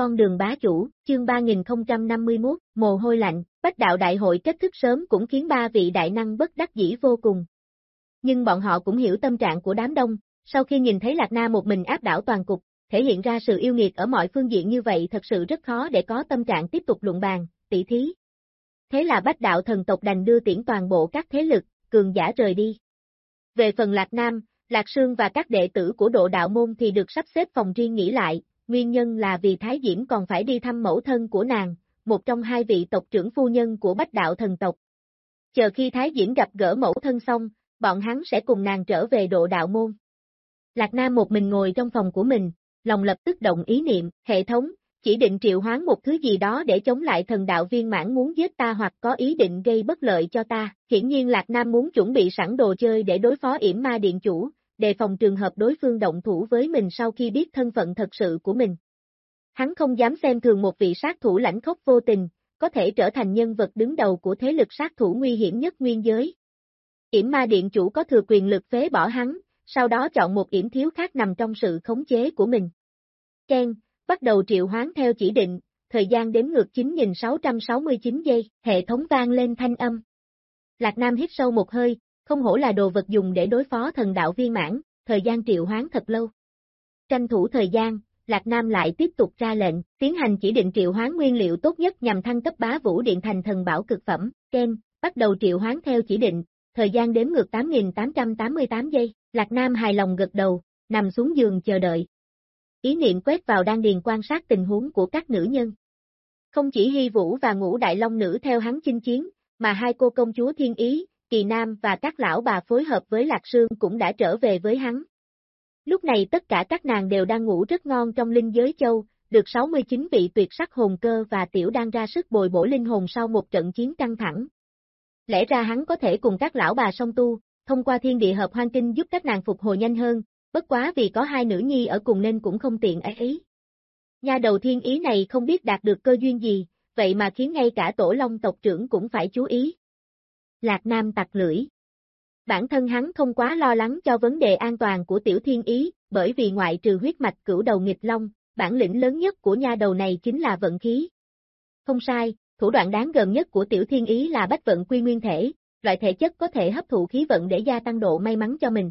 Con đường bá chủ, chương 3051, mồ hôi lạnh, bách đạo đại hội kết thúc sớm cũng khiến ba vị đại năng bất đắc dĩ vô cùng. Nhưng bọn họ cũng hiểu tâm trạng của đám đông, sau khi nhìn thấy Lạc na một mình áp đảo toàn cục, thể hiện ra sự yêu nghiệt ở mọi phương diện như vậy thật sự rất khó để có tâm trạng tiếp tục luận bàn, tỷ thí. Thế là bách đạo thần tộc đành đưa tiễn toàn bộ các thế lực, cường giả rời đi. Về phần Lạc Nam, Lạc Sương và các đệ tử của độ đạo môn thì được sắp xếp phòng riêng nghỉ lại, nguyên nhân là vì Thái Diễm còn phải đi thăm mẫu thân của nàng, một trong hai vị tộc trưởng phu nhân của bách đạo thần tộc. Chờ khi Thái Diễm gặp gỡ mẫu thân xong, bọn hắn sẽ cùng nàng trở về độ đạo môn. Lạc Nam một mình ngồi trong phòng của mình, lòng lập tức động ý niệm, hệ thống, chỉ định triệu hoán một thứ gì đó để chống lại thần đạo viên mãn muốn giết ta hoặc có ý định gây bất lợi cho ta. Hiển nhiên Lạc Nam muốn chuẩn bị sẵn đồ chơi để đối phó yểm ma điện chủ, đề phòng trường hợp đối phương động thủ với mình sau khi biết thân phận thật sự của mình. Hắn không dám xem thường một vị sát thủ lãnh khốc vô tình, có thể trở thành nhân vật đứng đầu của thế lực sát thủ nguy hiểm nhất nguyên giới. Yểm ma điện chủ có thừa quyền lực phế bỏ hắn, sau đó chọn một yểm thiếu khác nằm trong sự khống chế của mình. Ken, bắt đầu triệu hoán theo chỉ định, thời gian đếm ngược 9669 giây, hệ thống vang lên thanh âm. Lạc Nam hít sâu một hơi, không hổ là đồ vật dùng để đối phó thần đạo viên mãn, thời gian triệu hoán thật lâu. Tranh thủ thời gian, Lạc Nam lại tiếp tục ra lệnh, tiến hành chỉ định triệu hoán nguyên liệu tốt nhất nhằm thăng cấp bá vũ điện thành thần bảo cực phẩm, Ken, bắt đầu triệu hoán theo chỉ định, thời gian đếm ngược 8.888 giây, Lạc Nam hài lòng gật đầu, nằm xuống giường chờ đợi. Ý niệm quét vào đan điền quan sát tình huống của các nữ nhân. Không chỉ Hy Vũ và Ngũ Đại Long Nữ theo hắn chinh chiến, mà hai cô công chúa Thiên Ý, Kỳ Nam và các lão bà phối hợp với Lạc Sương cũng đã trở về với hắn. Lúc này tất cả các nàng đều đang ngủ rất ngon trong linh giới châu, được 69 vị tuyệt sắc hồn cơ và tiểu đang ra sức bồi bổ linh hồn sau một trận chiến căng thẳng. Lẽ ra hắn có thể cùng các lão bà song tu, thông qua thiên địa hợp hoang kinh giúp các nàng phục hồi nhanh hơn, bất quá vì có hai nữ nhi ở cùng nên cũng không tiện ấy ý. Nha đầu thiên ý này không biết đạt được cơ duyên gì, vậy mà khiến ngay cả tổ long tộc trưởng cũng phải chú ý. Lạc Nam tặc lưỡi. Bản thân hắn không quá lo lắng cho vấn đề an toàn của tiểu thiên ý, bởi vì ngoại trừ huyết mạch cửu đầu nghịch long, bản lĩnh lớn nhất của nha đầu này chính là vận khí. Không sai, thủ đoạn đáng gần nhất của tiểu thiên ý là bách vận quy nguyên thể, loại thể chất có thể hấp thụ khí vận để gia tăng độ may mắn cho mình.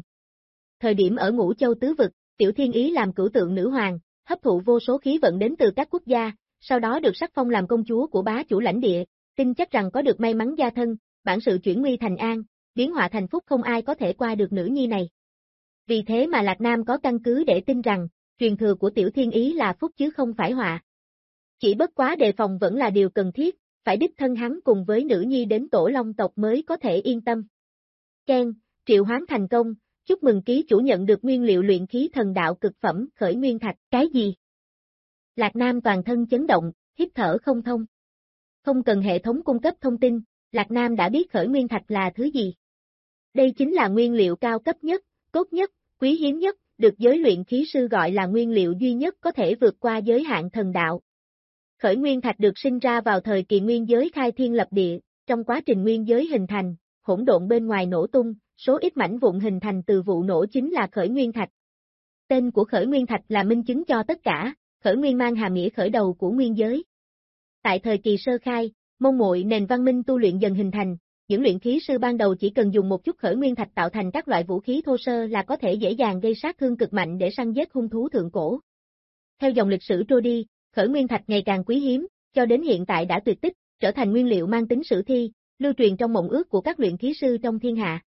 Thời điểm ở ngũ châu tứ vực, tiểu thiên ý làm cửu tượng nữ hoàng, hấp thụ vô số khí vận đến từ các quốc gia, sau đó được sắc phong làm công chúa của bá chủ lãnh địa, tin chắc rằng có được may mắn gia thân, bản sự chuyển nguy thành an, biến họa thành phúc không ai có thể qua được nữ nhi này. Vì thế mà Lạc Nam có căn cứ để tin rằng, truyền thừa của tiểu thiên ý là phúc chứ không phải họa. Chỉ bất quá đề phòng vẫn là điều cần thiết, phải đích thân hắn cùng với nữ nhi đến tổ long tộc mới có thể yên tâm. Ken, triệu hoán thành công, chúc mừng ký chủ nhận được nguyên liệu luyện khí thần đạo cực phẩm khởi nguyên thạch, cái gì? Lạc Nam toàn thân chấn động, hít thở không thông. Không cần hệ thống cung cấp thông tin, Lạc Nam đã biết khởi nguyên thạch là thứ gì. Đây chính là nguyên liệu cao cấp nhất, tốt nhất, quý hiếm nhất, được giới luyện khí sư gọi là nguyên liệu duy nhất có thể vượt qua giới hạn thần đạo. Khởi nguyên thạch được sinh ra vào thời kỳ nguyên giới khai thiên lập địa, trong quá trình nguyên giới hình thành, hỗn độn bên ngoài nổ tung, số ít mảnh vụn hình thành từ vụ nổ chính là khởi nguyên thạch. Tên của khởi nguyên thạch là minh chứng cho tất cả, khởi nguyên mang hàm nghĩa khởi đầu của nguyên giới. Tại thời kỳ sơ khai, mông muội nền văn minh tu luyện dần hình thành, những luyện khí sư ban đầu chỉ cần dùng một chút khởi nguyên thạch tạo thành các loại vũ khí thô sơ là có thể dễ dàng gây sát thương cực mạnh để săn giết hung thú thượng cổ. Theo dòng lịch sử trôi đi, khởi nguyên thạch ngày càng quý hiếm, cho đến hiện tại đã tuyệt tích, trở thành nguyên liệu mang tính sử thi, lưu truyền trong mộng ước của các luyện khí sư trong thiên hạ.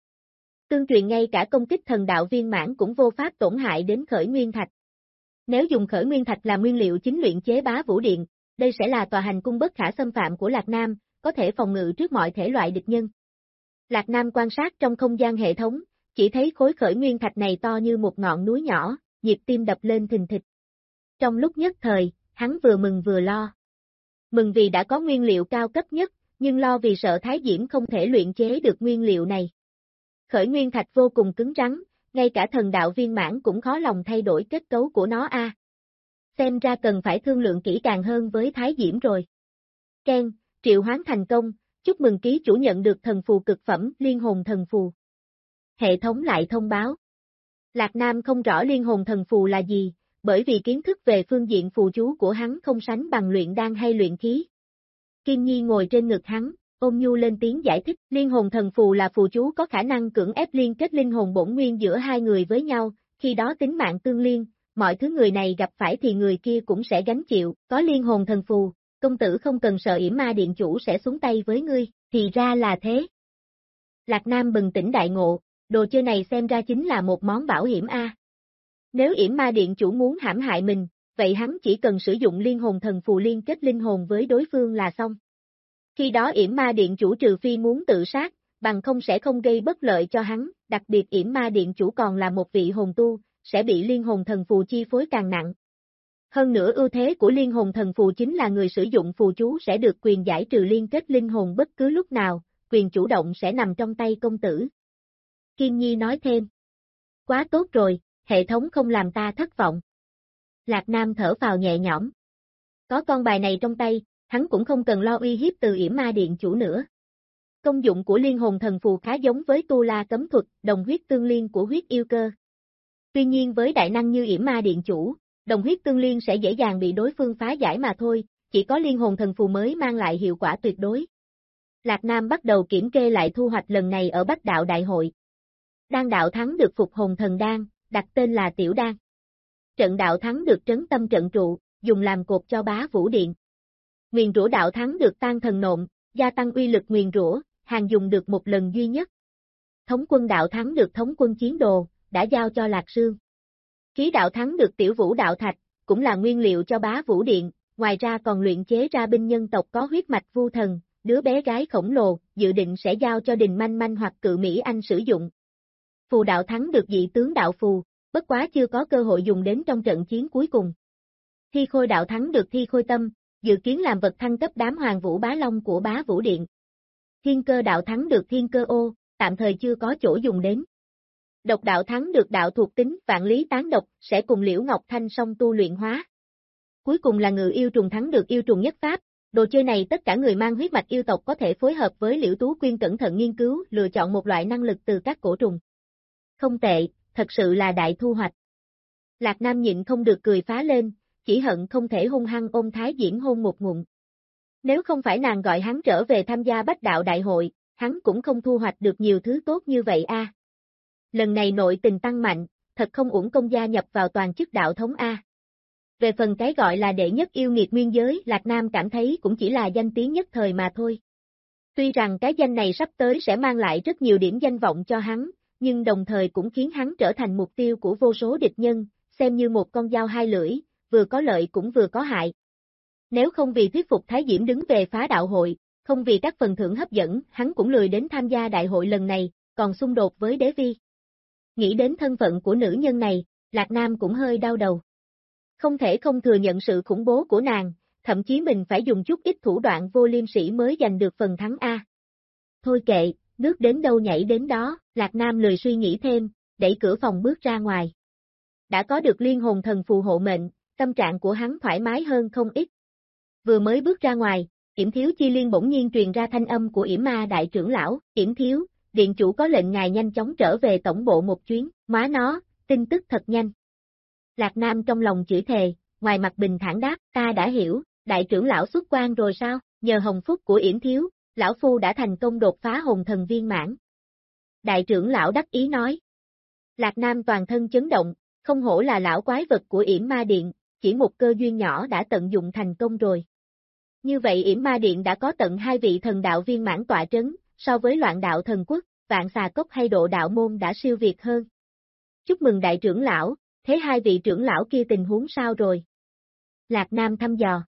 Tương truyền ngay cả công kích thần đạo viên mãn cũng vô pháp tổn hại đến khởi nguyên thạch. Nếu dùng khởi nguyên thạch làm nguyên liệu chính luyện chế bá vũ điện, đây sẽ là tòa hành cung bất khả xâm phạm của Lạc Nam, có thể phòng ngự trước mọi thể loại địch nhân. Lạc Nam quan sát trong không gian hệ thống, chỉ thấy khối khởi nguyên thạch này to như một ngọn núi nhỏ, nhịp tim đập lên thình thịch. Trong lúc nhất thời, hắn vừa mừng vừa lo. Mừng vì đã có nguyên liệu cao cấp nhất, nhưng lo vì sợ Thái Diễm không thể luyện chế được nguyên liệu này. Khởi nguyên thạch vô cùng cứng rắn, ngay cả thần đạo viên mãn cũng khó lòng thay đổi kết cấu của nó a. Xem ra cần phải thương lượng kỹ càng hơn với Thái Diễm rồi. Ken, triệu hoán thành công, chúc mừng ký chủ nhận được thần phù cực phẩm liên hồn thần phù. Hệ thống lại thông báo. Lạc Nam không rõ liên hồn thần phù là gì, bởi vì kiến thức về phương diện phù chú của hắn không sánh bằng luyện đan hay luyện khí. Kim Nhi ngồi trên ngực hắn, ôm nhu lên tiếng giải thích, liên hồn thần phù là phù chú có khả năng cưỡng ép liên kết linh hồn bổn nguyên giữa hai người với nhau, khi đó tính mạng tương liên, mọi thứ người này gặp phải thì người kia cũng sẽ gánh chịu, có liên hồn thần phù, công tử không cần sợ yểm ma điện chủ sẽ xuống tay với ngươi, thì ra là thế. Lạc Nam bừng tỉnh đại ngộ, đồ chơi này xem ra chính là một món bảo hiểm A. Nếu yểm ma điện chủ muốn hãm hại mình, vậy hắn chỉ cần sử dụng liên hồn thần phù liên kết linh hồn với đối phương là xong. Khi đó yểm ma điện chủ trừ phi muốn tự sát, bằng không sẽ không gây bất lợi cho hắn, đặc biệt yểm ma điện chủ còn là một vị hồn tu, sẽ bị liên hồn thần phù chi phối càng nặng. Hơn nữa ưu thế của liên hồn thần phù chính là người sử dụng phù chú sẽ được quyền giải trừ liên kết linh hồn bất cứ lúc nào, quyền chủ động sẽ nằm trong tay công tử. Kim Nhi nói thêm. Quá tốt rồi, hệ thống không làm ta thất vọng. Lạc Nam thở vào nhẹ nhõm. Có con bài này trong tay, hắn cũng không cần lo uy hiếp từ yểm ma điện chủ nữa. Công dụng của liên hồn thần phù khá giống với tu la cấm thuật, đồng huyết tương liên của huyết yêu cơ. Tuy nhiên với đại năng như yểm ma điện chủ, đồng huyết tương liên sẽ dễ dàng bị đối phương phá giải mà thôi, chỉ có liên hồn thần phù mới mang lại hiệu quả tuyệt đối. Lạc Nam bắt đầu kiểm kê lại thu hoạch lần này ở Bắc Đạo Đại hội. Đan đạo thắng được phục hồn thần đan, đặt tên là Tiểu Đan. Trận đạo thắng được trấn tâm trận trụ, dùng làm cột cho bá vũ điện. Nguyền rủa đạo thắng được tan thần nộm, gia tăng uy lực nguyền rủa, hàng dùng được một lần duy nhất. Thống quân đạo thắng được thống quân chiến đồ, đã giao cho Lạc Sương. Khí đạo thắng được tiểu vũ đạo thạch, cũng là nguyên liệu cho bá vũ điện, ngoài ra còn luyện chế ra binh nhân tộc có huyết mạch vu thần, đứa bé gái khổng lồ, dự định sẽ giao cho đình manh manh hoặc cự Mỹ Anh sử dụng. Phù đạo thắng được dị tướng đạo phù, bất quá chưa có cơ hội dùng đến trong trận chiến cuối cùng. Thi khôi đạo thắng được thi khôi tâm, dự kiến làm vật thăng cấp đám hoàng vũ bá long của bá vũ điện. Thiên cơ đạo thắng được thiên cơ ô, tạm thời chưa có chỗ dùng đến. Độc đạo thắng được đạo thuộc tính vạn lý tán độc, sẽ cùng Liễu Ngọc Thanh song tu luyện hóa. Cuối cùng là ngự yêu trùng thắng được yêu trùng nhất pháp, đồ chơi này tất cả người mang huyết mạch yêu tộc có thể phối hợp với Liễu Tú Quyên cẩn thận nghiên cứu, lựa chọn một loại năng lực từ các cổ trùng. Không tệ, thật sự là đại thu hoạch. Lạc Nam nhịn không được cười phá lên, chỉ hận không thể hung hăng ôm Thái Diễn hôn một ngụm. Nếu không phải nàng gọi hắn trở về tham gia bách đạo đại hội, hắn cũng không thu hoạch được nhiều thứ tốt như vậy a. Lần này nội tình tăng mạnh, thật không uổng công gia nhập vào toàn chức đạo thống A. Về phần cái gọi là đệ nhất yêu nghiệt nguyên giới, Lạc Nam cảm thấy cũng chỉ là danh tiếng nhất thời mà thôi. Tuy rằng cái danh này sắp tới sẽ mang lại rất nhiều điểm danh vọng cho hắn, nhưng đồng thời cũng khiến hắn trở thành mục tiêu của vô số địch nhân, xem như một con dao hai lưỡi, vừa có lợi cũng vừa có hại. Nếu không vì thuyết phục Thái Diễm đứng về phá đạo hội, không vì các phần thưởng hấp dẫn, hắn cũng lười đến tham gia đại hội lần này, còn xung đột với đế vi. Nghĩ đến thân phận của nữ nhân này, Lạc Nam cũng hơi đau đầu. Không thể không thừa nhận sự khủng bố của nàng, thậm chí mình phải dùng chút ít thủ đoạn vô liêm sĩ mới giành được phần thắng A. Thôi kệ, nước đến đâu nhảy đến đó, Lạc Nam lười suy nghĩ thêm, đẩy cửa phòng bước ra ngoài. Đã có được liên hồn thần phù hộ mệnh, tâm trạng của hắn thoải mái hơn không ít. Vừa mới bước ra ngoài, Yểm Thiếu Chi Liên bỗng nhiên truyền ra thanh âm của Yểm Ma đại trưởng lão, Yểm Thiếu, điện chủ có lệnh ngài nhanh chóng trở về tổng bộ một chuyến, má nó, tin tức thật nhanh. Lạc Nam trong lòng chửi thề, ngoài mặt bình thản đáp, ta đã hiểu, đại trưởng lão xuất quan rồi sao, nhờ hồng phúc của Yểm Thiếu, lão phu đã thành công đột phá hồn thần viên mãn. Đại trưởng lão đắc ý nói. Lạc Nam toàn thân chấn động, không hổ là lão quái vật của Yểm Ma Điện, chỉ một cơ duyên nhỏ đã tận dụng thành công rồi. Như vậy Yểm Ma Điện đã có tận hai vị thần đạo viên mãn tọa trấn, so với loạn đạo thần quốc, vạn xà cốc hay độ đạo môn đã siêu việt hơn. Chúc mừng đại trưởng lão, thế hai vị trưởng lão kia tình huống sao rồi? Lạc Nam thăm dò.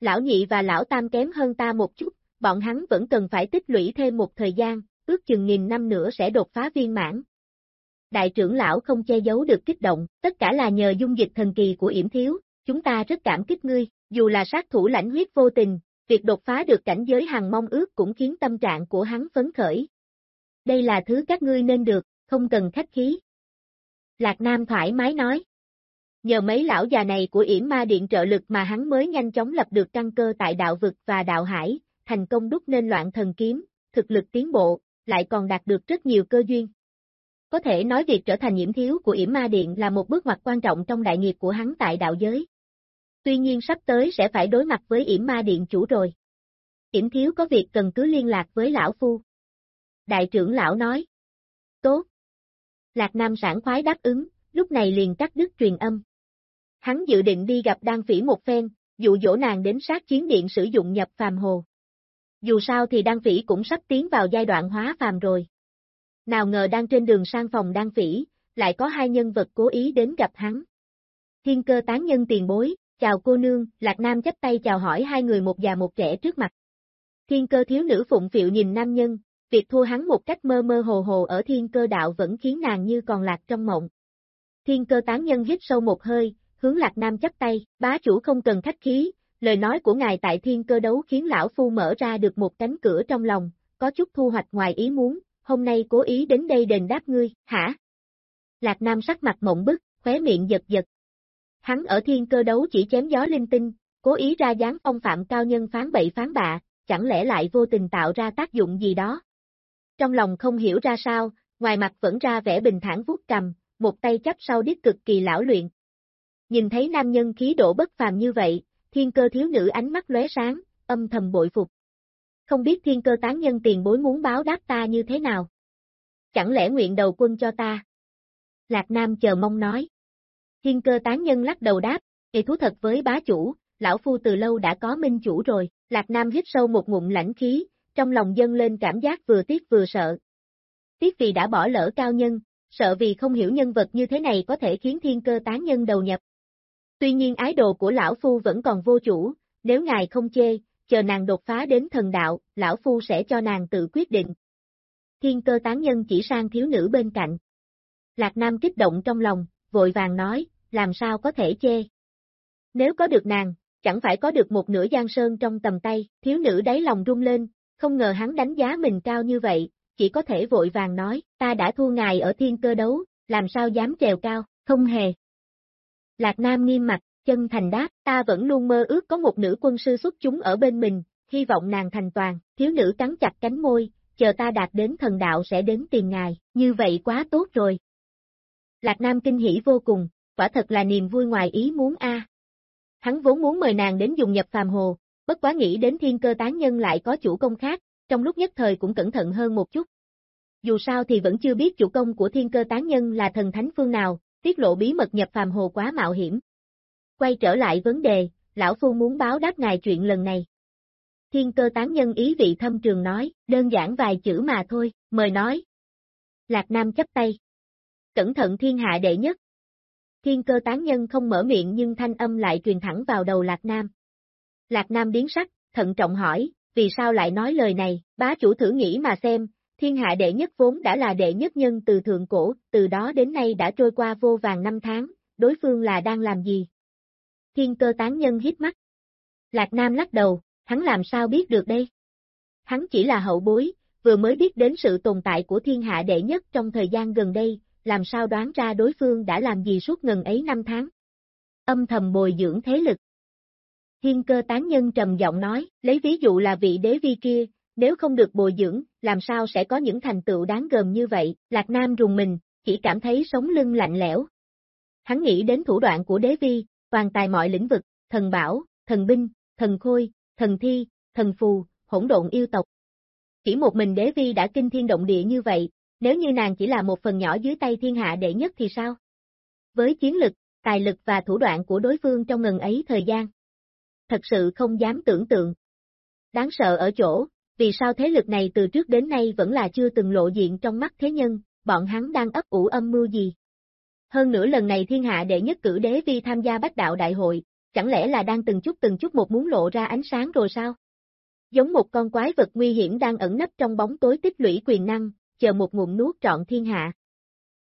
Lão nhị và lão tam kém hơn ta một chút, bọn hắn vẫn cần phải tích lũy thêm một thời gian, ước chừng nghìn năm nữa sẽ đột phá viên mãn. Đại trưởng lão không che giấu được kích động, tất cả là nhờ dung dịch thần kỳ của yểm thiếu, chúng ta rất cảm kích ngươi, dù là sát thủ lãnh huyết vô tình, việc đột phá được cảnh giới hằng mong ước cũng khiến tâm trạng của hắn phấn khởi. Đây là thứ các ngươi nên được, không cần khách khí. Lạc Nam thoải mái nói. Nhờ mấy lão già này của yểm ma điện trợ lực mà hắn mới nhanh chóng lập được căn cơ tại đạo vực và đạo hải, thành công đúc nên loạn thần kiếm, thực lực tiến bộ, lại còn đạt được rất nhiều cơ duyên. Có thể nói việc trở thành nhiễm thiếu của yểm ma điện là một bước ngoặt quan trọng trong đại nghiệp của hắn tại đạo giới. Tuy nhiên sắp tới sẽ phải đối mặt với yểm ma điện chủ rồi. Yểm thiếu có việc cần cứ liên lạc với lão phu. Đại trưởng lão nói. Tốt. Lạc Nam sản khoái đáp ứng, lúc này liền cắt đứt truyền âm. Hắn dự định đi gặp đan phỉ một phen, dụ dỗ nàng đến sát chiến điện sử dụng nhập phàm hồ. Dù sao thì đan phỉ cũng sắp tiến vào giai đoạn hóa phàm rồi. Nào ngờ đang trên đường sang phòng đan phỉ, lại có hai nhân vật cố ý đến gặp hắn. Thiên cơ tán nhân tiền bối, chào cô nương, Lạc Nam chấp tay chào hỏi hai người một già một trẻ trước mặt. Thiên cơ thiếu nữ phụng phiệu nhìn nam nhân, việc thua hắn một cách mơ mơ hồ hồ ở thiên cơ đạo vẫn khiến nàng như còn lạc trong mộng. Thiên cơ tán nhân hít sâu một hơi, hướng Lạc Nam chấp tay, bá chủ không cần khách khí, lời nói của ngài tại thiên cơ đấu khiến lão phu mở ra được một cánh cửa trong lòng, có chút thu hoạch ngoài ý muốn, hôm nay cố ý đến đây đền đáp ngươi, hả? Lạc Nam sắc mặt mộng bức, khóe miệng giật giật. Hắn ở thiên cơ đấu chỉ chém gió linh tinh, cố ý ra dáng phong phạm cao nhân phán bậy phán bạ, chẳng lẽ lại vô tình tạo ra tác dụng gì đó? Trong lòng không hiểu ra sao, ngoài mặt vẫn ra vẻ bình thản vuốt cầm, một tay chấp sau điếc cực kỳ lão luyện. Nhìn thấy nam nhân khí độ bất phàm như vậy, thiên cơ thiếu nữ ánh mắt lóe sáng, âm thầm bội phục. Không biết thiên cơ tán nhân tiền bối muốn báo đáp ta như thế nào? Chẳng lẽ nguyện đầu quân cho ta? Lạc Nam chờ mong nói. Thiên cơ tán nhân lắc đầu đáp, kỳ thú thật với bá chủ, lão phu từ lâu đã có minh chủ rồi, Lạc Nam hít sâu một ngụm lãnh khí, trong lòng dâng lên cảm giác vừa tiếc vừa sợ. Tiếc vì đã bỏ lỡ cao nhân, sợ vì không hiểu nhân vật như thế này có thể khiến thiên cơ tán nhân đầu nhập. Tuy nhiên ái đồ của lão phu vẫn còn vô chủ, nếu ngài không chê, chờ nàng đột phá đến thần đạo, lão phu sẽ cho nàng tự quyết định. Thiên cơ tán nhân chỉ sang thiếu nữ bên cạnh. Lạc Nam kích động trong lòng, vội vàng nói, làm sao có thể chê. Nếu có được nàng, chẳng phải có được một nửa giang sơn trong tầm tay, thiếu nữ đáy lòng rung lên, không ngờ hắn đánh giá mình cao như vậy, chỉ có thể vội vàng nói, ta đã thua ngài ở thiên cơ đấu, làm sao dám trèo cao, không hề. Lạc Nam nghiêm mặt, chân thành đáp, ta vẫn luôn mơ ước có một nữ quân sư xuất chúng ở bên mình, hy vọng nàng thành toàn, thiếu nữ cắn chặt cánh môi, chờ ta đạt đến thần đạo sẽ đến tìm ngài, như vậy quá tốt rồi. Lạc Nam kinh hỉ vô cùng, quả thật là niềm vui ngoài ý muốn a. Hắn vốn muốn mời nàng đến dùng nhập phàm hồ, bất quá nghĩ đến thiên cơ tán nhân lại có chủ công khác, trong lúc nhất thời cũng cẩn thận hơn một chút. Dù sao thì vẫn chưa biết chủ công của thiên cơ tán nhân là thần thánh phương nào, tiết lộ bí mật nhập phàm hồ quá mạo hiểm. Quay trở lại vấn đề, lão phu muốn báo đáp ngài chuyện lần này. Thiên cơ tán nhân ý vị thâm trường nói, đơn giản vài chữ mà thôi, mời nói. Lạc Nam chấp tay. Cẩn thận thiên hạ đệ nhất. Thiên cơ tán nhân không mở miệng nhưng thanh âm lại truyền thẳng vào đầu Lạc Nam. Lạc Nam biến sắc, thận trọng hỏi, vì sao lại nói lời này, bá chủ thử nghĩ mà xem, thiên hạ đệ nhất vốn đã là đệ nhất nhân từ thượng cổ, từ đó đến nay đã trôi qua vô vàng năm tháng, đối phương là đang làm gì? Thiên cơ tán nhân hít mắt. Lạc Nam lắc đầu, hắn làm sao biết được đây? Hắn chỉ là hậu bối, vừa mới biết đến sự tồn tại của thiên hạ đệ nhất trong thời gian gần đây, làm sao đoán ra đối phương đã làm gì suốt ngần ấy năm tháng? Âm thầm bồi dưỡng thế lực. Thiên cơ tán nhân trầm giọng nói, lấy ví dụ là vị đế vi kia, nếu không được bồi dưỡng, làm sao sẽ có những thành tựu đáng gờm như vậy, Lạc Nam rùng mình, chỉ cảm thấy sống lưng lạnh lẽo. Hắn nghĩ đến thủ đoạn của đế vi, toàn tài mọi lĩnh vực, thần bảo, thần binh, thần khôi, thần thi, thần phù, hỗn độn yêu tộc. Chỉ một mình đế vi đã kinh thiên động địa như vậy, nếu như nàng chỉ là một phần nhỏ dưới tay thiên hạ đệ nhất thì sao? Với chiến lực, tài lực và thủ đoạn của đối phương trong ngần ấy thời gian. Thật sự không dám tưởng tượng. Đáng sợ ở chỗ, vì sao thế lực này từ trước đến nay vẫn là chưa từng lộ diện trong mắt thế nhân, bọn hắn đang ấp ủ âm mưu gì? Hơn nữa lần này thiên hạ đệ nhất cử đế vi tham gia bách đạo đại hội, chẳng lẽ là đang từng chút từng chút một muốn lộ ra ánh sáng rồi sao? Giống một con quái vật nguy hiểm đang ẩn nấp trong bóng tối tích lũy quyền năng, chờ một ngụm nuốt trọn thiên hạ.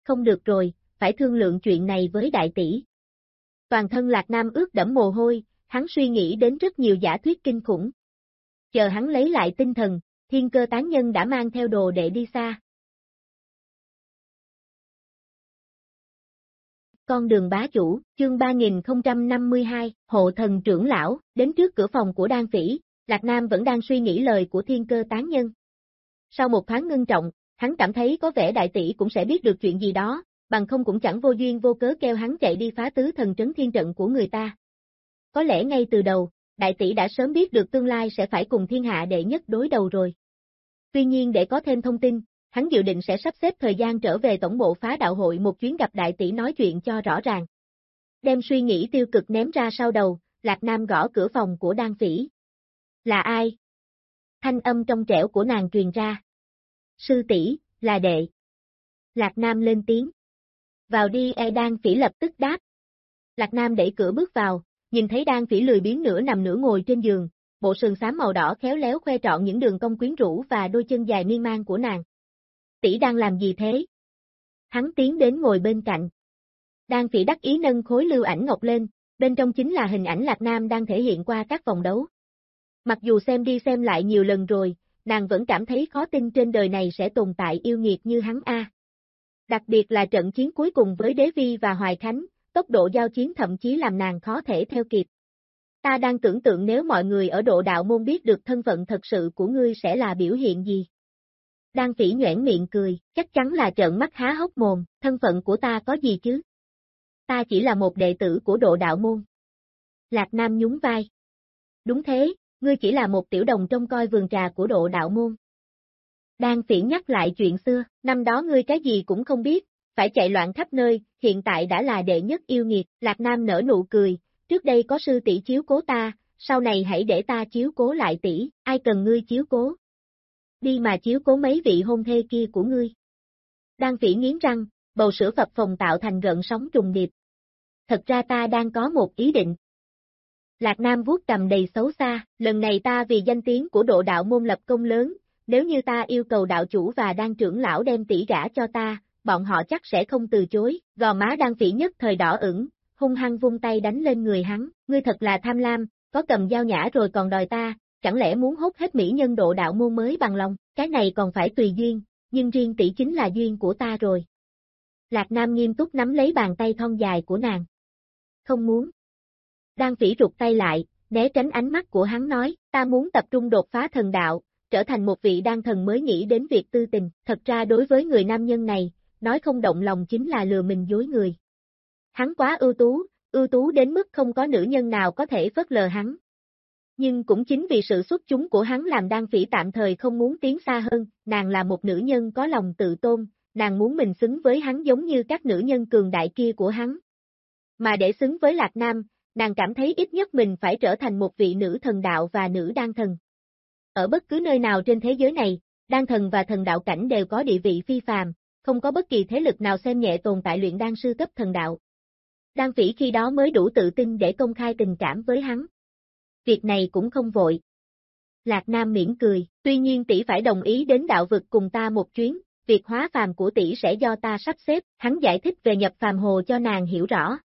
Không được rồi, phải thương lượng chuyện này với đại tỷ. Toàn thân Lạc Nam ướt đẫm mồ hôi, hắn suy nghĩ đến rất nhiều giả thuyết kinh khủng. Chờ hắn lấy lại tinh thần, thiên cơ tán nhân đã mang theo đồ để đi xa. Con đường bá chủ, chương 3052, hộ thần trưởng lão, đến trước cửa phòng của đan phỉ, Lạc Nam vẫn đang suy nghĩ lời của thiên cơ tán nhân. Sau một thoáng ngưng trọng, hắn cảm thấy có vẻ đại tỷ cũng sẽ biết được chuyện gì đó, bằng không cũng chẳng vô duyên vô cớ kêu hắn chạy đi phá tứ thần trấn thiên trận của người ta. Có lẽ ngay từ đầu, đại tỷ đã sớm biết được tương lai sẽ phải cùng thiên hạ đệ nhất đối đầu rồi. Tuy nhiên để có thêm thông tin, hắn dự định sẽ sắp xếp thời gian trở về tổng bộ phá đạo hội một chuyến gặp đại tỷ nói chuyện cho rõ ràng. Đem suy nghĩ tiêu cực ném ra sau đầu, Lạc Nam gõ cửa phòng của Đan Phỉ. Là ai? Thanh âm trong trẻo của nàng truyền ra. Sư tỷ, là đệ. Lạc Nam lên tiếng. Vào đi e Đan Phỉ lập tức đáp. Lạc Nam đẩy cửa bước vào, nhìn thấy Đan Phỉ lười biến nửa nằm nửa ngồi trên giường, bộ sườn xám màu đỏ khéo léo khoe trọn những đường cong quyến rũ và đôi chân dài miên man của nàng. Tỷ đang làm gì thế? Hắn tiến đến ngồi bên cạnh. Đan Phỉ đắc ý nâng khối lưu ảnh ngọc lên, bên trong chính là hình ảnh Lạc Nam đang thể hiện qua các vòng đấu. Mặc dù xem đi xem lại nhiều lần rồi, nàng vẫn cảm thấy khó tin trên đời này sẽ tồn tại yêu nghiệt như hắn A. Đặc biệt là trận chiến cuối cùng với Đế Vi và Hoài Khánh, tốc độ giao chiến thậm chí làm nàng khó thể theo kịp. Ta đang tưởng tượng nếu mọi người ở độ đạo môn biết được thân phận thật sự của ngươi sẽ là biểu hiện gì. Đang phỉ nhoảng miệng cười, chắc chắn là trợn mắt há hốc mồm, thân phận của ta có gì chứ? Ta chỉ là một đệ tử của độ đạo môn. Lạc Nam nhún vai. Đúng thế, ngươi chỉ là một tiểu đồng trong coi vườn trà của độ đạo môn. Đang phiển nhắc lại chuyện xưa, năm đó ngươi cái gì cũng không biết, phải chạy loạn khắp nơi, hiện tại đã là đệ nhất yêu nghiệt, Lạc Nam nở nụ cười, trước đây có sư tỷ chiếu cố ta, sau này hãy để ta chiếu cố lại tỷ, ai cần ngươi chiếu cố. Đi mà chiếu cố mấy vị hôn thê kia của ngươi. Đang phỉ nghiến răng, bầu sữa phập phòng tạo thành gợn sóng trùng điệp. Thật ra ta đang có một ý định. Lạc Nam vuốt cầm đầy xấu xa, lần này ta vì danh tiếng của độ đạo môn lập công lớn, nếu như ta yêu cầu đạo chủ và đang trưởng lão đem tỷ gã cho ta, bọn họ chắc sẽ không từ chối, gò má đang phỉ nhất thời đỏ ửng, hung hăng vung tay đánh lên người hắn, ngươi thật là tham lam, có cầm dao nhã rồi còn đòi ta, chẳng lẽ muốn hút hết mỹ nhân độ đạo môn mới bằng lòng, cái này còn phải tùy duyên, nhưng riêng tỷ chính là duyên của ta rồi. Lạc Nam nghiêm túc nắm lấy bàn tay thon dài của nàng. Không muốn. Đang phỉ rụt tay lại, né tránh ánh mắt của hắn nói, ta muốn tập trung đột phá thần đạo, trở thành một vị đan thần mới nghĩ đến việc tư tình, thật ra đối với người nam nhân này, nói không động lòng chính là lừa mình dối người. Hắn quá ưu tú, ưu tú đến mức không có nữ nhân nào có thể phớt lờ hắn. Nhưng cũng chính vì sự xuất chúng của hắn làm đan phỉ tạm thời không muốn tiến xa hơn, nàng là một nữ nhân có lòng tự tôn, nàng muốn mình xứng với hắn giống như các nữ nhân cường đại kia của hắn. Mà để xứng với Lạc Nam, nàng cảm thấy ít nhất mình phải trở thành một vị nữ thần đạo và nữ đan thần. Ở bất cứ nơi nào trên thế giới này, đan thần và thần đạo cảnh đều có địa vị phi phàm, không có bất kỳ thế lực nào xem nhẹ tồn tại luyện đan sư cấp thần đạo. Đan phỉ khi đó mới đủ tự tin để công khai tình cảm với hắn. Việc này cũng không vội. Lạc Nam miễn cười, tuy nhiên tỷ phải đồng ý đến đạo vực cùng ta một chuyến, việc hóa phàm của tỷ sẽ do ta sắp xếp, hắn giải thích về nhập phàm hồ cho nàng hiểu rõ.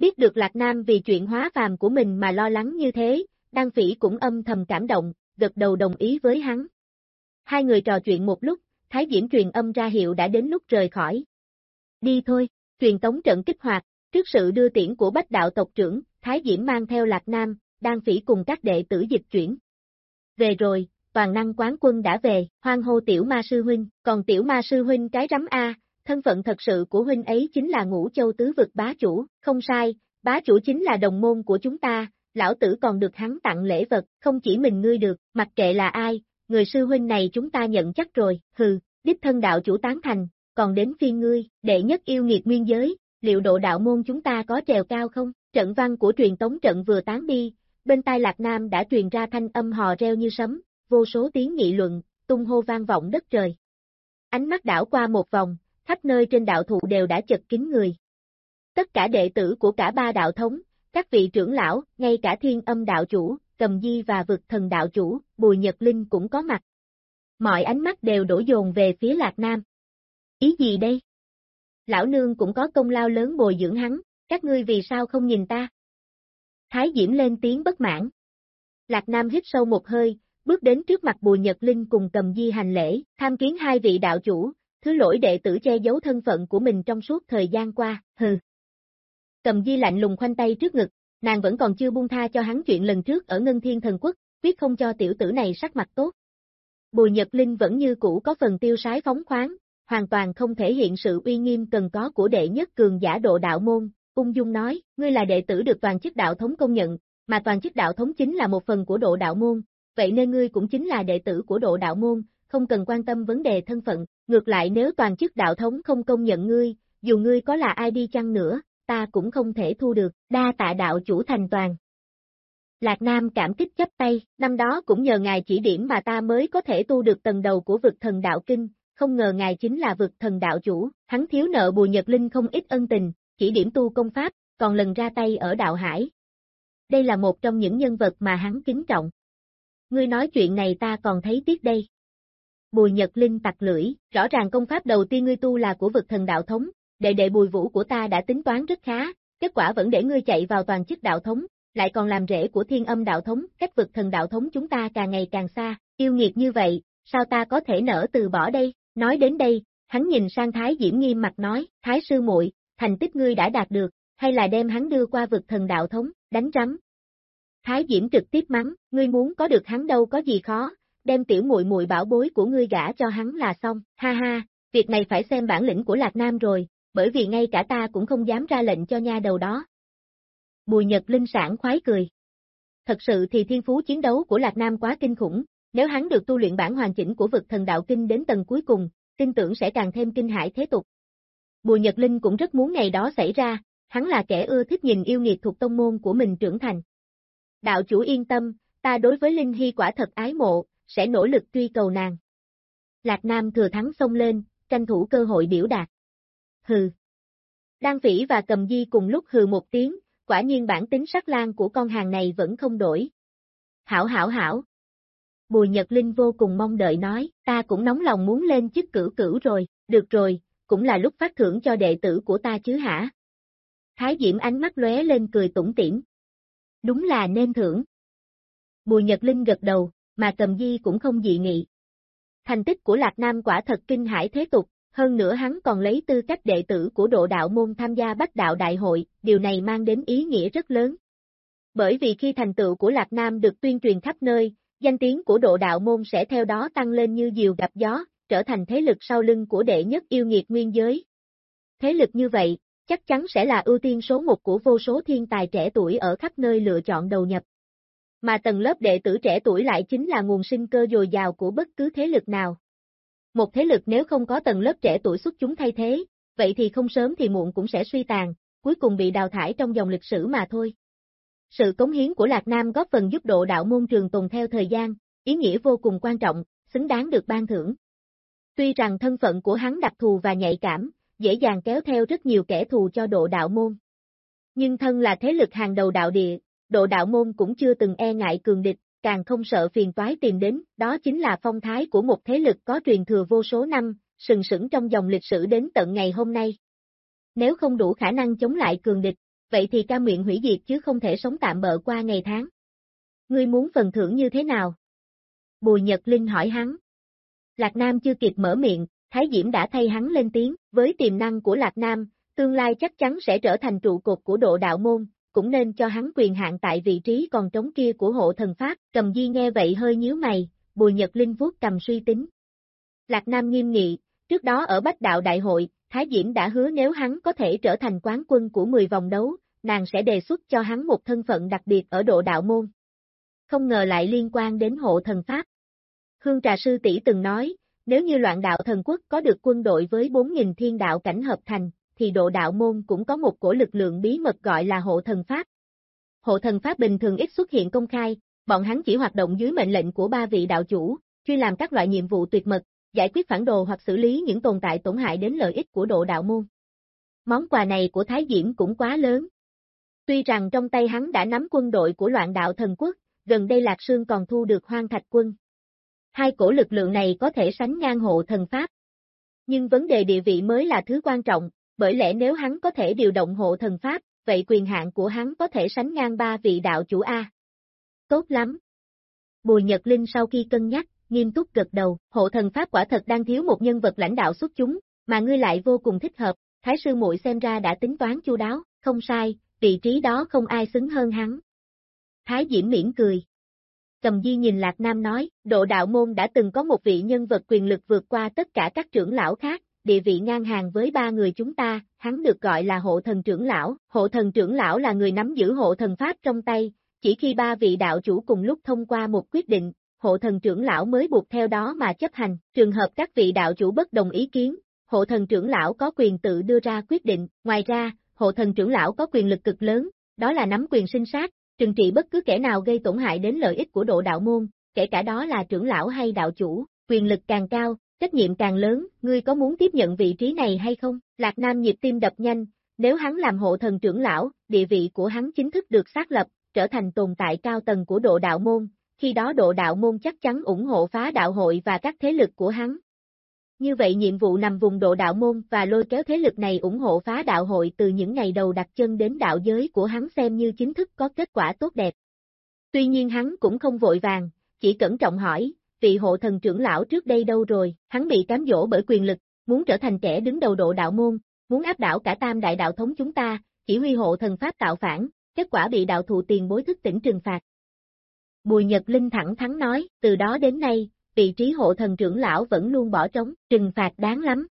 Biết được Lạc Nam vì chuyện hóa phàm của mình mà lo lắng như thế, Đan Phỉ cũng âm thầm cảm động, gật đầu đồng ý với hắn. Hai người trò chuyện một lúc, Thái Diễm truyền âm ra hiệu đã đến lúc rời khỏi. Đi thôi, truyền tống trận kích hoạt, trước sự đưa tiễn của bách đạo tộc trưởng, Thái Diễm mang theo Lạc Nam, Đan Phỉ cùng các đệ tử dịch chuyển. Về rồi, toàn năng quán quân đã về, hoang hô tiểu ma sư huynh, còn tiểu ma sư huynh cái rắm A, thân phận thật sự của huynh ấy chính là ngũ châu tứ vực bá chủ, không sai, bá chủ chính là đồng môn của chúng ta, lão tử còn được hắn tặng lễ vật, không chỉ mình ngươi được, mặc kệ là ai, người sư huynh này chúng ta nhận chắc rồi, hừ, đích thân đạo chủ tán thành, còn đến phiên ngươi, đệ nhất yêu nghiệt nguyên giới, liệu độ đạo môn chúng ta có trèo cao không? Trận văn của truyền tống trận vừa tán đi, bên tai Lạc Nam đã truyền ra thanh âm hò reo như sấm, vô số tiếng nghị luận, tung hô vang vọng đất trời. Ánh mắt đảo qua một vòng, khắp nơi trên đạo thụ đều đã chật kín người. Tất cả đệ tử của cả ba đạo thống, các vị trưởng lão, ngay cả thiên âm đạo chủ, cầm di và vực thần đạo chủ, Bùi Nhật Linh cũng có mặt. Mọi ánh mắt đều đổ dồn về phía Lạc Nam. Ý gì đây? Lão nương cũng có công lao lớn bồi dưỡng hắn, các ngươi vì sao không nhìn ta? Thái Diễm lên tiếng bất mãn. Lạc Nam hít sâu một hơi, bước đến trước mặt Bùi Nhật Linh cùng cầm di hành lễ, tham kiến hai vị đạo chủ, thứ lỗi đệ tử che giấu thân phận của mình trong suốt thời gian qua, hừ. Cầm di lạnh lùng khoanh tay trước ngực, nàng vẫn còn chưa buông tha cho hắn chuyện lần trước ở Ngân Thiên Thần Quốc, quyết không cho tiểu tử này sắc mặt tốt. Bùi Nhật Linh vẫn như cũ có phần tiêu sái phóng khoáng, hoàn toàn không thể hiện sự uy nghiêm cần có của đệ nhất cường giả độ đạo môn, ung dung nói, ngươi là đệ tử được toàn chức đạo thống công nhận, mà toàn chức đạo thống chính là một phần của độ đạo môn, vậy nên ngươi cũng chính là đệ tử của độ đạo môn, không cần quan tâm vấn đề thân phận, ngược lại nếu toàn chức đạo thống không công nhận ngươi, dù ngươi có là ai đi chăng nữa, ta cũng không thể thu được, đa tạ đạo chủ thành toàn. Lạc Nam cảm kích chấp tay, năm đó cũng nhờ ngài chỉ điểm mà ta mới có thể tu được tầng đầu của vực thần đạo kinh, không ngờ ngài chính là vực thần đạo chủ, hắn thiếu nợ Bùi Nhật Linh không ít ân tình, chỉ điểm tu công pháp, còn lần ra tay ở đạo hải. Đây là một trong những nhân vật mà hắn kính trọng. Ngươi nói chuyện này ta còn thấy tiếc đây. Bùi Nhật Linh tặc lưỡi, rõ ràng công pháp đầu tiên ngươi tu là của vực thần đạo thống, đệ đệ bùi vũ của ta đã tính toán rất khá, kết quả vẫn để ngươi chạy vào toàn chức đạo thống, lại còn làm rễ của thiên âm đạo thống, cách vực thần đạo thống chúng ta càng ngày càng xa, yêu nghiệt như vậy, sao ta có thể nở từ bỏ đây, nói đến đây, hắn nhìn sang Thái Diễm nghiêm mặt nói, Thái sư muội, thành tích ngươi đã đạt được, hay là đem hắn đưa qua vực thần đạo thống, đánh rắm. Thái Diễm trực tiếp mắng, ngươi muốn có được hắn đâu có gì khó, đem tiểu muội muội bảo bối của ngươi gả cho hắn là xong, ha ha, việc này phải xem bản lĩnh của Lạc Nam rồi, bởi vì ngay cả ta cũng không dám ra lệnh cho nha đầu đó. Bùi Nhật Linh sản khoái cười. Thật sự thì thiên phú chiến đấu của Lạc Nam quá kinh khủng, nếu hắn được tu luyện bản hoàn chỉnh của vực thần đạo kinh đến tầng cuối cùng, tin tưởng sẽ càng thêm kinh hải thế tục. Bùi Nhật Linh cũng rất muốn ngày đó xảy ra, hắn là kẻ ưa thích nhìn yêu nghiệt thuộc tông môn của mình trưởng thành. Đạo chủ yên tâm, ta đối với Linh Hy quả thật ái mộ, sẽ nỗ lực truy cầu nàng. Lạc Nam thừa thắng xông lên, tranh thủ cơ hội biểu đạt. Hừ. Đan Phỉ và Cầm Di cùng lúc hừ một tiếng, quả nhiên bản tính sắc lan của con hàng này vẫn không đổi. Hảo hảo hảo. Bùi Nhật Linh vô cùng mong đợi nói, ta cũng nóng lòng muốn lên chức cửu cửu rồi, được rồi, cũng là lúc phát thưởng cho đệ tử của ta chứ hả? Thái Diễm ánh mắt lóe lên cười tủm tỉm. Đúng là nên thưởng. Bùi Nhật Linh gật đầu, mà Cầm Di cũng không dị nghị. Thành tích của Lạc Nam quả thật kinh hải thế tục, hơn nữa hắn còn lấy tư cách đệ tử của độ đạo môn tham gia bách đạo đại hội, điều này mang đến ý nghĩa rất lớn. Bởi vì khi thành tựu của Lạc Nam được tuyên truyền khắp nơi, danh tiếng của độ đạo môn sẽ theo đó tăng lên như diều gặp gió, trở thành thế lực sau lưng của đệ nhất yêu nghiệt nguyên giới. Thế lực như vậy, chắc chắn sẽ là ưu tiên số một của vô số thiên tài trẻ tuổi ở khắp nơi lựa chọn đầu nhập. Mà tầng lớp đệ tử trẻ tuổi lại chính là nguồn sinh cơ dồi dào của bất cứ thế lực nào. Một thế lực nếu không có tầng lớp trẻ tuổi xuất chúng thay thế, vậy thì không sớm thì muộn cũng sẽ suy tàn, cuối cùng bị đào thải trong dòng lịch sử mà thôi. Sự cống hiến của Lạc Nam góp phần giúp độ đạo môn trường tồn theo thời gian, ý nghĩa vô cùng quan trọng, xứng đáng được ban thưởng. Tuy rằng thân phận của hắn đặc thù và nhạy cảm, dễ dàng kéo theo rất nhiều kẻ thù cho độ đạo môn. Nhưng thân là thế lực hàng đầu đạo địa, độ đạo môn cũng chưa từng e ngại cường địch, càng không sợ phiền toái tìm đến, đó chính là phong thái của một thế lực có truyền thừa vô số năm, sừng sững trong dòng lịch sử đến tận ngày hôm nay. Nếu không đủ khả năng chống lại cường địch, vậy thì ca nguyện hủy diệt chứ không thể sống tạm bỡ qua ngày tháng. Ngươi muốn phần thưởng như thế nào? Bùi Nhật Linh hỏi hắn. Lạc Nam chưa kịp mở miệng, Thái Diễm đã thay hắn lên tiếng, với tiềm năng của Lạc Nam, tương lai chắc chắn sẽ trở thành trụ cột của độ đạo môn, cũng nên cho hắn quyền hạn tại vị trí còn trống kia của hộ thần Pháp, cầm di nghe vậy hơi nhíu mày, bùi nhật linh vuốt cầm suy tính. Lạc Nam nghiêm nghị, trước đó ở Bách Đạo Đại hội, Thái Diễm đã hứa nếu hắn có thể trở thành quán quân của 10 vòng đấu, nàng sẽ đề xuất cho hắn một thân phận đặc biệt ở độ đạo môn. Không ngờ lại liên quan đến hộ thần Pháp. Hương Trà Sư tỷ từng nói, nếu như loạn đạo thần quốc có được quân đội với 4.000 thiên đạo cảnh hợp thành, thì độ đạo môn cũng có một cổ lực lượng bí mật gọi là hộ thần pháp. Hộ thần pháp bình thường ít xuất hiện công khai, bọn hắn chỉ hoạt động dưới mệnh lệnh của ba vị đạo chủ, chuyên làm các loại nhiệm vụ tuyệt mật, giải quyết phản đồ hoặc xử lý những tồn tại tổn hại đến lợi ích của độ đạo môn. Món quà này của Thái Diễm cũng quá lớn. Tuy rằng trong tay hắn đã nắm quân đội của loạn đạo thần quốc, gần đây Lạc Sương còn thu được hoang thạch quân. Hai cổ lực lượng này có thể sánh ngang hộ thần pháp. Nhưng vấn đề địa vị mới là thứ quan trọng, bởi lẽ nếu hắn có thể điều động hộ thần pháp, vậy quyền hạn của hắn có thể sánh ngang ba vị đạo chủ A. Tốt lắm. Bùi Nhật Linh sau khi cân nhắc, nghiêm túc gật đầu, hộ thần pháp quả thật đang thiếu một nhân vật lãnh đạo xuất chúng, mà ngươi lại vô cùng thích hợp, Thái sư muội xem ra đã tính toán chu đáo, không sai, vị trí đó không ai xứng hơn hắn. Thái Diễm miễn cười. Cầm Di nhìn Lạc Nam nói, độ đạo môn đã từng có một vị nhân vật quyền lực vượt qua tất cả các trưởng lão khác, địa vị ngang hàng với ba người chúng ta, hắn được gọi là hộ thần trưởng lão. Hộ thần trưởng lão là người nắm giữ hộ thần pháp trong tay, chỉ khi ba vị đạo chủ cùng lúc thông qua một quyết định, hộ thần trưởng lão mới buộc theo đó mà chấp hành. Trường hợp các vị đạo chủ bất đồng ý kiến, hộ thần trưởng lão có quyền tự đưa ra quyết định. Ngoài ra, hộ thần trưởng lão có quyền lực cực lớn, đó là nắm quyền sinh sát, trừng trị bất cứ kẻ nào gây tổn hại đến lợi ích của độ đạo môn, kể cả đó là trưởng lão hay đạo chủ, quyền lực càng cao, trách nhiệm càng lớn, ngươi có muốn tiếp nhận vị trí này hay không? Lạc Nam nhịp tim đập nhanh, nếu hắn làm hộ thần trưởng lão, địa vị của hắn chính thức được xác lập, trở thành tồn tại cao tầng của độ đạo môn, khi đó độ đạo môn chắc chắn ủng hộ phá đạo hội và các thế lực của hắn. Như vậy nhiệm vụ nằm vùng độ đạo môn và lôi kéo thế lực này ủng hộ phá đạo hội từ những ngày đầu đặt chân đến đạo giới của hắn xem như chính thức có kết quả tốt đẹp. Tuy nhiên hắn cũng không vội vàng, chỉ cẩn trọng hỏi, vị hộ thần trưởng lão trước đây đâu rồi, hắn bị cám dỗ bởi quyền lực, muốn trở thành kẻ đứng đầu độ đạo môn, muốn áp đảo cả tam đại đạo thống chúng ta, chỉ huy hộ thần pháp tạo phản, kết quả bị đạo thụ tiền bối thức tỉnh trừng phạt. Bùi Nhật Linh thẳng thắn nói, từ đó đến nay, vị trí hộ thần trưởng lão vẫn luôn bỏ trống, trừng phạt đáng lắm.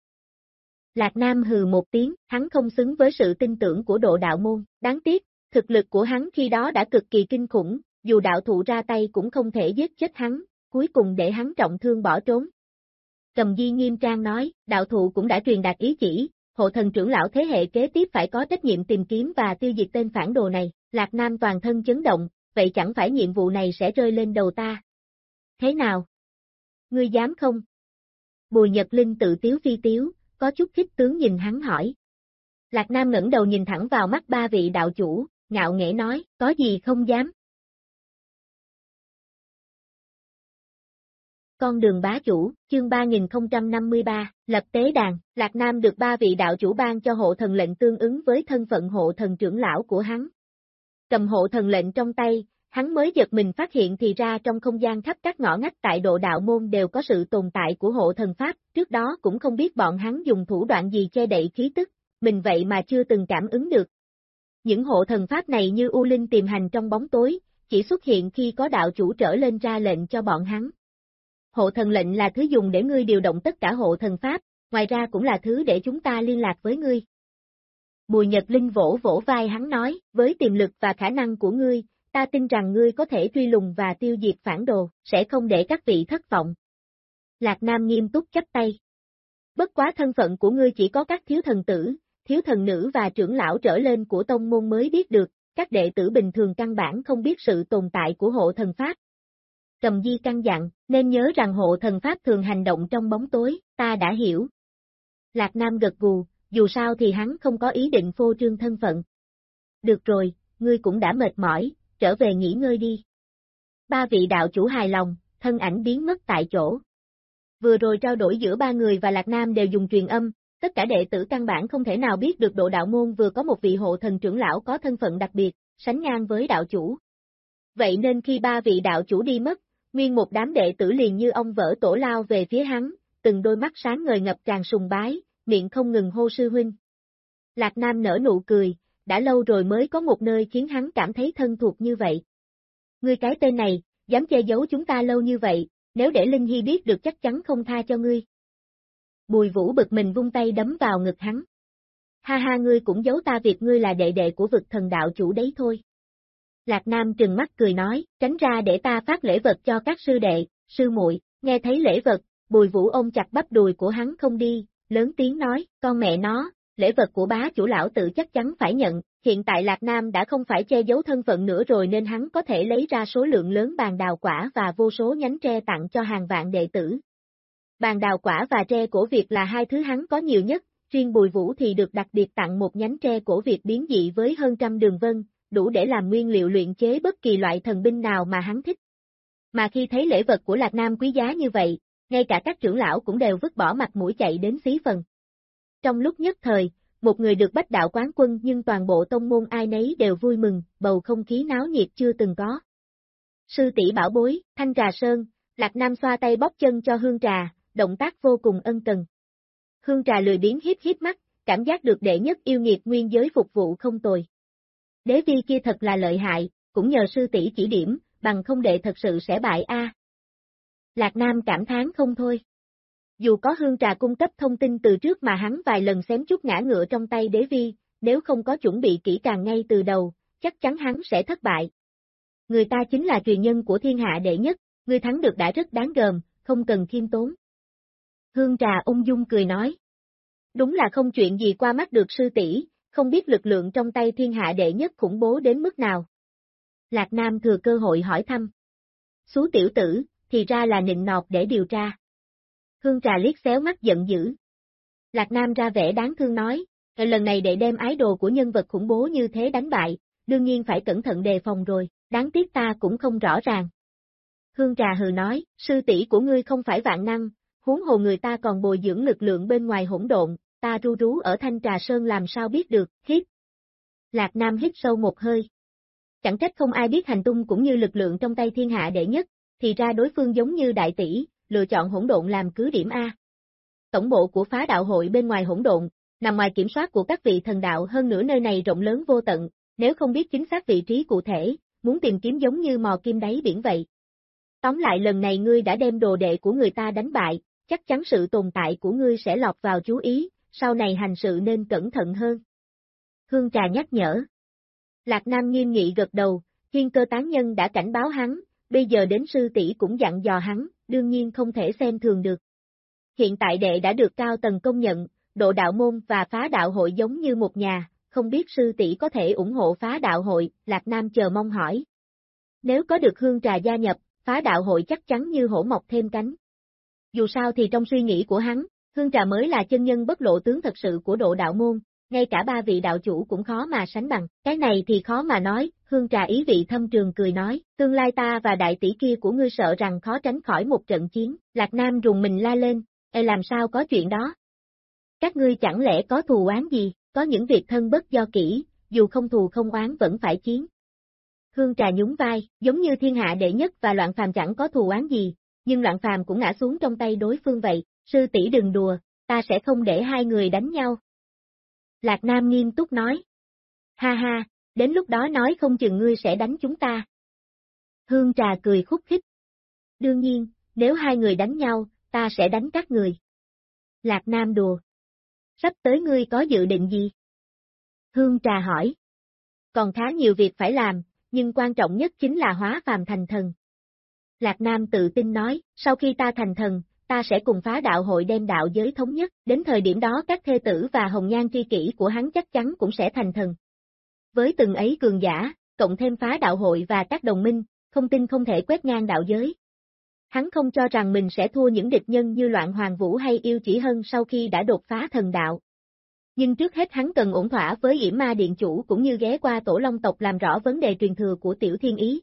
Lạc Nam hừ một tiếng, hắn không xứng với sự tin tưởng của độ đạo môn, đáng tiếc, thực lực của hắn khi đó đã cực kỳ kinh khủng, dù đạo thụ ra tay cũng không thể giết chết hắn, cuối cùng để hắn trọng thương bỏ trốn. Cầm Di nghiêm trang nói, đạo thụ cũng đã truyền đạt ý chỉ, hộ thần trưởng lão thế hệ kế tiếp phải có trách nhiệm tìm kiếm và tiêu diệt tên phản đồ này, Lạc Nam toàn thân chấn động, vậy chẳng phải nhiệm vụ này sẽ rơi lên đầu ta. Thế nào? Ngươi dám không? Bùi Nhật Linh tự tiếu phi tiếu, có chút khích tướng nhìn hắn hỏi. Lạc Nam ngẩng đầu nhìn thẳng vào mắt ba vị đạo chủ, ngạo nghễ nói, có gì không dám. Con đường bá chủ, chương 3053, lập tế đàn, Lạc Nam được ba vị đạo chủ ban cho hộ thần lệnh tương ứng với thân phận hộ thần trưởng lão của hắn. Cầm hộ thần lệnh trong tay, hắn mới giật mình phát hiện thì ra trong không gian khắp các ngõ ngách tại độ đạo môn đều có sự tồn tại của hộ thần pháp, trước đó cũng không biết bọn hắn dùng thủ đoạn gì che đậy khí tức, mình vậy mà chưa từng cảm ứng được. Những hộ thần pháp này như U Linh tìm hành trong bóng tối, chỉ xuất hiện khi có đạo chủ trở lên ra lệnh cho bọn hắn. Hộ thần lệnh là thứ dùng để ngươi điều động tất cả hộ thần pháp, ngoài ra cũng là thứ để chúng ta liên lạc với ngươi. Bùi Nhật Linh vỗ vỗ vai hắn nói, với tiềm lực và khả năng của ngươi, ta tin rằng ngươi có thể truy lùng và tiêu diệt phản đồ, sẽ không để các vị thất vọng. Lạc Nam nghiêm túc chấp tay. Bất quá thân phận của ngươi chỉ có các thiếu thần tử, thiếu thần nữ và trưởng lão trở lên của tông môn mới biết được, các đệ tử bình thường căn bản không biết sự tồn tại của hộ thần pháp. Cầm di căn dặn, nên nhớ rằng hộ thần pháp thường hành động trong bóng tối, ta đã hiểu. Lạc Nam gật gù, dù sao thì hắn không có ý định phô trương thân phận. Được rồi, ngươi cũng đã mệt mỏi, trở về nghỉ ngơi đi. Ba vị đạo chủ hài lòng, thân ảnh biến mất tại chỗ. Vừa rồi trao đổi giữa ba người và Lạc Nam đều dùng truyền âm, tất cả đệ tử căn bản không thể nào biết được độ đạo môn vừa có một vị hộ thần trưởng lão có thân phận đặc biệt, sánh ngang với đạo chủ. Vậy nên khi ba vị đạo chủ đi mất, nguyên một đám đệ tử liền như ông vỡ tổ lao về phía hắn, từng đôi mắt sáng ngời ngập tràn sùng bái, miệng không ngừng hô sư huynh. Lạc Nam nở nụ cười, đã lâu rồi mới có một nơi khiến hắn cảm thấy thân thuộc như vậy. Ngươi cái tên này, dám che giấu chúng ta lâu như vậy, nếu để Linh Hy biết được chắc chắn không tha cho ngươi. Bùi vũ bực mình vung tay đấm vào ngực hắn. Ha ha ngươi cũng giấu ta việc ngươi là đệ đệ của vực thần đạo chủ đấy thôi. Lạc Nam trừng mắt cười nói, tránh ra để ta phát lễ vật cho các sư đệ, sư muội. nghe thấy lễ vật, bùi vũ ôm chặt bắp đùi của hắn không đi, lớn tiếng nói, con mẹ nó, lễ vật của bá chủ lão tự chắc chắn phải nhận, hiện tại Lạc Nam đã không phải che giấu thân phận nữa rồi nên hắn có thể lấy ra số lượng lớn bàn đào quả và vô số nhánh tre tặng cho hàng vạn đệ tử. Bàn đào quả và tre cổ Việt là hai thứ hắn có nhiều nhất, riêng Bùi Vũ thì được đặc biệt tặng một nhánh tre cổ Việt biến dị với hơn trăm đường vân, đủ để làm nguyên liệu luyện chế bất kỳ loại thần binh nào mà hắn thích. Mà khi thấy lễ vật của Lạc Nam quý giá như vậy, ngay cả các trưởng lão cũng đều vứt bỏ mặt mũi chạy đến xí phần. Trong lúc nhất thời, một người được bách đạo quán quân nhưng toàn bộ tông môn ai nấy đều vui mừng, bầu không khí náo nhiệt chưa từng có. Sư tỷ bảo bối, thanh trà sơn, Lạc Nam xoa tay bóp chân cho hương trà, động tác vô cùng ân cần. Hương trà lười biến hiếp hiếp mắt, cảm giác được đệ nhất yêu nghiệt nguyên giới phục vụ không tồi. Đế vi kia thật là lợi hại, cũng nhờ sư tỷ chỉ điểm, bằng không đệ thật sự sẽ bại a. Lạc Nam cảm thán không thôi. Dù có hương trà cung cấp thông tin từ trước mà hắn vài lần xém chút ngã ngựa trong tay đế vi, nếu không có chuẩn bị kỹ càng ngay từ đầu, chắc chắn hắn sẽ thất bại. Người ta chính là truyền nhân của thiên hạ đệ nhất, người thắng được đã rất đáng gờm, không cần khiêm tốn. Hương trà ung dung cười nói. Đúng là không chuyện gì qua mắt được sư tỷ, không biết lực lượng trong tay thiên hạ đệ nhất khủng bố đến mức nào. Lạc Nam thừa cơ hội hỏi thăm. Xú tiểu tử, thì ra là nịnh nọt để điều tra. Hương trà liếc xéo mắt giận dữ. Lạc Nam ra vẻ đáng thương nói, ờ, lần này để đem ái đồ của nhân vật khủng bố như thế đánh bại, đương nhiên phải cẩn thận đề phòng rồi, đáng tiếc ta cũng không rõ ràng. Hương trà hừ nói, sư tỷ của ngươi không phải vạn năng, huống hồ người ta còn bồi dưỡng lực lượng bên ngoài hỗn độn, ta ru rú ở thanh trà sơn làm sao biết được, hít. Lạc Nam hít sâu một hơi. Chẳng trách không ai biết hành tung cũng như lực lượng trong tay thiên hạ đệ nhất, thì ra đối phương giống như đại tỷ, lựa chọn hỗn độn làm cứ điểm A. Tổng bộ của phá đạo hội bên ngoài hỗn độn, nằm ngoài kiểm soát của các vị thần đạo hơn nữa nơi này rộng lớn vô tận, nếu không biết chính xác vị trí cụ thể, muốn tìm kiếm giống như mò kim đáy biển vậy. Tóm lại lần này ngươi đã đem đồ đệ của người ta đánh bại, chắc chắn sự tồn tại của ngươi sẽ lọt vào chú ý, sau này hành sự nên cẩn thận hơn. Hương Trà nhắc nhở. Lạc Nam nghiêm nghị gật đầu, thiên cơ tán nhân đã cảnh báo hắn, bây giờ đến sư tỷ cũng dặn dò hắn, đương nhiên không thể xem thường được. Hiện tại đệ đã được cao tầng công nhận, độ đạo môn và phá đạo hội giống như một nhà, không biết sư tỷ có thể ủng hộ phá đạo hội, Lạc Nam chờ mong hỏi. Nếu có được hương trà gia nhập, phá đạo hội chắc chắn như hổ mọc thêm cánh. Dù sao thì trong suy nghĩ của hắn, hương trà mới là chân nhân bất lộ tướng thật sự của độ đạo môn, ngay cả ba vị đạo chủ cũng khó mà sánh bằng, cái này thì khó mà nói, hương trà ý vị thâm trường cười nói, tương lai ta và đại tỷ kia của ngươi sợ rằng khó tránh khỏi một trận chiến, Lạc Nam rùng mình la lên, Ê làm sao có chuyện đó? Các ngươi chẳng lẽ có thù oán gì, có những việc thân bất do kỹ, dù không thù không oán vẫn phải chiến. Hương trà nhún vai, giống như thiên hạ đệ nhất và loạn phàm chẳng có thù oán gì, nhưng loạn phàm cũng ngã xuống trong tay đối phương vậy, sư tỷ đừng đùa, ta sẽ không để hai người đánh nhau. Lạc Nam nghiêm túc nói. Ha ha, đến lúc đó nói không chừng ngươi sẽ đánh chúng ta. Hương trà cười khúc khích. Đương nhiên, nếu hai người đánh nhau, ta sẽ đánh các người. Lạc Nam đùa. Sắp tới ngươi có dự định gì? Hương trà hỏi. Còn khá nhiều việc phải làm, nhưng quan trọng nhất chính là hóa phàm thành thần. Lạc Nam tự tin nói, sau khi ta thành thần, ta sẽ cùng phá đạo hội đem đạo giới thống nhất, đến thời điểm đó các thê tử và hồng nhan tri kỷ của hắn chắc chắn cũng sẽ thành thần. Với từng ấy cường giả, cộng thêm phá đạo hội và các đồng minh, không tin không thể quét ngang đạo giới. Hắn không cho rằng mình sẽ thua những địch nhân như loạn hoàng vũ hay yêu chỉ hơn sau khi đã đột phá thần đạo. Nhưng trước hết hắn cần ổn thỏa với yểm ma điện chủ cũng như ghé qua tổ long tộc làm rõ vấn đề truyền thừa của tiểu thiên ý.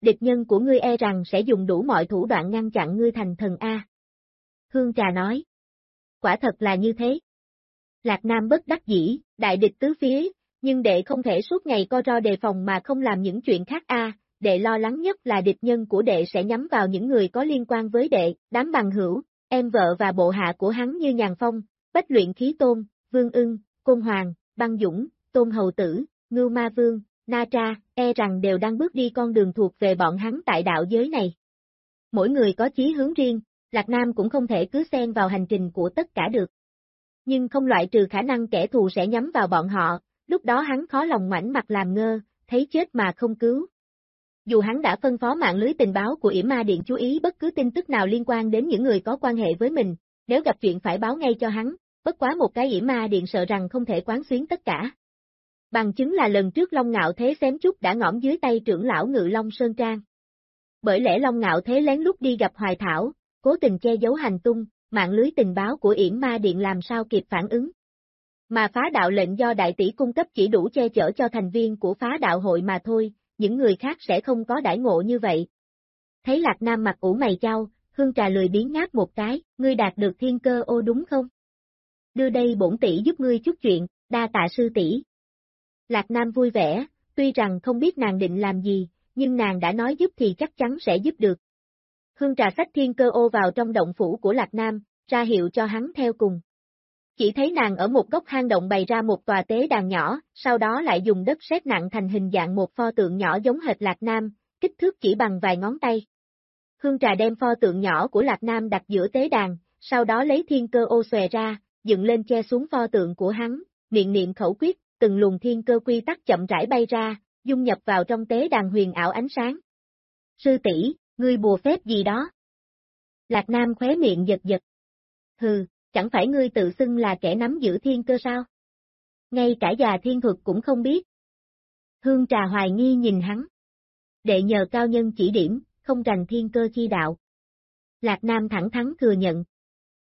Địch nhân của ngươi e rằng sẽ dùng đủ mọi thủ đoạn ngăn chặn ngươi thành thần A. Hương Trà nói. Quả thật là như thế. Lạc Nam bất đắc dĩ, đại địch tứ phía, nhưng đệ không thể suốt ngày co ro đề phòng mà không làm những chuyện khác a. đệ lo lắng nhất là địch nhân của đệ sẽ nhắm vào những người có liên quan với đệ, đám bằng hữu, em vợ và bộ hạ của hắn như Nhàn Phong, Bách Luyện Khí Tôn, Vương Ưng, Côn Hoàng, Băng Dũng, Tôn Hầu Tử, Ngưu Ma Vương, Na Tra, e rằng đều đang bước đi con đường thuộc về bọn hắn tại đạo giới này. Mỗi người có chí hướng riêng, Lạc Nam cũng không thể cứ xen vào hành trình của tất cả được. Nhưng không loại trừ khả năng kẻ thù sẽ nhắm vào bọn họ, lúc đó hắn khó lòng ngoảnh mặt làm ngơ, thấy chết mà không cứu. Dù hắn đã phân phó mạng lưới tình báo của Yểm Ma Điện chú ý bất cứ tin tức nào liên quan đến những người có quan hệ với mình, nếu gặp chuyện phải báo ngay cho hắn, bất quá một cái Yểm Ma Điện sợ rằng không thể quán xuyến tất cả. Bằng chứng là lần trước Long Ngạo Thế xém chút đã ngõm dưới tay trưởng lão Ngự Long Sơn Trang. Bởi lẽ Long Ngạo Thế lén lút đi gặp Hoài Thảo, cố tình che giấu hành tung, mạng lưới tình báo của Yểm Ma Điện làm sao kịp phản ứng. Mà phá đạo lệnh do đại tỷ cung cấp chỉ đủ che chở cho thành viên của phá đạo hội mà thôi, những người khác sẽ không có đãi ngộ như vậy. Thấy Lạc Nam mặt ủ mày trao, Hương Trà lười biến ngáp một cái, ngươi đạt được thiên cơ ô đúng không? Đưa đây bổn tỷ giúp ngươi chút chuyện, đa tạ sư tỷ. Lạc Nam vui vẻ, tuy rằng không biết nàng định làm gì, nhưng nàng đã nói giúp thì chắc chắn sẽ giúp được. Hương trà sách thiên cơ ô vào trong động phủ của Lạc Nam, ra hiệu cho hắn theo cùng. Chỉ thấy nàng ở một góc hang động bày ra một tòa tế đàn nhỏ, sau đó lại dùng đất sét nặng thành hình dạng một pho tượng nhỏ giống hệt Lạc Nam, kích thước chỉ bằng vài ngón tay. Hương trà đem pho tượng nhỏ của Lạc Nam đặt giữa tế đàn, sau đó lấy thiên cơ ô xòe ra, dựng lên che xuống pho tượng của hắn, miệng niệm khẩu quyết, từng luồng thiên cơ quy tắc chậm rãi bay ra, dung nhập vào trong tế đàn huyền ảo ánh sáng. Sư tỷ, ngươi bùa phép gì đó? Lạc Nam khóe miệng giật giật. Hừ, chẳng phải ngươi tự xưng là kẻ nắm giữ thiên cơ sao? Ngay cả già thiên thuật cũng không biết. Hương trà hoài nghi nhìn hắn. Đệ nhờ cao nhân chỉ điểm, không rành thiên cơ chi đạo. Lạc Nam thẳng thắn thừa nhận.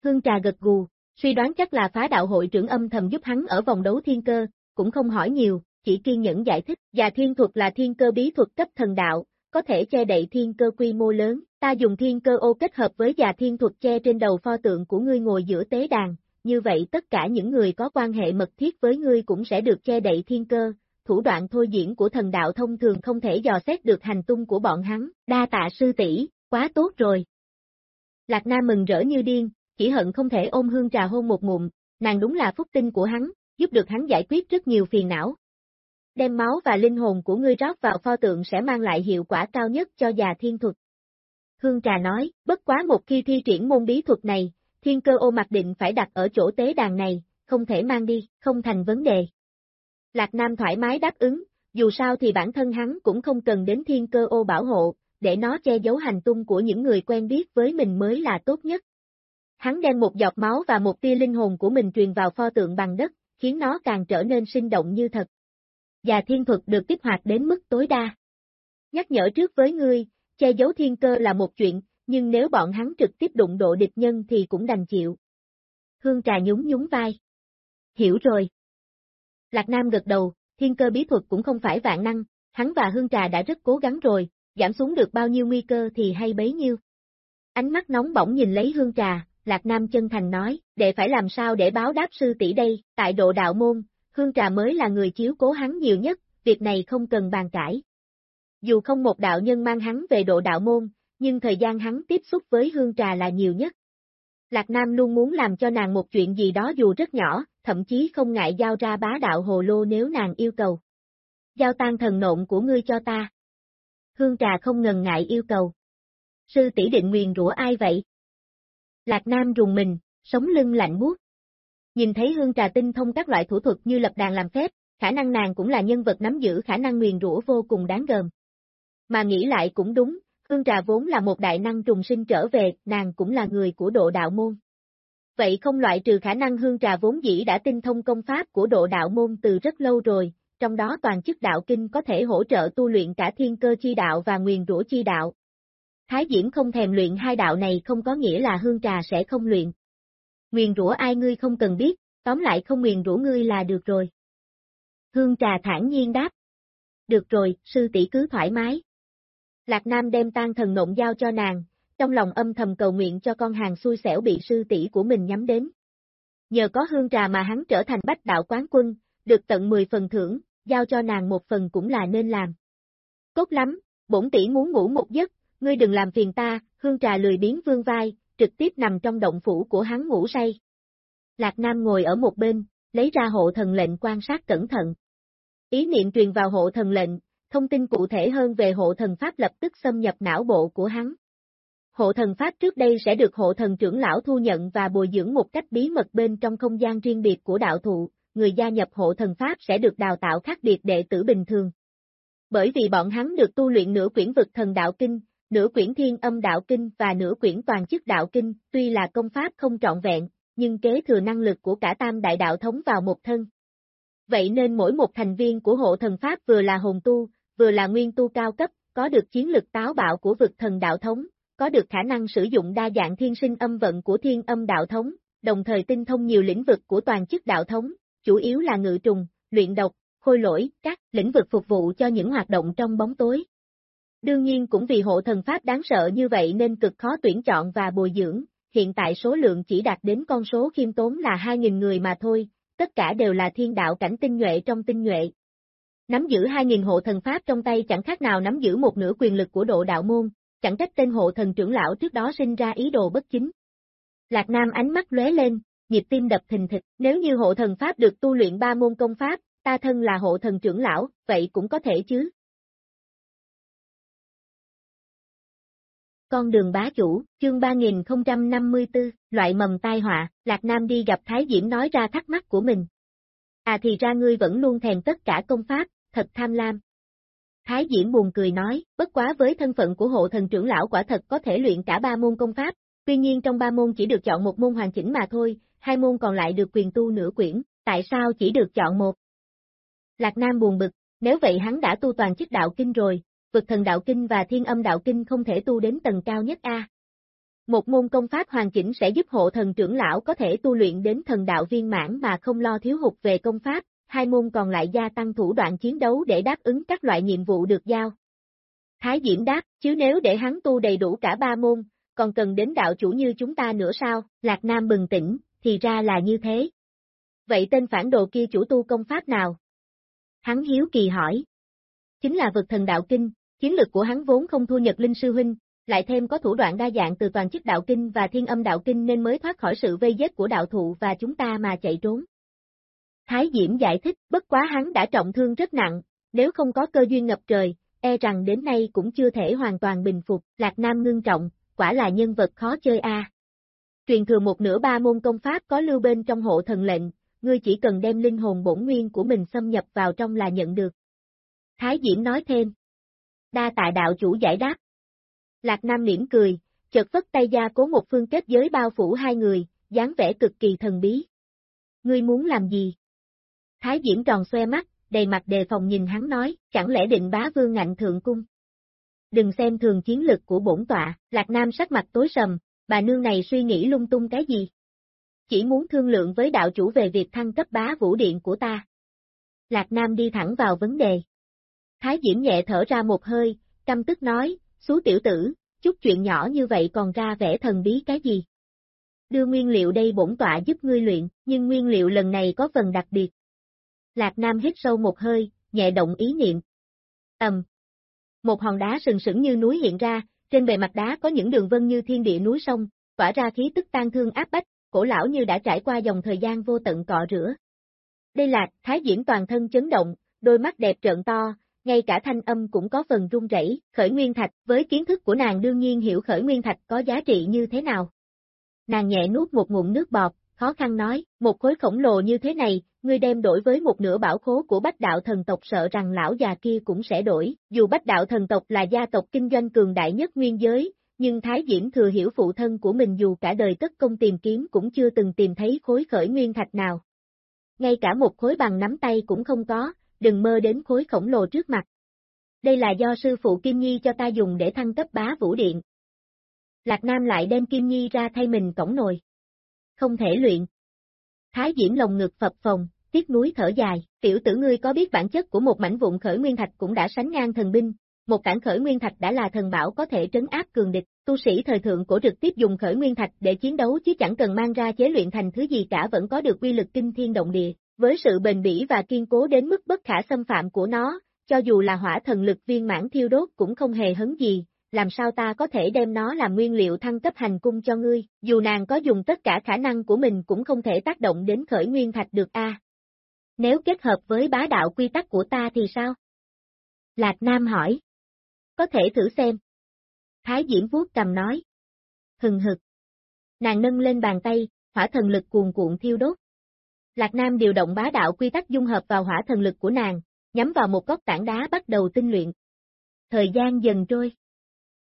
Hương trà gật gù, suy đoán chắc là phá đạo hội trưởng âm thầm giúp hắn ở vòng đấu thiên cơ, cũng không hỏi nhiều, chỉ kiên nhẫn giải thích. Già thiên thuật là thiên cơ bí thuật cấp thần đạo, có thể che đậy thiên cơ quy mô lớn, ta dùng thiên cơ ô kết hợp với già thiên thuật che trên đầu pho tượng của ngươi ngồi giữa tế đàn, như vậy tất cả những người có quan hệ mật thiết với ngươi cũng sẽ được che đậy thiên cơ, thủ đoạn thôi diễn của thần đạo thông thường không thể dò xét được hành tung của bọn hắn, đa tạ sư tỷ, quá tốt rồi. Lạc Nam mừng rỡ như điên, chỉ hận không thể ôm hương trà hôn một ngụm, nàng đúng là phúc tinh của hắn, giúp được hắn giải quyết rất nhiều phiền não, đem máu và linh hồn của ngươi rót vào pho tượng sẽ mang lại hiệu quả cao nhất cho già thiên thuật. Hương Trà nói, bất quá một khi thi triển môn bí thuật này, thiên cơ ô mặc định phải đặt ở chỗ tế đàn này, không thể mang đi, không thành vấn đề. Lạc Nam thoải mái đáp ứng, dù sao thì bản thân hắn cũng không cần đến thiên cơ ô bảo hộ, để nó che giấu hành tung của những người quen biết với mình mới là tốt nhất. Hắn đem một giọt máu và một tia linh hồn của mình truyền vào pho tượng bằng đất, khiến nó càng trở nên sinh động như thật và thiên thuật được kích hoạt đến mức tối đa. Nhắc nhở trước với ngươi, che giấu thiên cơ là một chuyện, nhưng nếu bọn hắn trực tiếp đụng độ địch nhân thì cũng đành chịu. Hương trà nhún nhún vai. Hiểu rồi. Lạc Nam gật đầu, thiên cơ bí thuật cũng không phải vạn năng, hắn và Hương trà đã rất cố gắng rồi, giảm xuống được bao nhiêu nguy cơ thì hay bấy nhiêu. Ánh mắt nóng bỏng nhìn lấy Hương trà, Lạc Nam chân thành nói, đệ phải làm sao để báo đáp sư tỷ đây, tại độ đạo môn, Hương Trà mới là người chiếu cố hắn nhiều nhất, việc này không cần bàn cãi. Dù không một đạo nhân mang hắn về độ đạo môn, nhưng thời gian hắn tiếp xúc với Hương Trà là nhiều nhất. Lạc Nam luôn muốn làm cho nàng một chuyện gì đó dù rất nhỏ, thậm chí không ngại giao ra bá đạo hồ lô nếu nàng yêu cầu. Giao tan thần nộn của ngươi cho ta. Hương Trà không ngần ngại yêu cầu. Sư tỷ định nguyền rủa ai vậy? Lạc Nam rùng mình, sống lưng lạnh buốt. Nhìn thấy hương trà tinh thông các loại thủ thuật như lập đàn làm phép, khả năng nàng cũng là nhân vật nắm giữ khả năng nguyền rủa vô cùng đáng gờm. Mà nghĩ lại cũng đúng, hương trà vốn là một đại năng trùng sinh trở về, nàng cũng là người của độ đạo môn. Vậy không loại trừ khả năng hương trà vốn dĩ đã tinh thông công pháp của độ đạo môn từ rất lâu rồi, trong đó toàn chức đạo kinh có thể hỗ trợ tu luyện cả thiên cơ chi đạo và nguyền rủa chi đạo. Thái Diễm không thèm luyện hai đạo này không có nghĩa là hương trà sẽ không luyện. Nguyền rủa ai ngươi không cần biết, tóm lại không nguyền rủa ngươi là được rồi. Hương trà thản nhiên đáp. Được rồi, sư tỷ cứ thoải mái. Lạc Nam đem tan thần nộn giao cho nàng, trong lòng âm thầm cầu nguyện cho con hàng xui xẻo bị sư tỷ của mình nhắm đến. Nhờ có hương trà mà hắn trở thành bách đạo quán quân, được tận 10 phần thưởng, giao cho nàng một phần cũng là nên làm. Tốt lắm, bổn tỷ muốn ngủ một giấc, ngươi đừng làm phiền ta, hương trà lười biến vương vai, trực tiếp nằm trong động phủ của hắn ngủ say. Lạc Nam ngồi ở một bên, lấy ra hộ thần lệnh quan sát cẩn thận. Ý niệm truyền vào hộ thần lệnh, thông tin cụ thể hơn về hộ thần pháp lập tức xâm nhập não bộ của hắn. Hộ thần pháp trước đây sẽ được hộ thần trưởng lão thu nhận và bồi dưỡng một cách bí mật bên trong không gian riêng biệt của đạo thụ, người gia nhập hộ thần pháp sẽ được đào tạo khác biệt đệ tử bình thường. Bởi vì bọn hắn được tu luyện nửa quyển vực thần đạo kinh, nửa quyển thiên âm đạo kinh và nửa quyển toàn chức đạo kinh, tuy là công pháp không trọn vẹn, nhưng kế thừa năng lực của cả tam đại đạo thống vào một thân. Vậy nên mỗi một thành viên của hộ thần pháp vừa là hồn tu, vừa là nguyên tu cao cấp, có được chiến lực táo bạo của vực thần đạo thống, có được khả năng sử dụng đa dạng thiên sinh âm vận của thiên âm đạo thống, đồng thời tinh thông nhiều lĩnh vực của toàn chức đạo thống, chủ yếu là ngự trùng, luyện độc, khôi lỗi, các lĩnh vực phục vụ cho những hoạt động trong bóng tối. Đương nhiên cũng vì hộ thần pháp đáng sợ như vậy nên cực khó tuyển chọn và bồi dưỡng, hiện tại số lượng chỉ đạt đến con số khiêm tốn là 2.000 người mà thôi, tất cả đều là thiên đạo cảnh tinh nhuệ trong tinh nhuệ. Nắm giữ 2.000 hộ thần pháp trong tay chẳng khác nào nắm giữ một nửa quyền lực của độ đạo môn, chẳng trách tên hộ thần trưởng lão trước đó sinh ra ý đồ bất chính. Lạc Nam ánh mắt lóe lên, nhịp tim đập thình thịch, nếu như hộ thần pháp được tu luyện ba môn công pháp, ta thân là hộ thần trưởng lão, vậy cũng có thể chứ. Con đường bá chủ, chương 3054, loại mầm tai họa, Lạc Nam đi gặp Thái Diễm nói ra thắc mắc của mình. À thì ra ngươi vẫn luôn thèm tất cả công pháp, thật tham lam. Thái Diễm buồn cười nói, bất quá với thân phận của hộ thần trưởng lão quả thật có thể luyện cả ba môn công pháp, tuy nhiên trong ba môn chỉ được chọn một môn hoàn chỉnh mà thôi, hai môn còn lại được quyền tu nửa quyển, tại sao chỉ được chọn một? Lạc Nam buồn bực, nếu vậy hắn đã tu toàn chức đạo kinh rồi, vực thần đạo kinh và thiên âm đạo kinh không thể tu đến tầng cao nhất A. Một môn công pháp hoàn chỉnh sẽ giúp hộ thần trưởng lão có thể tu luyện đến thần đạo viên mãn mà không lo thiếu hụt về công pháp, hai môn còn lại gia tăng thủ đoạn chiến đấu để đáp ứng các loại nhiệm vụ được giao. Thái Diễm đáp, chứ nếu để hắn tu đầy đủ cả ba môn, còn cần đến đạo chủ như chúng ta nữa sao, Lạc Nam bừng tỉnh, thì ra là như thế. Vậy tên phản đồ kia chủ tu công pháp nào? Hắn hiếu kỳ hỏi. Chính là vực thần đạo kinh, chiến lực của hắn vốn không thua Nhật Linh Sư Huynh, lại thêm có thủ đoạn đa dạng từ toàn chức đạo kinh và thiên âm đạo kinh nên mới thoát khỏi sự vây giết của đạo thụ và chúng ta mà chạy trốn. Thái Diễm giải thích, bất quá hắn đã trọng thương rất nặng, nếu không có cơ duyên ngập trời, e rằng đến nay cũng chưa thể hoàn toàn bình phục, Lạc Nam ngưng trọng, quả là nhân vật khó chơi a. Truyền thừa một nửa ba môn công pháp có lưu bên trong hộ thần lệnh, ngươi chỉ cần đem linh hồn bổn nguyên của mình xâm nhập vào trong là nhận được. Thái Diễm nói thêm. Đa tạ đạo chủ giải đáp. Lạc Nam mỉm cười, chợt vất tay ra cố một phương kết giới bao phủ hai người, dáng vẻ cực kỳ thần bí. Ngươi muốn làm gì? Thái Diễm tròn xoe mắt, đầy mặt đề phòng nhìn hắn nói, chẳng lẽ định bá vương ngạnh thượng cung? Đừng xem thường chiến lực của bổn tọa, Lạc Nam sắc mặt tối sầm, bà nương này suy nghĩ lung tung cái gì? Chỉ muốn thương lượng với đạo chủ về việc thăng cấp bá vũ điện của ta. Lạc Nam đi thẳng vào vấn đề. Thái Diễm nhẹ thở ra một hơi, căm tức nói, xú tiểu tử, chút chuyện nhỏ như vậy còn ra vẻ thần bí cái gì? Đưa nguyên liệu đây bổn tọa giúp ngươi luyện, nhưng nguyên liệu lần này có phần đặc biệt. Lạc Nam hít sâu một hơi, nhẹ động ý niệm. Ầm. Một hòn đá sừng sững như núi hiện ra, trên bề mặt đá có những đường vân như thiên địa núi sông, tỏa ra khí tức tan thương áp bách, cổ lão như đã trải qua dòng thời gian vô tận cọ rửa. Đây là, Thái Diễm toàn thân chấn động, đôi mắt đẹp trợn to, ngay cả thanh âm cũng có phần run rẩy. khởi nguyên thạch, với kiến thức của nàng đương nhiên hiểu khởi nguyên thạch có giá trị như thế nào. Nàng nhẹ nuốt một ngụm nước bọt, khó khăn nói, một khối khổng lồ như thế này, ngươi đem đổi với một nửa bảo khố của bách đạo thần tộc sợ rằng lão già kia cũng sẽ đổi, dù bách đạo thần tộc là gia tộc kinh doanh cường đại nhất nguyên giới, nhưng Thái Diễm thừa hiểu phụ thân của mình dù cả đời tất công tìm kiếm cũng chưa từng tìm thấy khối khởi nguyên thạch nào. Ngay cả một khối bằng nắm tay cũng không có, đừng mơ đến khối khổng lồ trước mặt. Đây là do sư phụ Kim Nhi cho ta dùng để thăng cấp bá vũ điện. Lạc Nam lại đem Kim Nhi ra thay mình cổng nồi. Không thể luyện. Thái Diễm lồng ngực phập phồng, tiếc núi thở dài, tiểu tử ngươi có biết bản chất của một mảnh vụn khởi nguyên thạch cũng đã sánh ngang thần binh, một cảnh khởi nguyên thạch đã là thần bảo có thể trấn áp cường địch, tu sĩ thời thượng cổ trực tiếp dùng khởi nguyên thạch để chiến đấu chứ chẳng cần mang ra chế luyện thành thứ gì cả vẫn có được uy lực kinh thiên động địa, với sự bền bỉ và kiên cố đến mức bất khả xâm phạm của nó, cho dù là hỏa thần lực viên mãn thiêu đốt cũng không hề hấn gì, làm sao ta có thể đem nó làm nguyên liệu thăng cấp hành cung cho ngươi, dù nàng có dùng tất cả khả năng của mình cũng không thể tác động đến khởi nguyên thạch được a. Nếu kết hợp với bá đạo quy tắc của ta thì sao? Lạc Nam hỏi. Có thể thử xem. Thái Diễm vuốt cầm nói. Hừng hực. Nàng nâng lên bàn tay, hỏa thần lực cuồn cuộn thiêu đốt. Lạc Nam điều động bá đạo quy tắc dung hợp vào hỏa thần lực của nàng, nhắm vào một góc tảng đá bắt đầu tinh luyện. Thời gian dần trôi.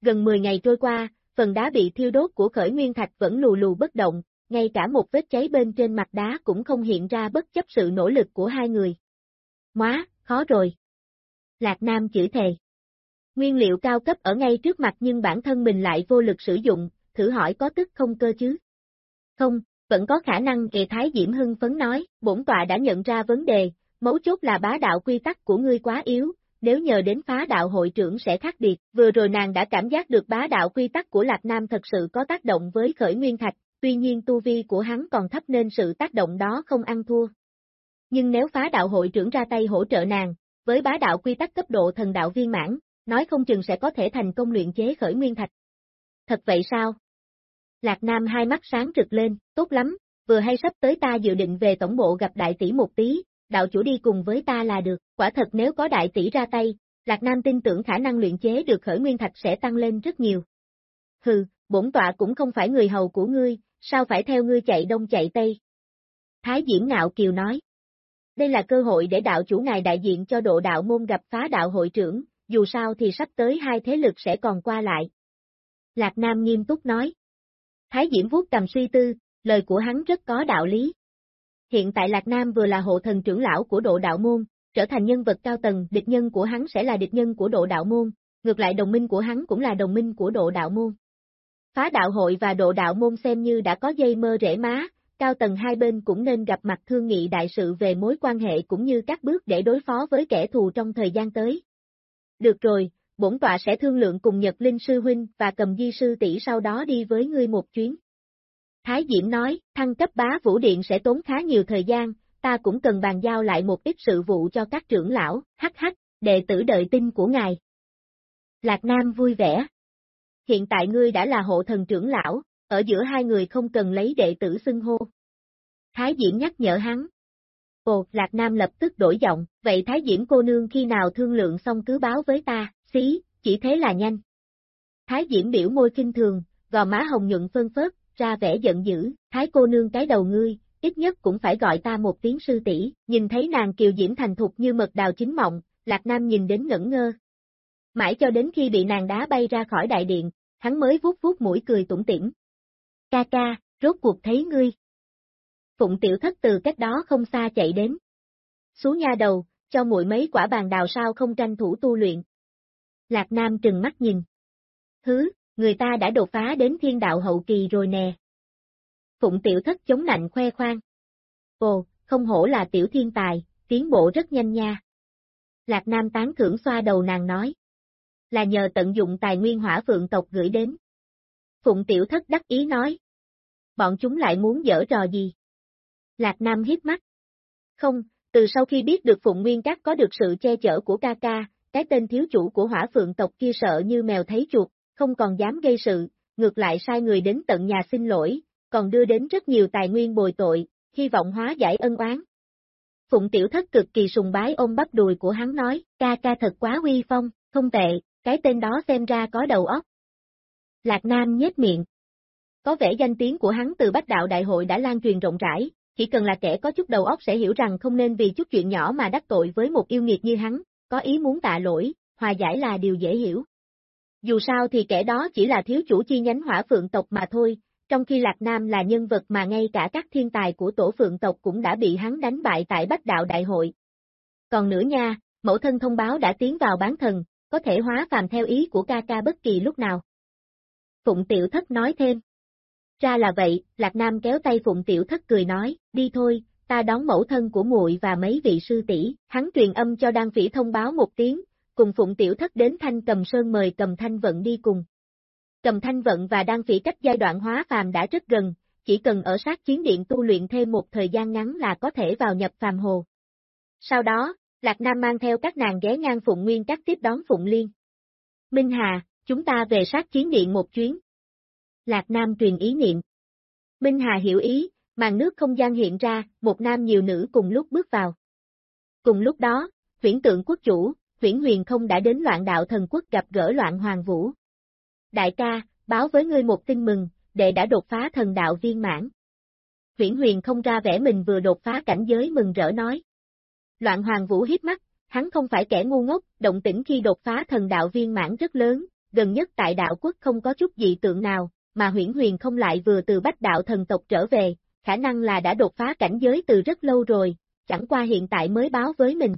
Gần 10 ngày trôi qua, phần đá bị thiêu đốt của khởi nguyên thạch vẫn lù lù bất động, ngay cả một vết cháy bên trên mặt đá cũng không hiện ra bất chấp sự nỗ lực của hai người. Móa, khó rồi. Lạc Nam chửi thề. Nguyên liệu cao cấp ở ngay trước mặt nhưng bản thân mình lại vô lực sử dụng, thử hỏi có tức không cơ chứ? Không, vẫn có khả năng kề Thái Diễm hưng phấn nói, bổn tọa đã nhận ra vấn đề, mấu chốt là bá đạo quy tắc của ngươi quá yếu, nếu nhờ đến phá đạo hội trưởng sẽ khác biệt, vừa rồi nàng đã cảm giác được bá đạo quy tắc của Lạc Nam thật sự có tác động với khởi nguyên thạch, tuy nhiên tu vi của hắn còn thấp nên sự tác động đó không ăn thua. Nhưng nếu phá đạo hội trưởng ra tay hỗ trợ nàng, với bá đạo quy tắc cấp độ thần đạo viên mãn, nói không chừng sẽ có thể thành công luyện chế khởi nguyên thạch. Thật vậy sao? Lạc Nam hai mắt sáng rực lên, tốt lắm, vừa hay sắp tới ta dự định về tổng bộ gặp đại tỷ một tí, đạo chủ đi cùng với ta là được, quả thật nếu có đại tỷ ra tay, Lạc Nam tin tưởng khả năng luyện chế được khởi nguyên thạch sẽ tăng lên rất nhiều. hừ, bổn tọa cũng không phải người hầu của ngươi, sao phải theo ngươi chạy đông chạy tây. Thái Diễm Ngạo Kiều nói. Đây là cơ hội để đạo chủ ngài đại diện cho độ đạo môn gặp phá đạo hội trưởng, dù sao thì sắp tới hai thế lực sẽ còn qua lại. Lạc Nam nghiêm túc nói. Thái Diễm vuốt cầm suy tư, lời của hắn rất có đạo lý. Hiện tại Lạc Nam vừa là hộ thần trưởng lão của độ đạo môn, trở thành nhân vật cao tầng, địch nhân của hắn sẽ là địch nhân của độ đạo môn, ngược lại đồng minh của hắn cũng là đồng minh của độ đạo môn. Phá đạo hội và độ đạo môn xem như đã có dây mơ rễ má, cao tầng hai bên cũng nên gặp mặt thương nghị đại sự về mối quan hệ cũng như các bước để đối phó với kẻ thù trong thời gian tới. Được rồi, bổn tọa sẽ thương lượng cùng Nhật Linh Sư Huynh và cầm di sư tỷ sau đó đi với ngươi một chuyến. Thái Diễm nói, thăng cấp bá vũ điện sẽ tốn khá nhiều thời gian, ta cũng cần bàn giao lại một ít sự vụ cho các trưởng lão, hắc hắc, đệ tử đợi tin của ngài. Lạc Nam vui vẻ. Hiện tại ngươi đã là hộ thần trưởng lão, ở giữa hai người không cần lấy đệ tử xưng hô. Thái Diễm nhắc nhở hắn. Ồ, Lạc Nam lập tức đổi giọng, vậy Thái Diễm cô nương khi nào thương lượng xong cứ báo với ta, xí, chỉ thế là nhanh. Thái Diễm biểu môi kinh thường, gò má hồng nhuận phân phớt, ra vẻ giận dữ, Thái cô nương cái đầu ngươi, ít nhất cũng phải gọi ta một tiếng sư tỷ. nhìn thấy nàng kiều diễm thành thục như mật đào chính mộng, Lạc Nam nhìn đến ngẩn ngơ. Mãi cho đến khi bị nàng đá bay ra khỏi đại điện, hắn mới vuốt vuốt mũi cười tủm tỉm. Ca ca, rốt cuộc thấy ngươi. Phụng tiểu thất từ cách đó không xa chạy đến. Xuống nha đầu, cho muội mấy quả bàn đào sao không tranh thủ tu luyện. Lạc Nam trừng mắt nhìn. Hứ, người ta đã đột phá đến thiên đạo hậu kỳ rồi nè. Phụng tiểu thất chống nạnh khoe khoang. Ồ, không hổ là tiểu thiên tài, tiến bộ rất nhanh nha. Lạc Nam tán thưởng xoa đầu nàng nói. Là nhờ tận dụng tài nguyên hỏa phượng tộc gửi đến. Phụng tiểu thất đắc ý nói. Bọn chúng lại muốn dở trò gì? Lạc Nam hiếp mắt. Không, từ sau khi biết được Phụng Nguyên Các có được sự che chở của ca ca, cái tên thiếu chủ của hỏa phượng tộc kia sợ như mèo thấy chuột, không còn dám gây sự, ngược lại sai người đến tận nhà xin lỗi, còn đưa đến rất nhiều tài nguyên bồi tội, hy vọng hóa giải ân oán. Phụng tiểu thất cực kỳ sùng bái ôm bắp đùi của hắn nói, ca ca thật quá uy phong, không tệ, cái tên đó xem ra có đầu óc. Lạc Nam nhếch miệng. Có vẻ danh tiếng của hắn từ bách đạo đại hội đã lan truyền rộng rãi, chỉ cần là kẻ có chút đầu óc sẽ hiểu rằng không nên vì chút chuyện nhỏ mà đắc tội với một yêu nghiệt như hắn, có ý muốn tạ lỗi, hòa giải là điều dễ hiểu. Dù sao thì kẻ đó chỉ là thiếu chủ chi nhánh hỏa phượng tộc mà thôi, trong khi Lạc Nam là nhân vật mà ngay cả các thiên tài của tổ phượng tộc cũng đã bị hắn đánh bại tại Bách Đạo Đại hội. Còn nữa nha, mẫu thân thông báo đã tiến vào bán thần, có thể hóa phàm theo ý của ca ca bất kỳ lúc nào. Phụng Tiểu Thất nói thêm. Ra là vậy, Lạc Nam kéo tay Phụng Tiểu Thất cười nói, đi thôi, ta đón mẫu thân của muội và mấy vị sư tỷ. Hắn truyền âm cho Đan Phỉ thông báo một tiếng, cùng Phụng Tiểu Thất đến Thanh Cầm Sơn mời Cầm Thanh Vận đi cùng. Cầm Thanh Vận và Đan Phỉ cách giai đoạn hóa phàm đã rất gần, chỉ cần ở sát chiến điện tu luyện thêm một thời gian ngắn là có thể vào nhập phàm hồ. Sau đó, Lạc Nam mang theo các nàng ghé ngang Phụng Nguyên các tiếp đón Phụng Liên. Minh Hà, chúng ta về sát chiến điện một chuyến. Lạc Nam truyền ý niệm. Minh Hà hiểu ý, màn nước không gian hiện ra, một nam nhiều nữ cùng lúc bước vào. Cùng lúc đó, huyển tượng quốc chủ, huyển huyền không đã đến loạn đạo thần quốc gặp gỡ loạn hoàng vũ. Đại ca, báo với ngươi một tin mừng, đệ đã đột phá thần đạo viên mãn. Huyển huyền không ra vẻ mình vừa đột phá cảnh giới mừng rỡ nói. Loạn hoàng vũ hiếp mắt, hắn không phải kẻ ngu ngốc, động tĩnh khi đột phá thần đạo viên mãn rất lớn, gần nhất tại đạo quốc không có chút dị tượng nào, mà huyển huyền không lại vừa từ bách đạo thần tộc trở về, khả năng là đã đột phá cảnh giới từ rất lâu rồi, chẳng qua hiện tại mới báo với mình.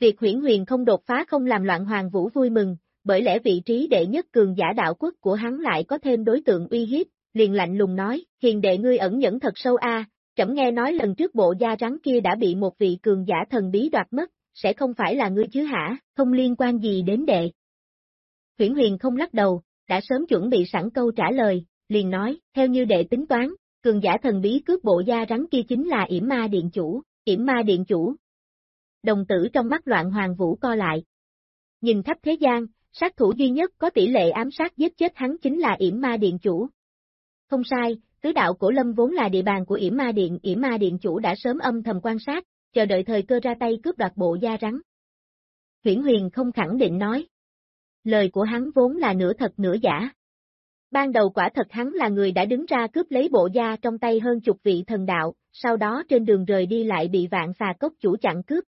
Việc huyển huyền không đột phá không làm loạn hoàng vũ vui mừng, bởi lẽ vị trí đệ nhất cường giả đạo quốc của hắn lại có thêm đối tượng uy hiếp, liền lạnh lùng nói, hiền đệ ngươi ẩn nhẫn thật sâu a, trẫm nghe nói lần trước bộ da rắn kia đã bị một vị cường giả thần bí đoạt mất, sẽ không phải là ngươi chứ hả, không liên quan gì đến đệ. Huyển huyền không lắc đầu, đã sớm chuẩn bị sẵn câu trả lời, liền nói, theo như đệ tính toán, cường giả thần bí cướp bộ da rắn kia chính là yểm ma điện chủ, yểm ma điện chủ. Đồng tử trong mắt loạn hoàng vũ co lại. Nhìn khắp thế gian, sát thủ duy nhất có tỷ lệ ám sát giết chết hắn chính là yểm ma điện chủ. Không sai, tứ đạo cổ lâm vốn là địa bàn của yểm ma điện, yểm ma điện chủ đã sớm âm thầm quan sát, chờ đợi thời cơ ra tay cướp đoạt bộ da rắn. Huyển huyền không khẳng định nói. Lời của hắn vốn là nửa thật nửa giả. Ban đầu quả thật hắn là người đã đứng ra cướp lấy bộ gia trong tay hơn chục vị thần đạo, sau đó trên đường rời đi lại bị vạn xà cốc chủ chặn cướp.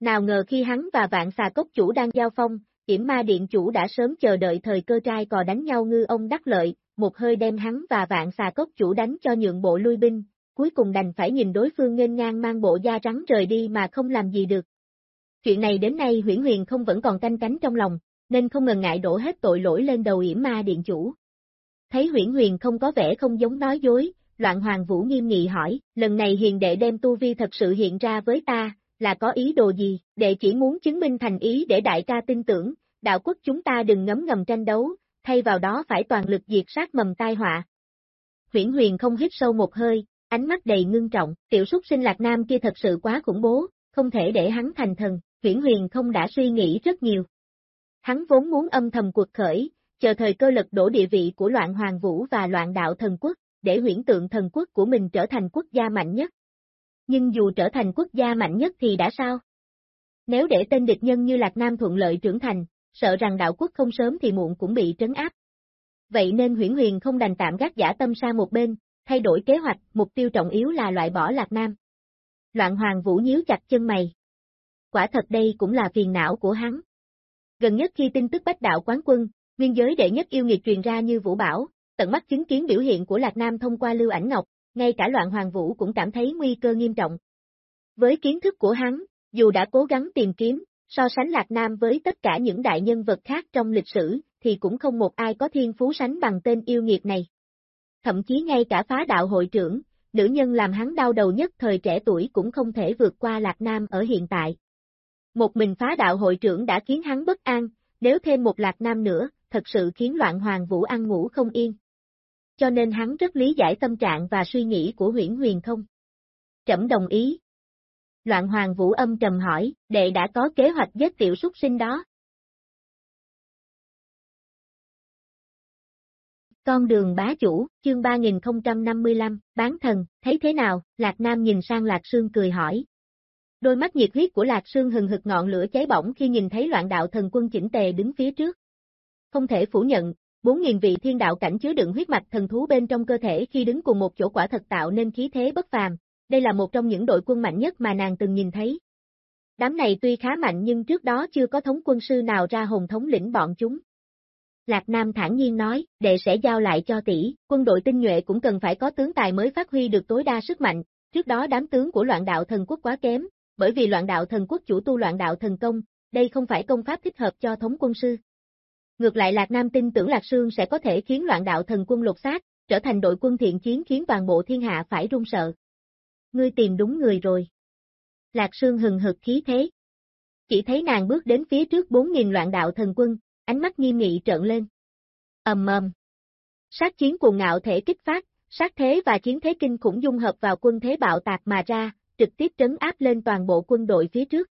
Nào ngờ khi hắn và vạn xà cốc chủ đang giao phong, Yểm ma điện chủ đã sớm chờ đợi thời cơ trai cò đánh nhau ngư ông đắc lợi, một hơi đem hắn và vạn xà cốc chủ đánh cho nhượng bộ lui binh, cuối cùng đành phải nhìn đối phương nghênh ngang mang bộ da trắng rời đi mà không làm gì được. Chuyện này đến nay huyển huyền không vẫn còn canh cánh trong lòng, nên không ngần ngại đổ hết tội lỗi lên đầu yểm ma điện chủ. Thấy huyển huyền không có vẻ không giống nói dối, loạn hoàng vũ nghiêm nghị hỏi, lần này hiền đệ đem tu vi thật sự hiện ra với ta, là có ý đồ gì, đệ chỉ muốn chứng minh thành ý để đại ca tin tưởng, đạo quốc chúng ta đừng ngấm ngầm tranh đấu, thay vào đó phải toàn lực diệt sát mầm tai họa. Huyển huyền không hít sâu một hơi, ánh mắt đầy ngưng trọng, tiểu súc sinh lạc nam kia thật sự quá khủng bố, không thể để hắn thành thần, huyển huyền không đã suy nghĩ rất nhiều. Hắn vốn muốn âm thầm cuộc khởi, chờ thời cơ lật đổ địa vị của loạn hoàng vũ và loạn đạo thần quốc, để huyển tượng thần quốc của mình trở thành quốc gia mạnh nhất. Nhưng dù trở thành quốc gia mạnh nhất thì đã sao? Nếu để tên địch nhân như Lạc Nam thuận lợi trưởng thành, sợ rằng đạo quốc không sớm thì muộn cũng bị trấn áp. Vậy nên huyển huyền không đành tạm gác giả tâm sang một bên, thay đổi kế hoạch, mục tiêu trọng yếu là loại bỏ Lạc Nam. Loạn hoàng vũ nhíu chặt chân mày. Quả thật đây cũng là phiền não của hắn. Gần nhất khi tin tức bách đạo quán quân, nguyên giới đệ nhất yêu nghiệt truyền ra như vũ bảo, tận mắt chứng kiến biểu hiện của Lạc Nam thông qua lưu ảnh ngọc, ngay cả loạn hoàng vũ cũng cảm thấy nguy cơ nghiêm trọng. Với kiến thức của hắn, dù đã cố gắng tìm kiếm, so sánh Lạc Nam với tất cả những đại nhân vật khác trong lịch sử, thì cũng không một ai có thiên phú sánh bằng tên yêu nghiệt này. Thậm chí ngay cả phá đạo hội trưởng, nữ nhân làm hắn đau đầu nhất thời trẻ tuổi cũng không thể vượt qua Lạc Nam ở hiện tại. Một mình phá đạo hội trưởng đã khiến hắn bất an, nếu thêm một Lạc Nam nữa, thật sự khiến loạn hoàng vũ ăn ngủ không yên cho nên hắn rất lý giải tâm trạng và suy nghĩ của huyển huyền không. Trẫm đồng ý. Loạn hoàng vũ âm trầm hỏi, đệ đã có kế hoạch giết tiểu súc sinh đó. Con đường bá chủ, chương 3055, bán thần, thấy thế nào, Lạc Nam nhìn sang Lạc Sương cười hỏi. Đôi mắt nhiệt huyết của Lạc Sương hừng hực ngọn lửa cháy bỏng khi nhìn thấy loạn đạo thần quân chỉnh tề đứng phía trước. Không thể phủ nhận, 4.000 vị thiên đạo cảnh chứa đựng huyết mạch thần thú bên trong cơ thể khi đứng cùng một chỗ quả thật tạo nên khí thế bất phàm, đây là một trong những đội quân mạnh nhất mà nàng từng nhìn thấy. Đám này tuy khá mạnh nhưng trước đó chưa có thống quân sư nào ra hồn thống lĩnh bọn chúng. Lạc Nam thản nhiên nói, đệ sẽ giao lại cho tỷ, quân đội tinh nhuệ cũng cần phải có tướng tài mới phát huy được tối đa sức mạnh, trước đó đám tướng của loạn đạo thần quốc quá kém, bởi vì loạn đạo thần quốc chủ tu loạn đạo thần công, đây không phải công pháp thích hợp cho thống quân sư. Ngược lại Lạc Nam tin tưởng Lạc Sương sẽ có thể khiến loạn đạo thần quân lột xác, trở thành đội quân thiện chiến khiến toàn bộ thiên hạ phải run sợ. Ngươi tìm đúng người rồi. Lạc Sương hừng hực khí thế. Chỉ thấy nàng bước đến phía trước 4.000 loạn đạo thần quân, ánh mắt nghiêm nghị trợn lên. ầm ầm. Sát chiến cuồng ngạo thể kích phát, sát thế và chiến thế kinh khủng dung hợp vào quân thế bạo tạc mà ra, trực tiếp trấn áp lên toàn bộ quân đội phía trước.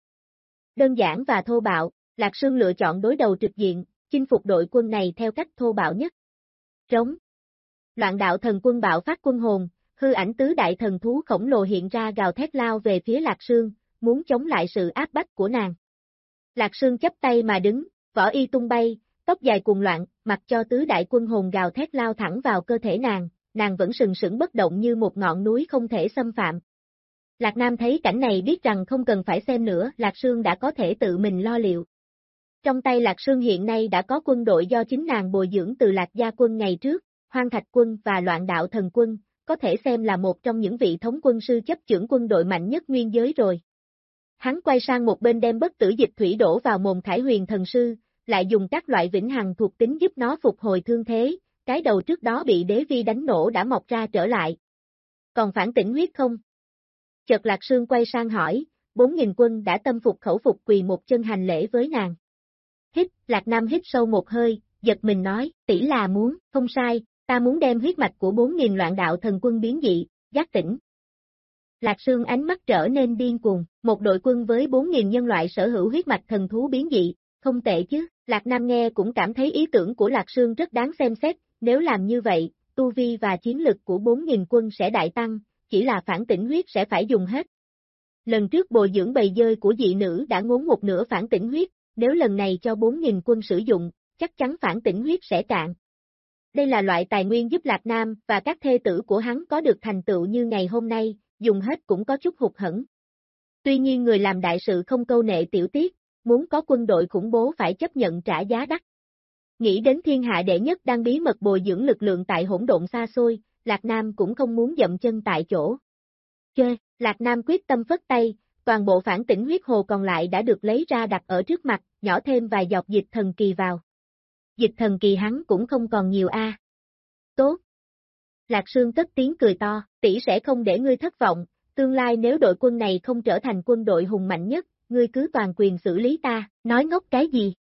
Đơn giản và thô bạo, Lạc Sương lựa chọn đối đầu trực diện, chinh phục đội quân này theo cách thô bạo nhất. Trống. Loạn đạo thần quân bạo phát quân hồn, hư ảnh tứ đại thần thú khổng lồ hiện ra gào thét lao về phía Lạc Sương, muốn chống lại sự áp bách của nàng. Lạc Sương chấp tay mà đứng, vỏ y tung bay, tóc dài cuồng loạn, mặc cho tứ đại quân hồn gào thét lao thẳng vào cơ thể nàng, nàng vẫn sừng sững bất động như một ngọn núi không thể xâm phạm. Lạc Nam thấy cảnh này biết rằng không cần phải xem nữa, Lạc Sương đã có thể tự mình lo liệu. Trong tay Lạc Sương hiện nay đã có quân đội do chính nàng bồi dưỡng từ Lạc Gia quân ngày trước, Hoang Thạch quân và Loạn Đạo Thần quân, có thể xem là một trong những vị thống quân sư chấp trưởng quân đội mạnh nhất nguyên giới rồi. Hắn quay sang một bên đem bất tử dịch thủy đổ vào mồm Khải Huyền thần sư, lại dùng các loại vĩnh hằng thuộc tính giúp nó phục hồi thương thế, cái đầu trước đó bị đế vi đánh nổ đã mọc ra trở lại. Còn phản tỉnh huyết không? Chợt Lạc Sương quay sang hỏi, bốn nghìn quân đã tâm phục khẩu phục quỳ một chân hành lễ với nàng. Hít, Lạc Nam hít sâu một hơi, giật mình nói, tỷ là muốn, không sai, ta muốn đem huyết mạch của 4.000 loạn đạo thần quân biến dị, giác tỉnh. Lạc Sương ánh mắt trở nên điên cuồng, một đội quân với 4.000 nhân loại sở hữu huyết mạch thần thú biến dị, không tệ chứ, Lạc Nam nghe cũng cảm thấy ý tưởng của Lạc Sương rất đáng xem xét, nếu làm như vậy, tu vi và chiến lực của 4.000 quân sẽ đại tăng, chỉ là phản tỉnh huyết sẽ phải dùng hết. Lần trước bồi dưỡng bầy dơi của dị nữ đã ngốn một nửa phản tỉnh huyết, nếu lần này cho 4.000 quân sử dụng, chắc chắn phản tỉnh huyết sẽ cạn. Đây là loại tài nguyên giúp Lạc Nam và các thê tử của hắn có được thành tựu như ngày hôm nay, dùng hết cũng có chút hụt hẫng. Tuy nhiên người làm đại sự không câu nệ tiểu tiết, muốn có quân đội khủng bố phải chấp nhận trả giá đắt. Nghĩ đến thiên hạ đệ nhất đang bí mật bồi dưỡng lực lượng tại hỗn độn xa xôi, Lạc Nam cũng không muốn dậm chân tại chỗ. Chê, Lạc Nam quyết tâm phất tay, toàn bộ phản tỉnh huyết hồ còn lại đã được lấy ra đặt ở trước mặt, nhỏ thêm vài giọt dịch thần kỳ vào. Dịch thần kỳ hắn cũng không còn nhiều a. Tốt. Lạc Sương cất tiếng cười to, tỷ sẽ không để ngươi thất vọng, tương lai nếu đội quân này không trở thành quân đội hùng mạnh nhất, ngươi cứ toàn quyền xử lý ta, nói ngốc cái gì.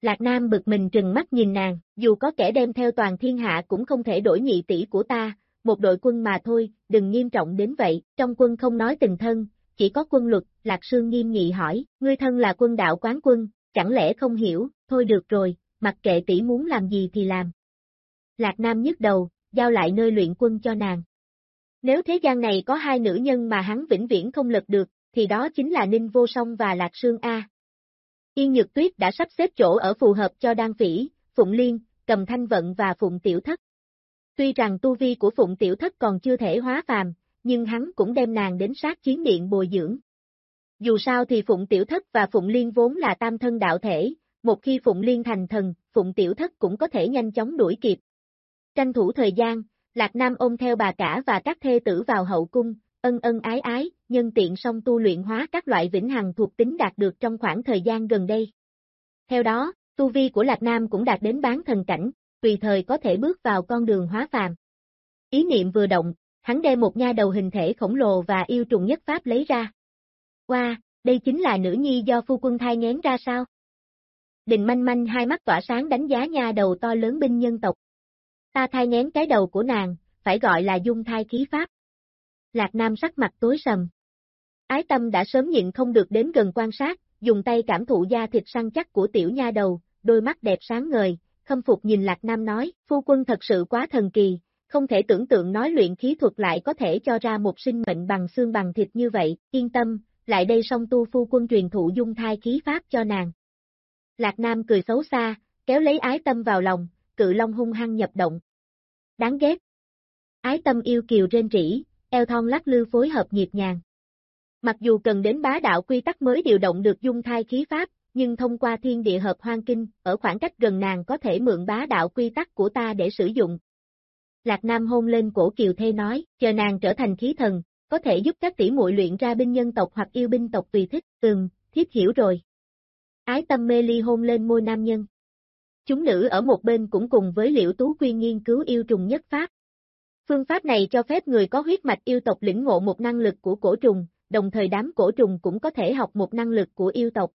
Lạc Nam bực mình trừng mắt nhìn nàng, dù có kẻ đem theo toàn thiên hạ cũng không thể đổi nhị tỷ của ta, một đội quân mà thôi, đừng nghiêm trọng đến vậy, trong quân không nói tình thân, chỉ có quân luật, Lạc Sương nghiêm nghị hỏi, ngươi thân là quân đạo quán quân, chẳng lẽ không hiểu, thôi được rồi, mặc kệ tỷ muốn làm gì thì làm. Lạc Nam nhức đầu, giao lại nơi luyện quân cho nàng. Nếu thế gian này có hai nữ nhân mà hắn vĩnh viễn không lật được, thì đó chính là Ninh Vô Song và Lạc Sương A. Yên Nhược Tuyết đã sắp xếp chỗ ở phù hợp cho Đan Phỉ, Phụng Liên, Cầm Thanh Vận và Phụng Tiểu Thất. Tuy rằng tu vi của Phụng Tiểu Thất còn chưa thể hóa phàm, nhưng hắn cũng đem nàng đến sát chiến điện bồi dưỡng. Dù sao thì Phụng Tiểu Thất và Phụng Liên vốn là tam thân đạo thể, một khi Phụng Liên thành thần, Phụng Tiểu Thất cũng có thể nhanh chóng đuổi kịp. Tranh thủ thời gian, Lạc Nam ôm theo bà cả và các thê tử vào hậu cung, ân ân ái ái, nhân tiện song tu luyện hóa các loại vĩnh hằng thuộc tính đạt được trong khoảng thời gian gần đây. Theo đó, tu vi của Lạc Nam cũng đạt đến bán thần cảnh, tùy thời có thể bước vào con đường hóa phàm. Ý niệm vừa động, hắn đem một nha đầu hình thể khổng lồ và yêu trùng nhất pháp lấy ra. Qua, wow, đây chính là nữ nhi do phu quân thai ngén ra sao? Đình manh manh hai mắt tỏa sáng đánh giá nha đầu to lớn binh nhân tộc. Ta thai ngén cái đầu của nàng, phải gọi là dung thai khí pháp. Lạc Nam sắc mặt tối sầm. Ái tâm đã sớm nhịn không được đến gần quan sát, dùng tay cảm thụ da thịt săn chắc của tiểu nha đầu, đôi mắt đẹp sáng ngời, khâm phục nhìn Lạc Nam nói, phu quân thật sự quá thần kỳ, không thể tưởng tượng nói luyện khí thuật lại có thể cho ra một sinh mệnh bằng xương bằng thịt như vậy, yên tâm, lại đây song tu phu quân truyền thụ dung thai khí pháp cho nàng. Lạc Nam cười xấu xa, kéo lấy ái tâm vào lòng, cự long hung hăng nhập động. Đáng ghét. Ái tâm yêu kiều trên rỉ, eo thon lắc lư phối hợp nhịp nhàng. Mặc dù cần đến bá đạo quy tắc mới điều động được dung thai khí pháp, nhưng thông qua thiên địa hợp hoang kinh, ở khoảng cách gần nàng có thể mượn bá đạo quy tắc của ta để sử dụng. Lạc Nam hôn lên cổ Kiều Thê nói, chờ nàng trở thành khí thần, có thể giúp các tỷ muội luyện ra binh nhân tộc hoặc yêu binh tộc tùy thích, ừm, thiếp hiểu rồi. Ái tâm mê ly hôn lên môi nam nhân. Chúng nữ ở một bên cũng cùng với liễu tú quyên nghiên cứu yêu trùng nhất pháp. Phương pháp này cho phép người có huyết mạch yêu tộc lĩnh ngộ một năng lực của cổ trùng, đồng thời đám cổ trùng cũng có thể học một năng lực của yêu tộc.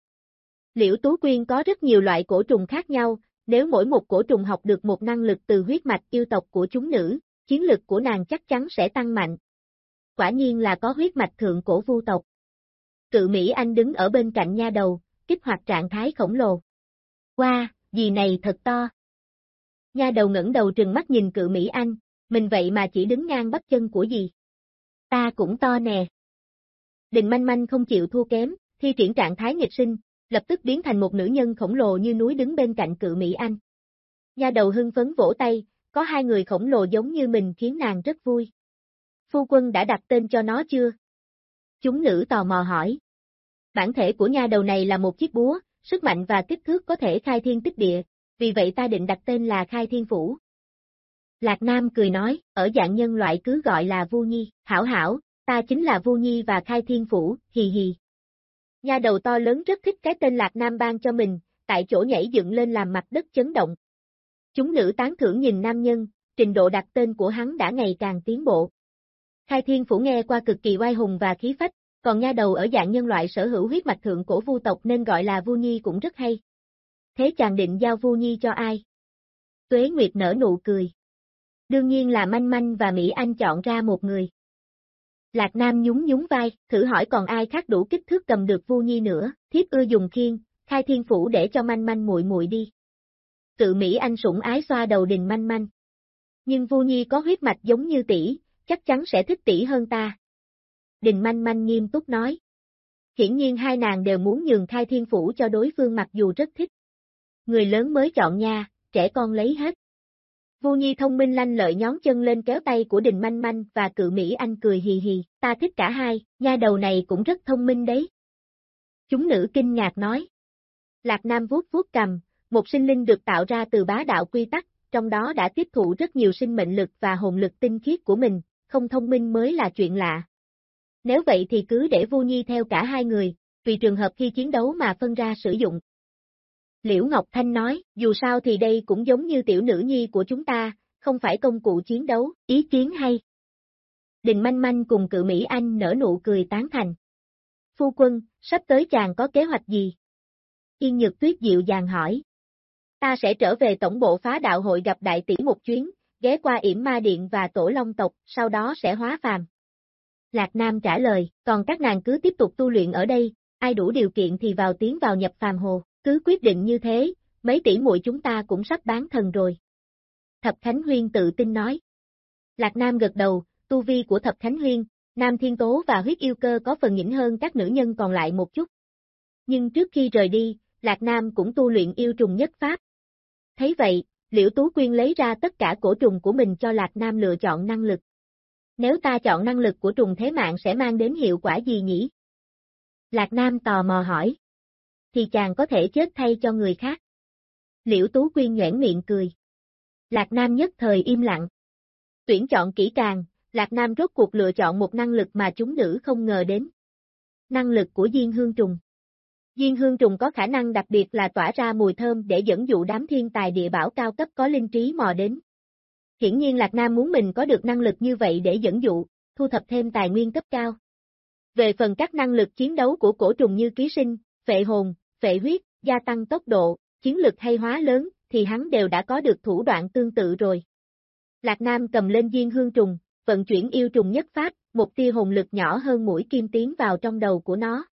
Liễu Tú Quyên có rất nhiều loại cổ trùng khác nhau, nếu mỗi một cổ trùng học được một năng lực từ huyết mạch yêu tộc của chúng nữ, chiến lực của nàng chắc chắn sẽ tăng mạnh. Quả nhiên là có huyết mạch thượng cổ vu tộc. Cự Mỹ Anh đứng ở bên cạnh nha đầu, kích hoạt trạng thái khổng lồ. Qua, wow, gì này thật to. Nha đầu ngẩng đầu trừng mắt nhìn cự Mỹ Anh, mình vậy mà chỉ đứng ngang bắp chân của gì. Ta cũng to nè. Đình manh manh không chịu thua kém, thi triển trạng thái nghịch sinh, lập tức biến thành một nữ nhân khổng lồ như núi đứng bên cạnh cự Mỹ Anh. Nha đầu hưng phấn vỗ tay, có hai người khổng lồ giống như mình khiến nàng rất vui. Phu quân đã đặt tên cho nó chưa? Chúng nữ tò mò hỏi. Bản thể của nha đầu này là một chiếc búa, sức mạnh và kích thước có thể khai thiên tích địa, vì vậy ta định đặt tên là Khai Thiên Phủ. Lạc Nam cười nói, ở dạng nhân loại cứ gọi là Vu Nhi, hảo hảo, ta chính là Vu Nhi và Khai Thiên Phủ, hì hì. Nha đầu to lớn rất thích cái tên Lạc Nam ban cho mình, tại chỗ nhảy dựng lên làm mặt đất chấn động. Chúng nữ tán thưởng nhìn nam nhân, trình độ đặt tên của hắn đã ngày càng tiến bộ. Khai Thiên Phủ nghe qua cực kỳ oai hùng và khí phách, còn nha đầu ở dạng nhân loại sở hữu huyết mạch thượng cổ vu tộc nên gọi là Vu Nhi cũng rất hay. Thế chàng định giao Vu Nhi cho ai? Tuế Nguyệt nở nụ cười. Đương nhiên là Manh Manh và Mỹ Anh chọn ra một người. Lạc Nam nhún nhún vai, thử hỏi còn ai khác đủ kích thước cầm được Vu Nhi nữa, thiếp ưa dùng khiên, khai thiên phủ để cho manh manh muội muội đi. Tự Mỹ Anh sủng ái xoa đầu đình manh manh. Nhưng Vu Nhi có huyết mạch giống như tỷ, chắc chắn sẽ thích tỷ hơn ta. Đình manh manh nghiêm túc nói. Hiển nhiên hai nàng đều muốn nhường khai thiên phủ cho đối phương mặc dù rất thích. Người lớn mới chọn nha, trẻ con lấy hết. Vu Nhi thông minh lanh lợi nhón chân lên kéo tay của Đình Manh Manh và cự Mỹ Anh cười hì hì, ta thích cả hai, nha đầu này cũng rất thông minh đấy. Chúng nữ kinh ngạc nói. Lạc Nam vuốt vuốt cầm, một sinh linh được tạo ra từ bá đạo quy tắc, trong đó đã tiếp thụ rất nhiều sinh mệnh lực và hồn lực tinh khiết của mình, không thông minh mới là chuyện lạ. Nếu vậy thì cứ để Vu Nhi theo cả hai người, vì trường hợp khi chiến đấu mà phân ra sử dụng. Liễu Ngọc Thanh nói, dù sao thì đây cũng giống như tiểu nữ nhi của chúng ta, không phải công cụ chiến đấu, ý kiến hay. Đình Manh Manh cùng cự Mỹ Anh nở nụ cười tán thành. Phu quân, sắp tới chàng có kế hoạch gì? Yên Nhược Tuyết dịu dàng hỏi. Ta sẽ trở về tổng bộ phá đạo hội gặp đại tỷ một chuyến, ghé qua yểm ma điện và tổ long tộc, sau đó sẽ hóa phàm. Lạc Nam trả lời, còn các nàng cứ tiếp tục tu luyện ở đây, ai đủ điều kiện thì vào tiến vào nhập phàm hồ, cứ quyết định như thế, mấy tỷ muội chúng ta cũng sắp bán thần rồi. Thập Khánh Huyên tự tin nói. Lạc Nam gật đầu, tu vi của Thập Khánh Huyên, Nam Thiên Tố và huyết yêu cơ có phần nhỉnh hơn các nữ nhân còn lại một chút. Nhưng trước khi rời đi, Lạc Nam cũng tu luyện yêu trùng nhất pháp. Thấy vậy, Liễu Tú Quyên lấy ra tất cả cổ trùng của mình cho Lạc Nam lựa chọn năng lực. Nếu ta chọn năng lực của trùng thế mạng sẽ mang đến hiệu quả gì nhỉ? Lạc Nam tò mò hỏi. Thì chàng có thể chết thay cho người khác. Liễu Tú Quyên nhoảng miệng cười. Lạc Nam nhất thời im lặng. Tuyển chọn kỹ càng, Lạc Nam rốt cuộc lựa chọn một năng lực mà chúng nữ không ngờ đến. Năng lực của Diên Hương Trùng. Diên Hương Trùng có khả năng đặc biệt là tỏa ra mùi thơm để dẫn dụ đám thiên tài địa bảo cao cấp có linh trí mò đến. Hiển nhiên Lạc Nam muốn mình có được năng lực như vậy để dẫn dụ, thu thập thêm tài nguyên cấp cao. Về phần các năng lực chiến đấu của cổ trùng như ký sinh, vệ hồn, phệ huyết, gia tăng tốc độ, chiến lực hay hóa lớn, thì hắn đều đã có được thủ đoạn tương tự rồi. Lạc Nam cầm lên viên hương trùng, vận chuyển yêu trùng nhất pháp, một tia hồn lực nhỏ hơn mũi kim tiến vào trong đầu của nó.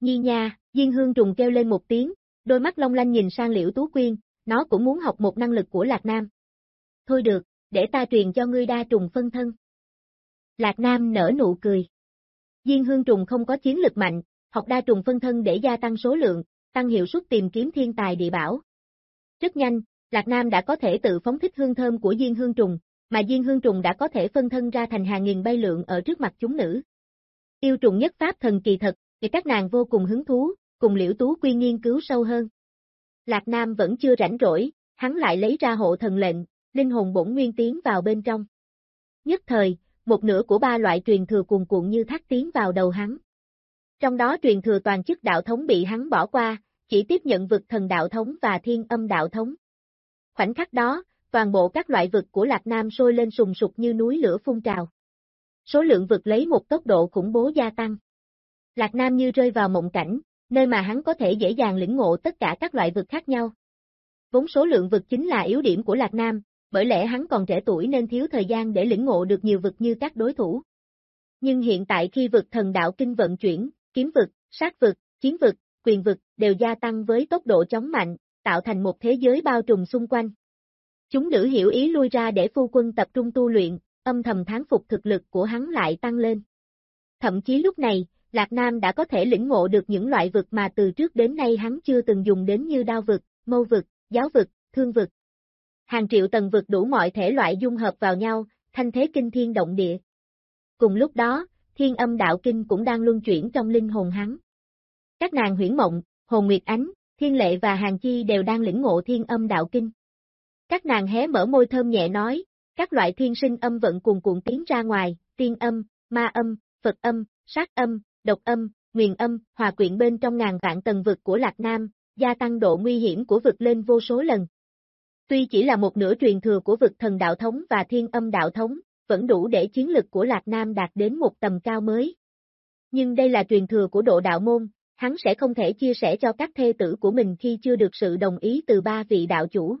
Nhi nha, viên hương trùng kêu lên một tiếng, đôi mắt long lanh nhìn sang liễu tú quyên, nó cũng muốn học một năng lực của Lạc Nam. Thôi được, để ta truyền cho ngươi đa trùng phân thân. Lạc Nam nở nụ cười. Diên hương trùng không có chiến lực mạnh, học đa trùng phân thân để gia tăng số lượng, tăng hiệu suất tìm kiếm thiên tài địa bảo. Rất nhanh, Lạc Nam đã có thể tự phóng thích hương thơm của Diên hương trùng, mà Diên hương trùng đã có thể phân thân ra thành hàng nghìn bay lượng ở trước mặt chúng nữ. Yêu trùng nhất pháp thần kỳ thật, thì các nàng vô cùng hứng thú, cùng liễu tú quy nghiên cứu sâu hơn. Lạc Nam vẫn chưa rảnh rỗi, hắn lại lấy ra hộ thần lệnh, linh hồn bổn nguyên tiến vào bên trong. Nhất thời, một nửa của ba loại truyền thừa cuồn cuộn như thác tiến vào đầu hắn. Trong đó truyền thừa toàn chức đạo thống bị hắn bỏ qua, chỉ tiếp nhận vực thần đạo thống và thiên âm đạo thống. Khoảnh khắc đó, toàn bộ các loại vực của Lạc Nam sôi lên sùng sục như núi lửa phun trào. Số lượng vực lấy một tốc độ khủng bố gia tăng. Lạc Nam như rơi vào mộng cảnh, nơi mà hắn có thể dễ dàng lĩnh ngộ tất cả các loại vực khác nhau. Vốn số lượng vực chính là yếu điểm của Lạc Nam, bởi lẽ hắn còn trẻ tuổi nên thiếu thời gian để lĩnh ngộ được nhiều vực như các đối thủ. Nhưng hiện tại khi vực thần đạo kinh vận chuyển, kiếm vực, sát vực, chiến vực, quyền vực đều gia tăng với tốc độ chóng mạnh, tạo thành một thế giới bao trùm xung quanh. Chúng nữ hiểu ý lui ra để phu quân tập trung tu luyện, âm thầm tháng phục thực lực của hắn lại tăng lên. Thậm chí lúc này, Lạc Nam đã có thể lĩnh ngộ được những loại vực mà từ trước đến nay hắn chưa từng dùng đến như đao vực, mâu vực, giáo vực, thương vực. Hàng triệu tầng vực đủ mọi thể loại dung hợp vào nhau, thanh thế kinh thiên động địa. Cùng lúc đó, thiên âm đạo kinh cũng đang luân chuyển trong linh hồn hắn. Các nàng huyển mộng, hồn nguyệt ánh, thiên lệ và hàng chi đều đang lĩnh ngộ thiên âm đạo kinh. Các nàng hé mở môi thơm nhẹ nói, các loại thiên sinh âm vận cuồn cuộn tiến ra ngoài, tiên âm, ma âm, Phật âm, sát âm, độc âm, nguyền âm, hòa quyện bên trong ngàn vạn tầng vực của Lạc Nam, gia tăng độ nguy hiểm của vực lên vô số lần. Tuy chỉ là một nửa truyền thừa của vực thần đạo thống và thiên âm đạo thống, vẫn đủ để chiến lực của Lạc Nam đạt đến một tầm cao mới. Nhưng đây là truyền thừa của độ đạo môn, hắn sẽ không thể chia sẻ cho các thê tử của mình khi chưa được sự đồng ý từ ba vị đạo chủ.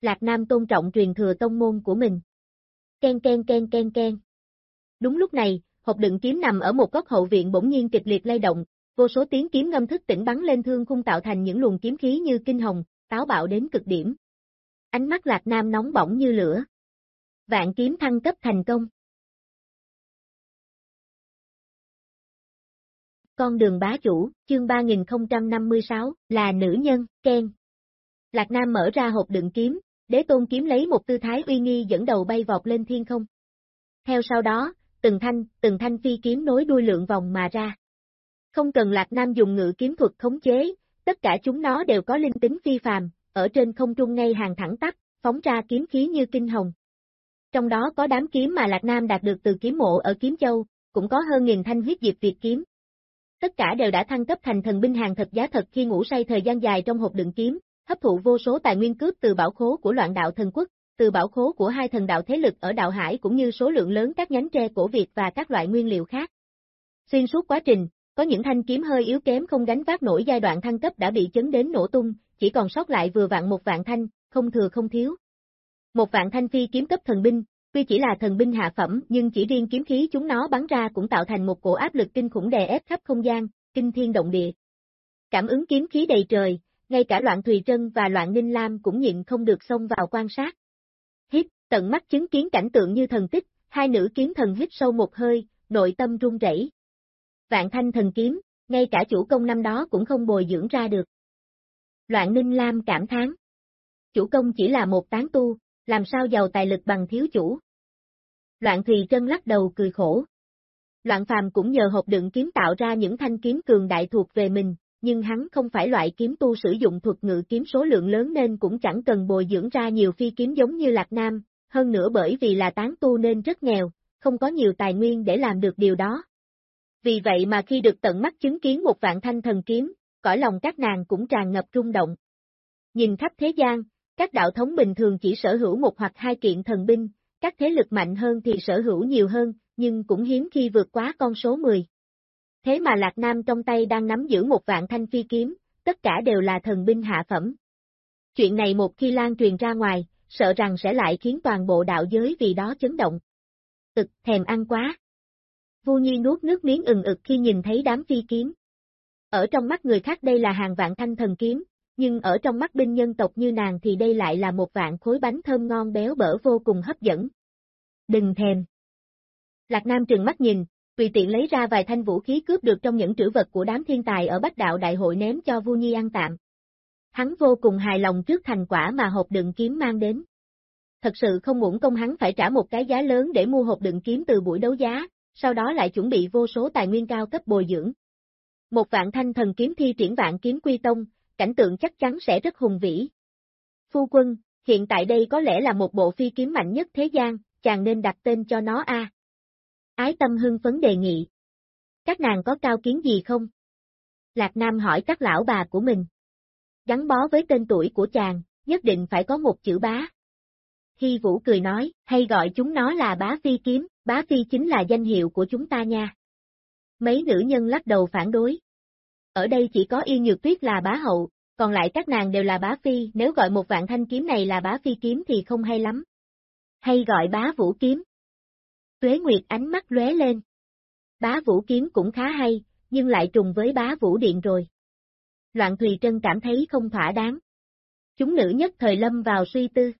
Lạc Nam tôn trọng truyền thừa tông môn của mình. Ken ken ken ken ken. Đúng lúc này, hộp đựng kiếm nằm ở một góc hậu viện bỗng nhiên kịch liệt lay động, vô số tiếng kiếm ngâm thức tỉnh bắn lên thương khung tạo thành những luồng kiếm khí như kinh hồng, táo bạo đến cực điểm. Ánh mắt Lạc Nam nóng bỏng như lửa. Vạn kiếm thăng cấp thành công. Con đường bá chủ, chương 3056, là nữ nhân, Ken. Lạc Nam mở ra hộp đựng kiếm, đế tôn kiếm lấy một tư thái uy nghi dẫn đầu bay vọt lên thiên không. Theo sau đó, từng thanh, từng thanh phi kiếm nối đuôi lượng vòng mà ra. Không cần Lạc Nam dùng ngự kiếm thuật khống chế, tất cả chúng nó đều có linh tính phi phàm, ở trên không trung ngay hàng thẳng tắp, phóng ra kiếm khí như kinh hồng. Trong đó có đám kiếm mà Lạc Nam đạt được từ kiếm mộ ở Kiếm Châu, cũng có hơn nghìn thanh huyết diệp Việt kiếm. Tất cả đều đã thăng cấp thành thần binh hàng thật giá thật khi ngủ say thời gian dài trong hộp đựng kiếm, hấp thụ vô số tài nguyên cướp từ bảo khố của loạn đạo thần quốc, từ bảo khố của hai thần đạo thế lực ở đạo Hải cũng như số lượng lớn các nhánh tre cổ Việt và các loại nguyên liệu khác. Xuyên suốt quá trình, có những thanh kiếm hơi yếu kém không gánh vác nổi giai đoạn thăng cấp đã bị chấn đến nổ tung, chỉ còn sót lại vừa vặn một vạn thanh, không thừa không thiếu. Một vạn thanh phi kiếm cấp thần binh, tuy chỉ là thần binh hạ phẩm nhưng chỉ riêng kiếm khí chúng nó bắn ra cũng tạo thành một cổ áp lực kinh khủng đè ép khắp không gian, kinh thiên động địa. Cảm ứng kiếm khí đầy trời, ngay cả loạn Thùy Trân và loạn Ninh Lam cũng nhịn không được xông vào quan sát. Hít, tận mắt chứng kiến cảnh tượng như thần tích, hai nữ kiếm thần hít sâu một hơi, nội tâm run rẩy. Vạn thanh thần kiếm, ngay cả chủ công năm đó cũng không bồi dưỡng ra được. Loạn Ninh Lam cảm thán. Chủ công chỉ là một tán tu, làm sao giàu tài lực bằng thiếu chủ. Loạn Thùy Trân lắc đầu cười khổ. Loạn Phàm cũng nhờ hộp đựng kiếm tạo ra những thanh kiếm cường đại thuộc về mình, nhưng hắn không phải loại kiếm tu sử dụng thuật ngự kiếm số lượng lớn nên cũng chẳng cần bồi dưỡng ra nhiều phi kiếm giống như Lạc Nam, hơn nữa bởi vì là tán tu nên rất nghèo, không có nhiều tài nguyên để làm được điều đó. Vì vậy mà khi được tận mắt chứng kiến một vạn thanh thần kiếm, cõi lòng các nàng cũng tràn ngập rung động. Nhìn khắp thế gian, các đạo thống bình thường chỉ sở hữu một hoặc hai kiện thần binh, các thế lực mạnh hơn thì sở hữu nhiều hơn, nhưng cũng hiếm khi vượt quá con số 10. Thế mà Lạc Nam trong tay đang nắm giữ một vạn thanh phi kiếm, tất cả đều là thần binh hạ phẩm. Chuyện này một khi lan truyền ra ngoài, sợ rằng sẽ lại khiến toàn bộ đạo giới vì đó chấn động. Ực, thèm ăn quá. Vu Nhi nuốt nước miếng ừng ực khi nhìn thấy đám phi kiếm. Ở trong mắt người khác đây là hàng vạn thanh thần kiếm, nhưng ở trong mắt binh nhân tộc như nàng thì đây lại là một vạn khối bánh thơm ngon béo bở vô cùng hấp dẫn. Đừng thèm. Lạc Nam trừng mắt nhìn, tùy tiện lấy ra vài thanh vũ khí cướp được trong những trữ vật của đám thiên tài ở Bách Đạo Đại hội ném cho Vu Nhi ăn tạm. Hắn vô cùng hài lòng trước thành quả mà hộp đựng kiếm mang đến. Thật sự không uổng công hắn phải trả một cái giá lớn để mua hộp đựng kiếm từ buổi đấu giá, sau đó lại chuẩn bị vô số tài nguyên cao cấp bồi dưỡng. Một vạn thanh thần kiếm thi triển vạn kiếm quy tông, cảnh tượng chắc chắn sẽ rất hùng vĩ. Phu quân, hiện tại đây có lẽ là một bộ phi kiếm mạnh nhất thế gian, chàng nên đặt tên cho nó a. Ái tâm hưng phấn đề nghị. Các nàng có cao kiến gì không? Lạc Nam hỏi các lão bà của mình. Gắn bó với tên tuổi của chàng, nhất định phải có một chữ bá. Hy Vũ cười nói, hay gọi chúng nó là bá phi kiếm, bá phi chính là danh hiệu của chúng ta nha. Mấy nữ nhân lắc đầu phản đối. Ở đây chỉ có Yên Nhược Tuyết là bá hậu, còn lại các nàng đều là bá phi, nếu gọi một vạn thanh kiếm này là bá phi kiếm thì không hay lắm. Hay gọi bá vũ kiếm. Tuế Nguyệt ánh mắt lóe lên. Bá vũ kiếm cũng khá hay, nhưng lại trùng với bá vũ điện rồi. Loạn Thùy Trân cảm thấy không thỏa đáng. Chúng nữ nhất thời lâm vào suy tư.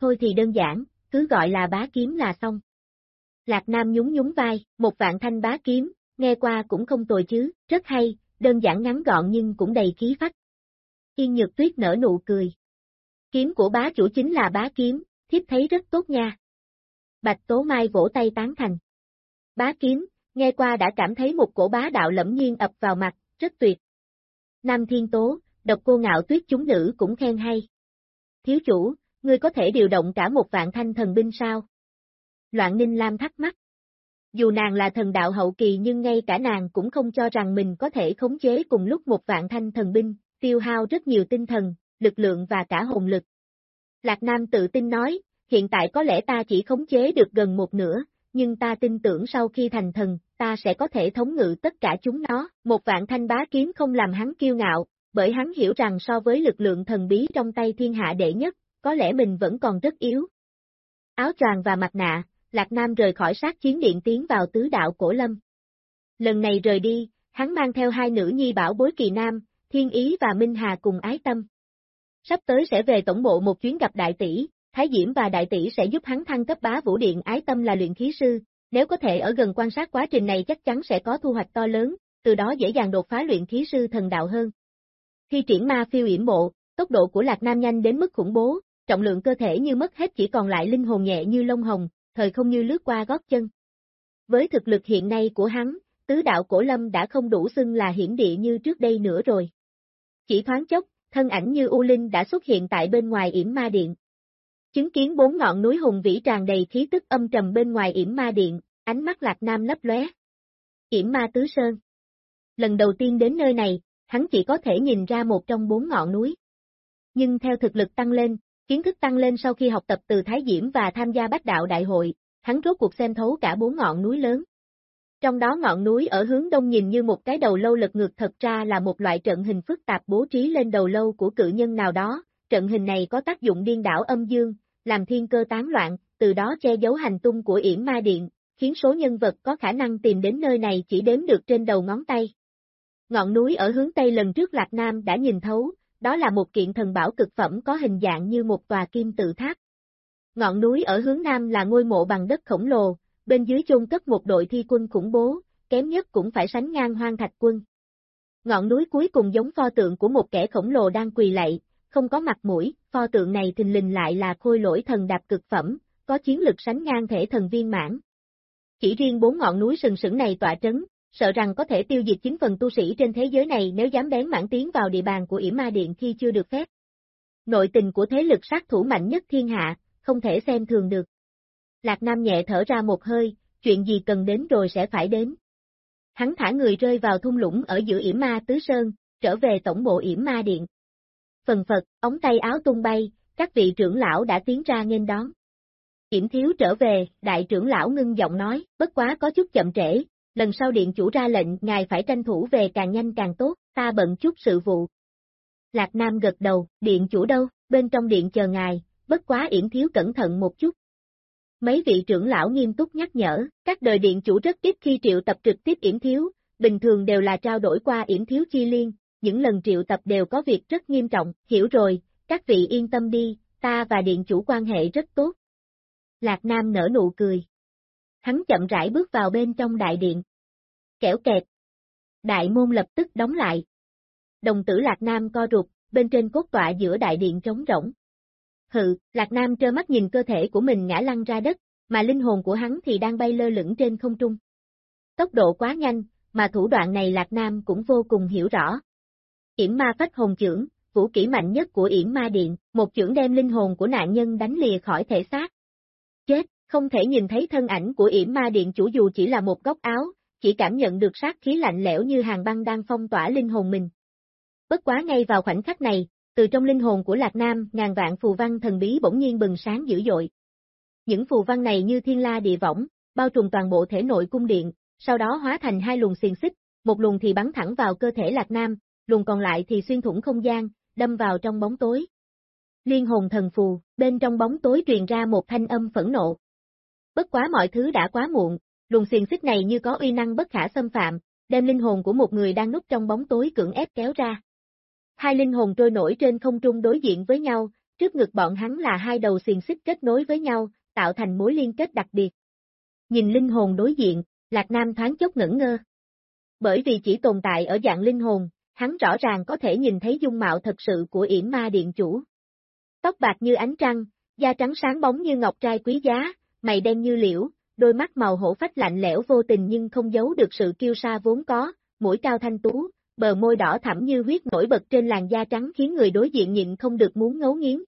Thôi thì đơn giản, cứ gọi là bá kiếm là xong. Lạc Nam nhún nhún vai, một vạn thanh bá kiếm, nghe qua cũng không tồi chứ, rất hay, đơn giản ngắn gọn nhưng cũng đầy khí phách. Yên Nhược Tuyết nở nụ cười. Kiếm của bá chủ chính là bá kiếm, thiếp thấy rất tốt nha. Bạch Tố Mai vỗ tay tán thành. Bá kiếm, nghe qua đã cảm thấy một cổ bá đạo lẫm nhiên ập vào mặt, rất tuyệt. Nam Thiên Tố, độc cô ngạo tuyết chúng nữ cũng khen hay. Thiếu chủ, ngươi có thể điều động cả một vạn thanh thần binh sao? Loạn Ninh Lam thắc mắc. Dù nàng là thần đạo hậu kỳ nhưng ngay cả nàng cũng không cho rằng mình có thể khống chế cùng lúc một vạn thanh thần binh, tiêu hao rất nhiều tinh thần, lực lượng và cả hồn lực. Lạc Nam tự tin nói, hiện tại có lẽ ta chỉ khống chế được gần một nửa, nhưng ta tin tưởng sau khi thành thần, ta sẽ có thể thống ngự tất cả chúng nó. Một vạn thanh bá kiếm không làm hắn kiêu ngạo, bởi hắn hiểu rằng so với lực lượng thần bí trong tay thiên hạ đệ nhất, có lẽ mình vẫn còn rất yếu. Áo choàng và mặt nạ, Lạc Nam rời khỏi sát chiến điện tiến vào tứ đạo cổ lâm. Lần này rời đi, hắn mang theo hai nữ nhi bảo bối kỳ nam, Thiên Ý và Minh Hà cùng ái tâm. Sắp tới sẽ về tổng bộ một chuyến gặp đại tỷ, Thái Diễm và đại tỷ sẽ giúp hắn thăng cấp bá vũ điện ái tâm là luyện khí sư, nếu có thể ở gần quan sát quá trình này chắc chắn sẽ có thu hoạch to lớn, từ đó dễ dàng đột phá luyện khí sư thần đạo hơn. Khi triển ma phiêu yểm bộ, tốc độ của Lạc Nam nhanh đến mức khủng bố, trọng lượng cơ thể như mất hết chỉ còn lại linh hồn nhẹ như lông hồng, thời không như lướt qua gót chân. Với thực lực hiện nay của hắn, tứ đạo cổ lâm đã không đủ xưng là hiển địa như trước đây nữa rồi. Chỉ thoáng chốc, thân ảnh như U Linh đã xuất hiện tại bên ngoài yểm ma điện. Chứng kiến bốn ngọn núi hùng vĩ tràn đầy khí tức âm trầm bên ngoài yểm ma điện, ánh mắt Lạc Nam lấp lóe. Yểm ma tứ sơn. Lần đầu tiên đến nơi này, hắn chỉ có thể nhìn ra một trong bốn ngọn núi. Nhưng theo thực lực tăng lên, kiến thức tăng lên sau khi học tập từ Thái Diễm và tham gia bách đạo đại hội, hắn rốt cuộc xem thấu cả bốn ngọn núi lớn. Trong đó ngọn núi ở hướng đông nhìn như một cái đầu lâu lật ngược thật ra là một loại trận hình phức tạp bố trí lên đầu lâu của cự nhân nào đó, trận hình này có tác dụng điên đảo âm dương, làm thiên cơ tán loạn, từ đó che giấu hành tung của yểm ma điện, khiến số nhân vật có khả năng tìm đến nơi này chỉ đếm được trên đầu ngón tay. Ngọn núi ở hướng Tây lần trước Lạc Nam đã nhìn thấu, đó là một kiện thần bảo cực phẩm có hình dạng như một tòa kim tự tháp. Ngọn núi ở hướng Nam là ngôi mộ bằng đất khổng lồ, bên dưới chôn cất một đội thi quân khủng bố, kém nhất cũng phải sánh ngang hoang thạch quân. Ngọn núi cuối cùng giống pho tượng của một kẻ khổng lồ đang quỳ lạy, không có mặt mũi, pho tượng này thình lình lại là khôi lỗi thần đạp cực phẩm, có chiến lực sánh ngang thể thần viên mãn. Chỉ riêng bốn ngọn núi sừng sững này tỏa trấn, sợ rằng có thể tiêu diệt chính phần tu sĩ trên thế giới này nếu dám bén mãn tiến vào địa bàn của Yểm Ma Điện khi chưa được phép. Nội tình của thế lực sát thủ mạnh nhất thiên hạ, không thể xem thường được. Lạc Nam nhẹ thở ra một hơi, chuyện gì cần đến rồi sẽ phải đến. Hắn thả người rơi vào thung lũng ở giữa Yểm Ma Tứ Sơn, trở về tổng bộ Yểm Ma Điện. Phần phật, ống tay áo tung bay, các vị trưởng lão đã tiến ra nghênh đón. Yểm thiếu trở về, đại trưởng lão ngưng giọng nói, bất quá có chút chậm trễ, lần sau điện chủ ra lệnh ngài phải tranh thủ về càng nhanh càng tốt, ta bận chút sự vụ. Lạc Nam gật đầu, điện chủ đâu, bên trong điện chờ ngài, bất quá yểm thiếu cẩn thận một chút. Mấy vị trưởng lão nghiêm túc nhắc nhở, các đời điện chủ rất ít khi triệu tập trực tiếp yểm thiếu, bình thường đều là trao đổi qua yểm thiếu chi liên, những lần triệu tập đều có việc rất nghiêm trọng, hiểu rồi, các vị yên tâm đi, ta và điện chủ quan hệ rất tốt. Lạc Nam nở nụ cười. Hắn chậm rãi bước vào bên trong đại điện. Kẻo kẹt. Đại môn lập tức đóng lại. Đồng tử Lạc Nam co rụt, bên trên cốt tọa giữa đại điện trống rỗng. Hự, Lạc Nam trơ mắt nhìn cơ thể của mình ngã lăn ra đất, mà linh hồn của hắn thì đang bay lơ lửng trên không trung. Tốc độ quá nhanh, mà thủ đoạn này Lạc Nam cũng vô cùng hiểu rõ. Yểm ma phách hồn trưởng, vũ kỹ mạnh nhất của Yểm ma điện, một chưởng đem linh hồn của nạn nhân đánh lìa khỏi thể xác. Chết, không thể nhìn thấy thân ảnh của Yểm ma điện chủ dù chỉ là một góc áo, chỉ cảm nhận được sát khí lạnh lẽo như hàng băng đang phong tỏa linh hồn mình. Bất quá ngay vào khoảnh khắc này, từ trong linh hồn của Lạc Nam, ngàn vạn phù văn thần bí bỗng nhiên bừng sáng dữ dội. Những phù văn này như thiên la địa võng, bao trùm toàn bộ thể nội cung điện, sau đó hóa thành hai luồng xiềng xích, một luồng thì bắn thẳng vào cơ thể Lạc Nam, luồng còn lại thì xuyên thủng không gian, đâm vào trong bóng tối. Liên hồn thần phù, bên trong bóng tối truyền ra một thanh âm phẫn nộ. Bất quá mọi thứ đã quá muộn, luồng xiềng xích này như có uy năng bất khả xâm phạm, đem linh hồn của một người đang núp trong bóng tối cưỡng ép kéo ra. Hai linh hồn trôi nổi trên không trung đối diện với nhau, trước ngực bọn hắn là hai đầu xiềng xích kết nối với nhau, tạo thành mối liên kết đặc biệt. Nhìn linh hồn đối diện, Lạc Nam thoáng chốc ngẩn ngơ. Bởi vì chỉ tồn tại ở dạng linh hồn, hắn rõ ràng có thể nhìn thấy dung mạo thật sự của yểm ma điện chủ. Tóc bạc như ánh trăng, da trắng sáng bóng như ngọc trai quý giá, mày đen như liễu, đôi mắt màu hổ phách lạnh lẽo vô tình nhưng không giấu được sự kiêu sa vốn có, mũi cao thanh tú, bờ môi đỏ thẳm như huyết nổi bật trên làn da trắng khiến người đối diện nhịn không được muốn ngấu nghiến.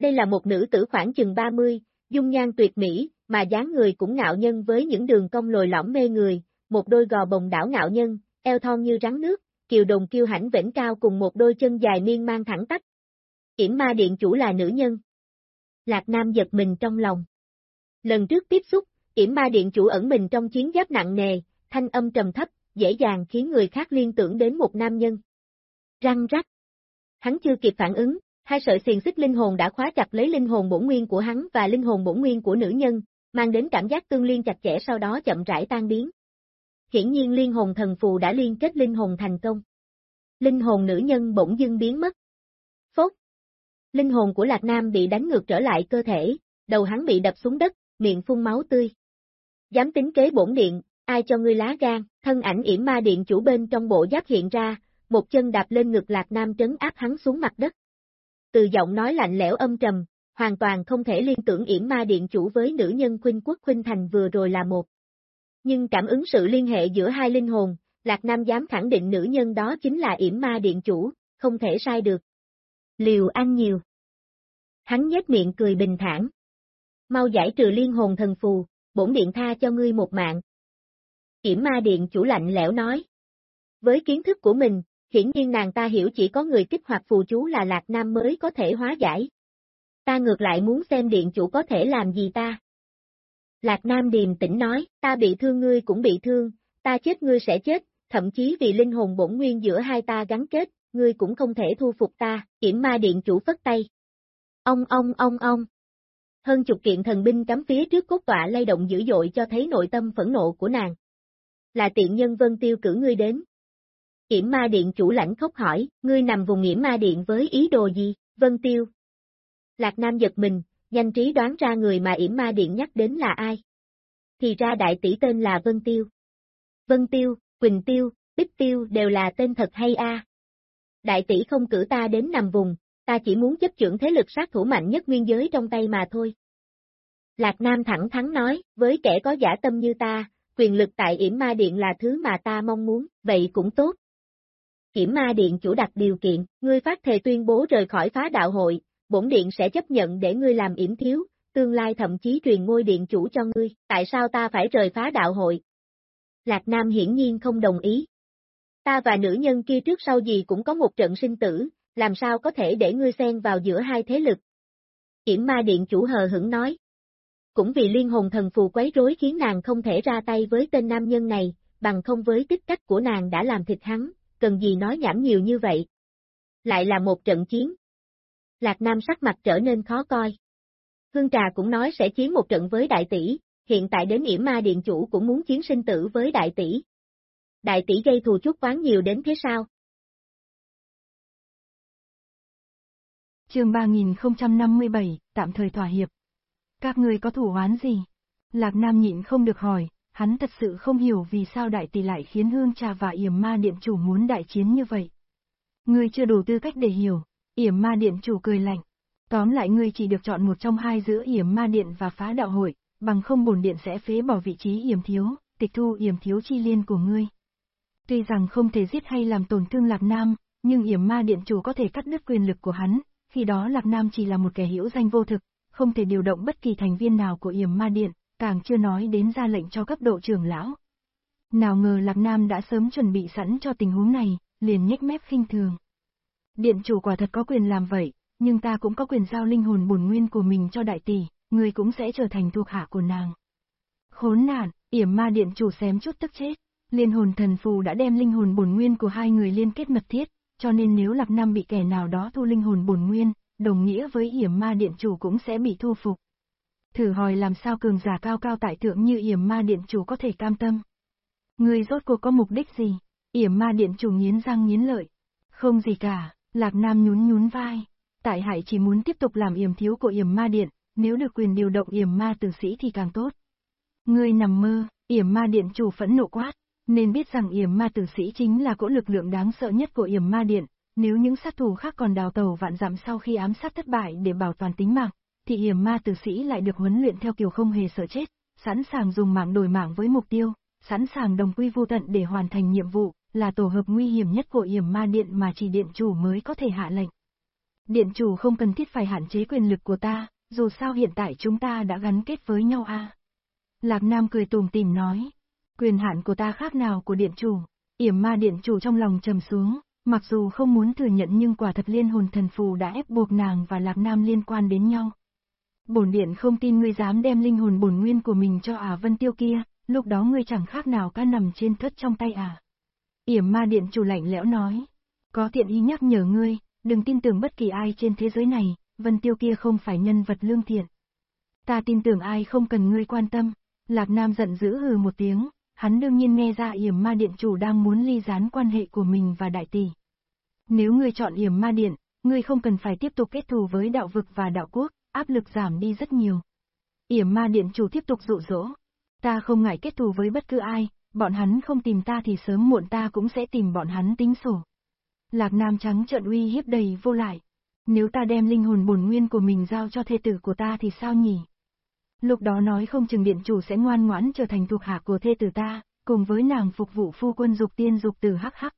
Đây là một nữ tử khoảng chừng 30, dung nhan tuyệt mỹ, mà dáng người cũng ngạo nhân với những đường cong lồi lõm mê người, một đôi gò bồng đảo ngạo nhân, eo thon như rắn nước, kiều đồng kiêu hãnh vĩnh cao cùng một đôi chân dài miên mang thẳng tắp. Yểm ma điện chủ là nữ nhân. Lạc Nam giật mình trong lòng. Lần trước tiếp xúc, kiểm ma điện chủ ẩn mình trong chiến giáp nặng nề, thanh âm trầm thấp, dễ dàng khiến người khác liên tưởng đến một nam nhân. Răng rắc. Hắn chưa kịp phản ứng, hai sợi xiềng xích linh hồn đã khóa chặt lấy linh hồn bổn nguyên của hắn và linh hồn bổn nguyên của nữ nhân, mang đến cảm giác tương liên chặt chẽ sau đó chậm rãi tan biến. Hiển nhiên liên hồn thần phù đã liên kết linh hồn thành công. Linh hồn nữ nhân bỗng dưng biến mất. Phốt. Linh hồn của Lạc Nam bị đánh ngược trở lại cơ thể, đầu hắn bị đập xuống đất, miệng phun máu tươi. Dám tính kế bổn điện, ai cho ngươi lá gan, thân ảnh yểm ma điện chủ bên trong bộ giáp hiện ra, một chân đạp lên ngực Lạc Nam trấn áp hắn xuống mặt đất. Từ giọng nói lạnh lẽo âm trầm, hoàn toàn không thể liên tưởng yểm ma điện chủ với nữ nhân khuynh quốc khuynh thành vừa rồi là một. Nhưng cảm ứng sự liên hệ giữa hai linh hồn, Lạc Nam dám khẳng định nữ nhân đó chính là yểm ma điện chủ, không thể sai được. Liều ăn nhiều. Hắn nhếch miệng cười bình thản. Mau giải trừ liên hồn thần phù, bổn điện tha cho ngươi một mạng. Kiểm ma điện chủ lạnh lẽo nói. Với kiến thức của mình, hiển nhiên nàng ta hiểu chỉ có người kích hoạt phù chú là Lạc Nam mới có thể hóa giải. Ta ngược lại muốn xem điện chủ có thể làm gì ta. Lạc Nam điềm tĩnh nói, ta bị thương ngươi cũng bị thương, ta chết ngươi sẽ chết, thậm chí vì linh hồn bổn nguyên giữa hai ta gắn kết, ngươi cũng không thể thu phục ta, kiểm ma điện chủ phất tay. Ông ông ông ông. Hơn chục kiện thần binh cắm phía trước cốt tọa lay động dữ dội cho thấy nội tâm phẫn nộ của nàng. Là tiện nhân Vân Tiêu cử ngươi đến. Kiểm ma điện chủ lãnh khóc hỏi, ngươi nằm vùng nghiễm ma điện với ý đồ gì, Vân Tiêu. Lạc Nam giật mình, nhanh trí đoán ra người mà yểm ma điện nhắc đến là ai. Thì ra đại tỷ tên là Vân Tiêu. Vân Tiêu, Quỳnh Tiêu, Bích Tiêu đều là tên thật hay a. Đại tỷ không cử ta đến nằm vùng, ta chỉ muốn chấp trưởng thế lực sát thủ mạnh nhất nguyên giới trong tay mà thôi. Lạc Nam thẳng thắn nói, với kẻ có giả tâm như ta, quyền lực tại yểm ma điện là thứ mà ta mong muốn, vậy cũng tốt. Kiểm ma điện chủ đặt điều kiện, ngươi phát thề tuyên bố rời khỏi phá đạo hội, bổn điện sẽ chấp nhận để ngươi làm yểm thiếu, tương lai thậm chí truyền ngôi điện chủ cho ngươi, tại sao ta phải rời phá đạo hội? Lạc Nam hiển nhiên không đồng ý. Ta và nữ nhân kia trước sau gì cũng có một trận sinh tử, làm sao có thể để ngươi xen vào giữa hai thế lực? Kiểm ma điện chủ hờ hững nói. Cũng vì liên hồn thần phù quấy rối khiến nàng không thể ra tay với tên nam nhân này, bằng không với tích cách của nàng đã làm thịt hắn, cần gì nói nhảm nhiều như vậy. Lại là một trận chiến. Lạc Nam sắc mặt trở nên khó coi. Hương Trà cũng nói sẽ chiến một trận với đại tỷ, hiện tại đến yểm ma điện chủ cũng muốn chiến sinh tử với đại tỷ. Đại tỷ gây thù chút quán nhiều đến thế sao? Chương 3057, tạm thời thỏa hiệp. Các người có thủ oán gì? Lạc Nam nhịn không được hỏi, hắn thật sự không hiểu vì sao đại tỷ lại khiến Hương Trà và Yểm Ma Điện Chủ muốn đại chiến như vậy. Ngươi chưa đủ tư cách để hiểu, Yểm Ma Điện Chủ cười lạnh. Tóm lại ngươi chỉ được chọn một trong hai giữa Yểm Ma Điện và phá đạo hội, bằng không bổn điện sẽ phế bỏ vị trí Yểm Thiếu, tịch thu Yểm Thiếu chi liên của ngươi. Tuy rằng không thể giết hay làm tổn thương Lạc Nam, nhưng Yểm Ma Điện Chủ có thể cắt đứt quyền lực của hắn, khi đó Lạc Nam chỉ là một kẻ hữu danh vô thực, không thể điều động bất kỳ thành viên nào của Yểm Ma Điện, càng chưa nói đến ra lệnh cho cấp độ trưởng lão. Nào ngờ Lạc Nam đã sớm chuẩn bị sẵn cho tình huống này, liền nhếch mép khinh thường. Điện chủ quả thật có quyền làm vậy, nhưng ta cũng có quyền giao linh hồn bổn nguyên của mình cho đại tỷ, người cũng sẽ trở thành thuộc hạ của nàng. Khốn nạn, yểm ma điện chủ xém chút tức chết, liên hồn thần phù đã đem linh hồn bổn nguyên của hai người liên kết mật thiết, cho nên nếu Lạc Nam bị kẻ nào đó thu linh hồn bổn nguyên, đồng nghĩa với yểm ma điện chủ cũng sẽ bị thu phục. Thử hỏi làm sao cường giả cao cao tại thượng như yểm ma điện chủ có thể cam tâm. Người rốt cuộc có mục đích gì? Yểm ma điện chủ nghiến răng nghiến lợi. Không gì cả, Lạc Nam nhún nhún vai. Tại Hải chỉ muốn tiếp tục làm yểm thiếu của yểm ma điện, nếu được quyền điều động yểm ma tử sĩ thì càng tốt. Ngươi nằm mơ, yểm ma điện chủ phẫn nộ quát, nên biết rằng yểm ma tử sĩ chính là cỗ lực lượng đáng sợ nhất của yểm ma điện, nếu những sát thủ khác còn đào tàu vạn dặm sau khi ám sát thất bại để bảo toàn tính mạng, thì yểm ma tử sĩ lại được huấn luyện theo kiểu không hề sợ chết, sẵn sàng dùng mạng đổi mạng với mục tiêu, sẵn sàng đồng quy vô tận để hoàn thành nhiệm vụ, là tổ hợp nguy hiểm nhất của yểm ma điện mà chỉ điện chủ mới có thể hạ lệnh. Điện chủ không cần thiết phải hạn chế quyền lực của ta, dù sao hiện tại chúng ta đã gắn kết với nhau a. Lạc Nam cười tùm tìm nói, quyền hạn của ta khác nào của điện chủ, yểm ma điện chủ trong lòng trầm xuống, mặc dù không muốn thừa nhận nhưng quả thật liên hồn thần phù đã ép buộc nàng và Lạc Nam liên quan đến nhau. Bổn điện không tin ngươi dám đem linh hồn bổn nguyên của mình cho ả vân tiêu kia, lúc đó ngươi chẳng khác nào ca nằm trên thất trong tay ả. Yểm ma điện chủ lạnh lẽo nói, có tiện ý nhắc nhở ngươi, đừng tin tưởng bất kỳ ai trên thế giới này, vân tiêu kia không phải nhân vật lương thiện. Ta tin tưởng ai không cần ngươi quan tâm, Lạc Nam giận dữ hừ một tiếng, hắn đương nhiên nghe ra yểm ma điện chủ đang muốn ly gián quan hệ của mình và đại tỷ. Nếu ngươi chọn yểm ma điện, ngươi không cần phải tiếp tục kết thù với đạo vực và đạo quốc, áp lực giảm đi rất nhiều. Yểm ma điện chủ tiếp tục dụ dỗ. Ta không ngại kết thù với bất cứ ai, bọn hắn không tìm ta thì sớm muộn ta cũng sẽ tìm bọn hắn tính sổ. Lạc Nam trắng trợn uy hiếp đầy vô lại. Nếu ta đem linh hồn bổn nguyên của mình giao cho thê tử của ta thì sao nhỉ? Lúc đó nói không chừng điện chủ sẽ ngoan ngoãn trở thành thuộc hạ của thê tử ta, cùng với nàng phục vụ phu quân dục tiên dục từ hắc hắc.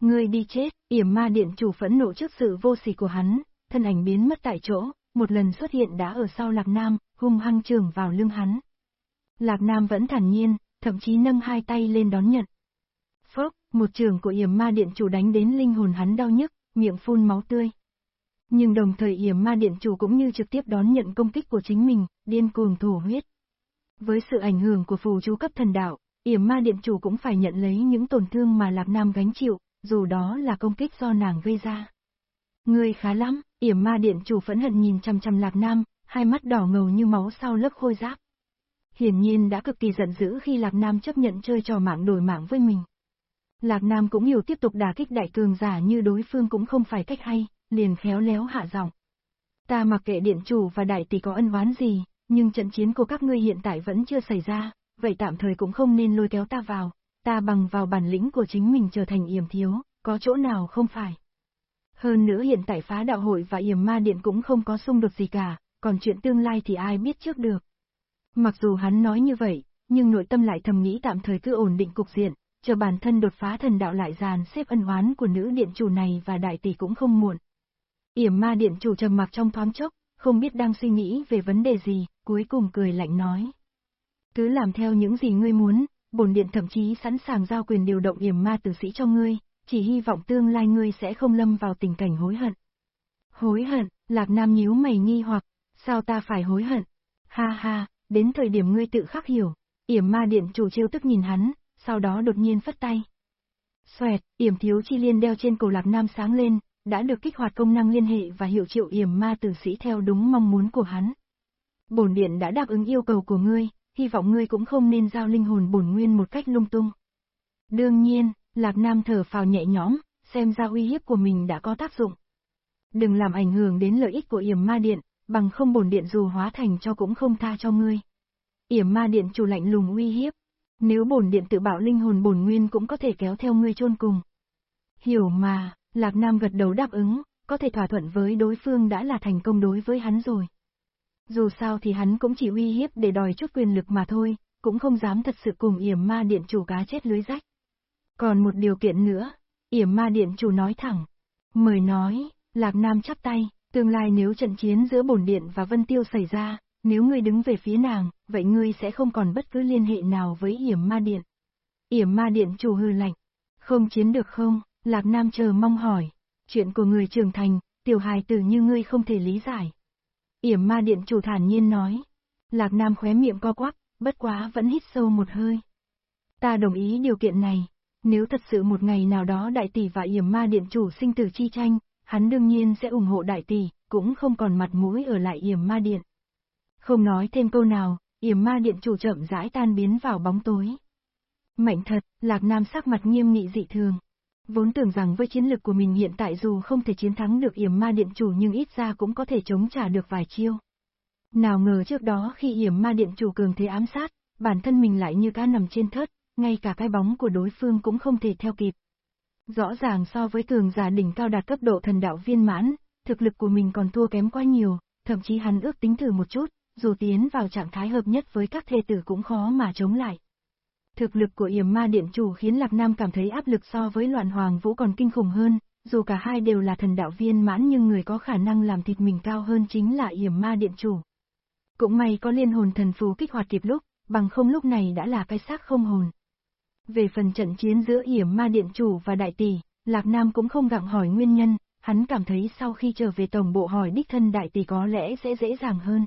Ngươi đi chết, yểm ma điện chủ phẫn nộ trước sự vô sỉ của hắn, thân ảnh biến mất tại chỗ, một lần xuất hiện đã ở sau Lạc Nam, hung hăng trường vào lưng hắn. Lạc Nam vẫn thản nhiên, thậm chí nâng hai tay lên đón nhận. Phốc, một trường của yểm ma điện chủ đánh đến linh hồn hắn đau nhức, miệng phun máu tươi. Nhưng đồng thời yểm ma điện chủ cũng như trực tiếp đón nhận công kích của chính mình, điên cuồng thổ huyết. Với sự ảnh hưởng của phù chú cấp thần đạo, yểm ma điện chủ cũng phải nhận lấy những tổn thương mà Lạc Nam gánh chịu, dù đó là công kích do nàng gây ra. Người khá lắm, yểm ma điện chủ phẫn hận nhìn chăm chăm Lạc Nam, hai mắt đỏ ngầu như máu sau lớp khôi giáp. Hiển nhiên đã cực kỳ giận dữ khi Lạc Nam chấp nhận chơi trò mạng đổi mạng với mình. Lạc Nam cũng hiểu tiếp tục đả kích đại cường giả như đối phương cũng không phải cách hay, liền khéo léo hạ giọng. Ta mặc kệ điện chủ và đại tỷ có ân oán gì, nhưng trận chiến của các ngươi hiện tại vẫn chưa xảy ra, vậy tạm thời cũng không nên lôi kéo ta vào, ta bằng vào bản lĩnh của chính mình trở thành yểm thiếu, có chỗ nào không phải. Hơn nữa hiện tại phá đạo hội và yểm ma điện cũng không có xung đột gì cả, còn chuyện tương lai thì ai biết trước được. Mặc dù hắn nói như vậy, nhưng nội tâm lại thầm nghĩ tạm thời cứ ổn định cục diện, chờ bản thân đột phá thần đạo lại dàn xếp ân oán của nữ điện chủ này và đại tỷ cũng không muộn. Yểm ma điện chủ trầm mặc trong thoáng chốc, không biết đang suy nghĩ về vấn đề gì, cuối cùng cười lạnh nói. Cứ làm theo những gì ngươi muốn, bổn điện thậm chí sẵn sàng giao quyền điều động yểm ma tử sĩ cho ngươi, chỉ hy vọng tương lai ngươi sẽ không lâm vào tình cảnh hối hận. Hối hận, Lạc Nam nhíu mày nghi hoặc, sao ta phải hối hận? Ha ha, đến thời điểm ngươi tự khắc hiểu, yểm ma điện chủ trêu tức nhìn hắn, sau đó đột nhiên phất tay. Xoẹt, yểm thiếu chi liên đeo trên cổ Lạc Nam sáng lên, đã được kích hoạt công năng liên hệ và hiệu triệu yểm ma tử sĩ theo đúng mong muốn của hắn. Bổn điện đã đáp ứng yêu cầu của ngươi, hy vọng ngươi cũng không nên giao linh hồn bổn nguyên một cách lung tung. Đương nhiên, Lạc Nam thở phào nhẹ nhõm, xem ra uy hiếp của mình đã có tác dụng. Đừng làm ảnh hưởng đến lợi ích của yểm ma điện, bằng không bổn điện dù hóa thành cho cũng không tha cho ngươi. Yểm ma điện chủ lạnh lùng uy hiếp. Nếu bổn điện tự bảo linh hồn bổn nguyên cũng có thể kéo theo ngươi chôn cùng. Hiểu mà, Lạc Nam gật đầu đáp ứng, có thể thỏa thuận với đối phương đã là thành công đối với hắn rồi. Dù sao thì hắn cũng chỉ uy hiếp để đòi chút quyền lực mà thôi, cũng không dám thật sự cùng yểm ma điện chủ cá chết lưới rách. Còn một điều kiện nữa, yểm ma điện chủ nói thẳng. Mời nói, Lạc Nam chắp tay, tương lai nếu trận chiến giữa bổn điện và Vân Tiêu xảy ra, nếu ngươi đứng về phía nàng, vậy ngươi sẽ không còn bất cứ liên hệ nào với yểm ma điện. Yểm ma điện chủ hư lạnh. Không chiến được không? Lạc Nam chờ mong hỏi. Chuyện của người trưởng thành, tiểu hài tử như ngươi không thể lý giải. Yểm ma điện chủ thản nhiên nói. Lạc Nam khóe miệng co quắp, bất quá vẫn hít sâu một hơi. Ta đồng ý điều kiện này. Nếu thật sự một ngày nào đó đại tỷ và yểm ma điện chủ sinh tử chi tranh, hắn đương nhiên sẽ ủng hộ đại tỷ, cũng không còn mặt mũi ở lại yểm ma điện. Không nói thêm câu nào, yểm ma điện chủ chậm rãi tan biến vào bóng tối. Mạnh thật, Lạc Nam sắc mặt nghiêm nghị dị thường. Vốn tưởng rằng với chiến lực của mình hiện tại dù không thể chiến thắng được yểm ma điện chủ nhưng ít ra cũng có thể chống trả được vài chiêu. Nào ngờ trước đó khi yểm ma điện chủ cường thế ám sát, bản thân mình lại như cá nằm trên thớt, ngay cả cái bóng của đối phương cũng không thể theo kịp. Rõ ràng so với cường giả đỉnh cao đạt cấp độ thần đạo viên mãn, thực lực của mình còn thua kém quá nhiều, thậm chí hắn ước tính thử một chút, dù tiến vào trạng thái hợp nhất với các thê tử cũng khó mà chống lại. Thực lực của yểm ma điện chủ khiến Lạc Nam cảm thấy áp lực so với loạn hoàng vũ còn kinh khủng hơn, dù cả hai đều là thần đạo viên mãn nhưng người có khả năng làm thịt mình cao hơn chính là yểm ma điện chủ. Cũng may có liên hồn thần phù kích hoạt kịp lúc, bằng không lúc này đã là cái xác không hồn. Về phần trận chiến giữa yểm ma điện chủ và đại tỷ, Lạc Nam cũng không gặng hỏi nguyên nhân, hắn cảm thấy sau khi trở về tổng bộ hỏi đích thân đại tỷ có lẽ sẽ dễ dàng hơn.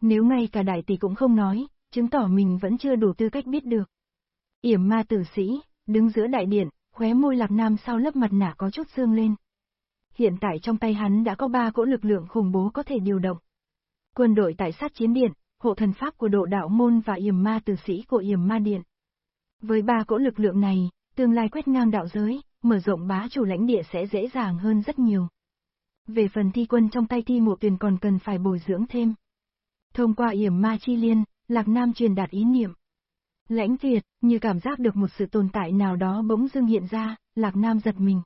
Nếu ngay cả đại tỷ cũng không nói, chứng tỏ mình vẫn chưa đủ tư cách biết được. Yểm ma tử sĩ, đứng giữa đại điện, khóe môi lạc nam sau lớp mặt nạ có chút xương lên. Hiện tại trong tay hắn đã có ba cỗ lực lượng khủng bố có thể điều động. Quân đội tại sát chiến điện, hộ thần pháp của độ đạo môn và yểm ma tử sĩ của yểm ma điện. Với ba cỗ lực lượng này, tương lai quét ngang đạo giới, mở rộng bá chủ lãnh địa sẽ dễ dàng hơn rất nhiều. Về phần thi quân trong tay thi mộ tuyển còn cần phải bồi dưỡng thêm. Thông qua yểm ma chi liên, Lạc Nam truyền đạt ý niệm. Lãnh Việt, như cảm giác được một sự tồn tại nào đó bỗng dưng hiện ra, Lạc Nam giật mình.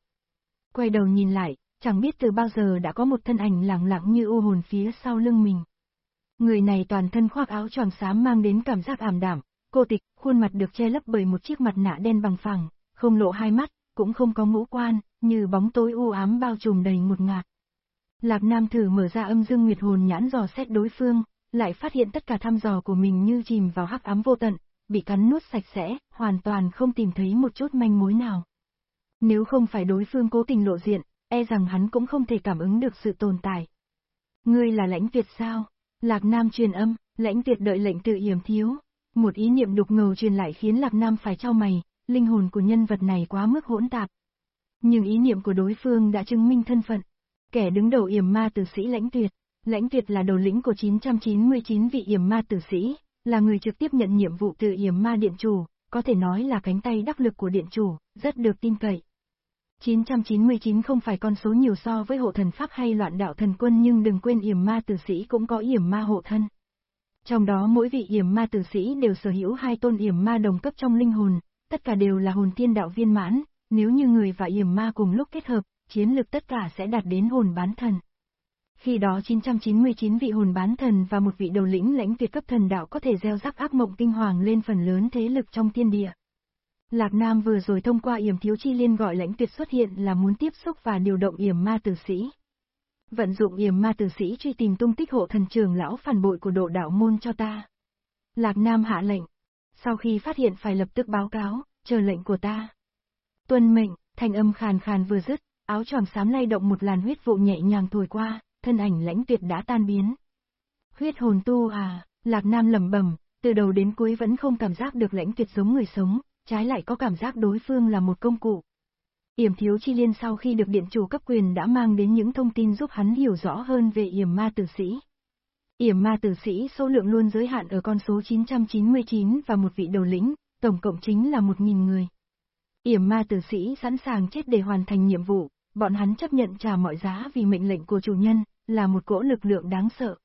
Quay đầu nhìn lại, chẳng biết từ bao giờ đã có một thân ảnh lẳng lặng như u hồn phía sau lưng mình. Người này toàn thân khoác áo choàng xám mang đến cảm giác ảm đạm, cô tịch, khuôn mặt được che lấp bởi một chiếc mặt nạ đen bằng phẳng, không lộ hai mắt, cũng không có ngũ quan, như bóng tối u ám bao trùm đầy một ngạt. Lạc Nam thử mở ra âm dương nguyệt hồn nhãn dò xét đối phương, lại phát hiện tất cả thăm dò của mình như chìm vào hắc ám vô tận, bị cắn nuốt sạch sẽ, hoàn toàn không tìm thấy một chút manh mối nào. Nếu không phải đối phương cố tình lộ diện, e rằng hắn cũng không thể cảm ứng được sự tồn tại. Ngươi là lãnh Việt sao? Lạc Nam truyền âm, lãnh Việt đợi lệnh tự yểm thiếu. Một ý niệm đục ngầu truyền lại khiến Lạc Nam phải trao mày, linh hồn của nhân vật này quá mức hỗn tạp. Nhưng ý niệm của đối phương đã chứng minh thân phận. Kẻ đứng đầu yểm ma tử sĩ lãnh tuyệt. Lãnh tuyệt là đầu lĩnh của 999 vị yểm ma tử sĩ, là người trực tiếp nhận nhiệm vụ từ yểm ma điện chủ, có thể nói là cánh tay đắc lực của điện chủ, rất được tin cậy. 999 không phải con số nhiều so với hộ thần pháp hay loạn đạo thần quân nhưng đừng quên yểm ma tử sĩ cũng có yểm ma hộ thân. Trong đó mỗi vị yểm ma tử sĩ đều sở hữu hai tôn yểm ma đồng cấp trong linh hồn, tất cả đều là hồn tiên đạo viên mãn, nếu như người và yểm ma cùng lúc kết hợp, chiến lực tất cả sẽ đạt đến hồn bán thần. Khi đó 999 vị hồn bán thần và một vị đầu lĩnh lãnh tuyệt cấp thần đạo có thể gieo rắc ác mộng kinh hoàng lên phần lớn thế lực trong thiên địa. Lạc Nam vừa rồi thông qua yểm thiếu chi liên gọi lãnh tuyệt xuất hiện là muốn tiếp xúc và điều động yểm ma tử sĩ. Vận dụng yểm ma tử sĩ truy tìm tung tích hộ thần trường lão phản bội của độ đạo môn cho ta. Lạc Nam hạ lệnh. Sau khi phát hiện phải lập tức báo cáo, chờ lệnh của ta. Tuân mệnh, thanh âm khàn khàn vừa dứt, áo choàng xám lay động một làn huyết vụ nhẹ nhàng thổi qua, thân ảnh lãnh tuyệt đã tan biến. Huyết hồn tu à, Lạc Nam lầm bẩm, từ đầu đến cuối vẫn không cảm giác được lãnh tuyệt giống người sống, trái lại có cảm giác đối phương là một công cụ. Yểm thiếu chi liên sau khi được điện chủ cấp quyền đã mang đến những thông tin giúp hắn hiểu rõ hơn về yểm ma tử sĩ. Yểm ma tử sĩ số lượng luôn giới hạn ở con số 999 và một vị đầu lĩnh, tổng cộng chính là 1.000 người. Yểm ma tử sĩ sẵn sàng chết để hoàn thành nhiệm vụ, bọn hắn chấp nhận trả mọi giá vì mệnh lệnh của chủ nhân, là một cỗ lực lượng đáng sợ.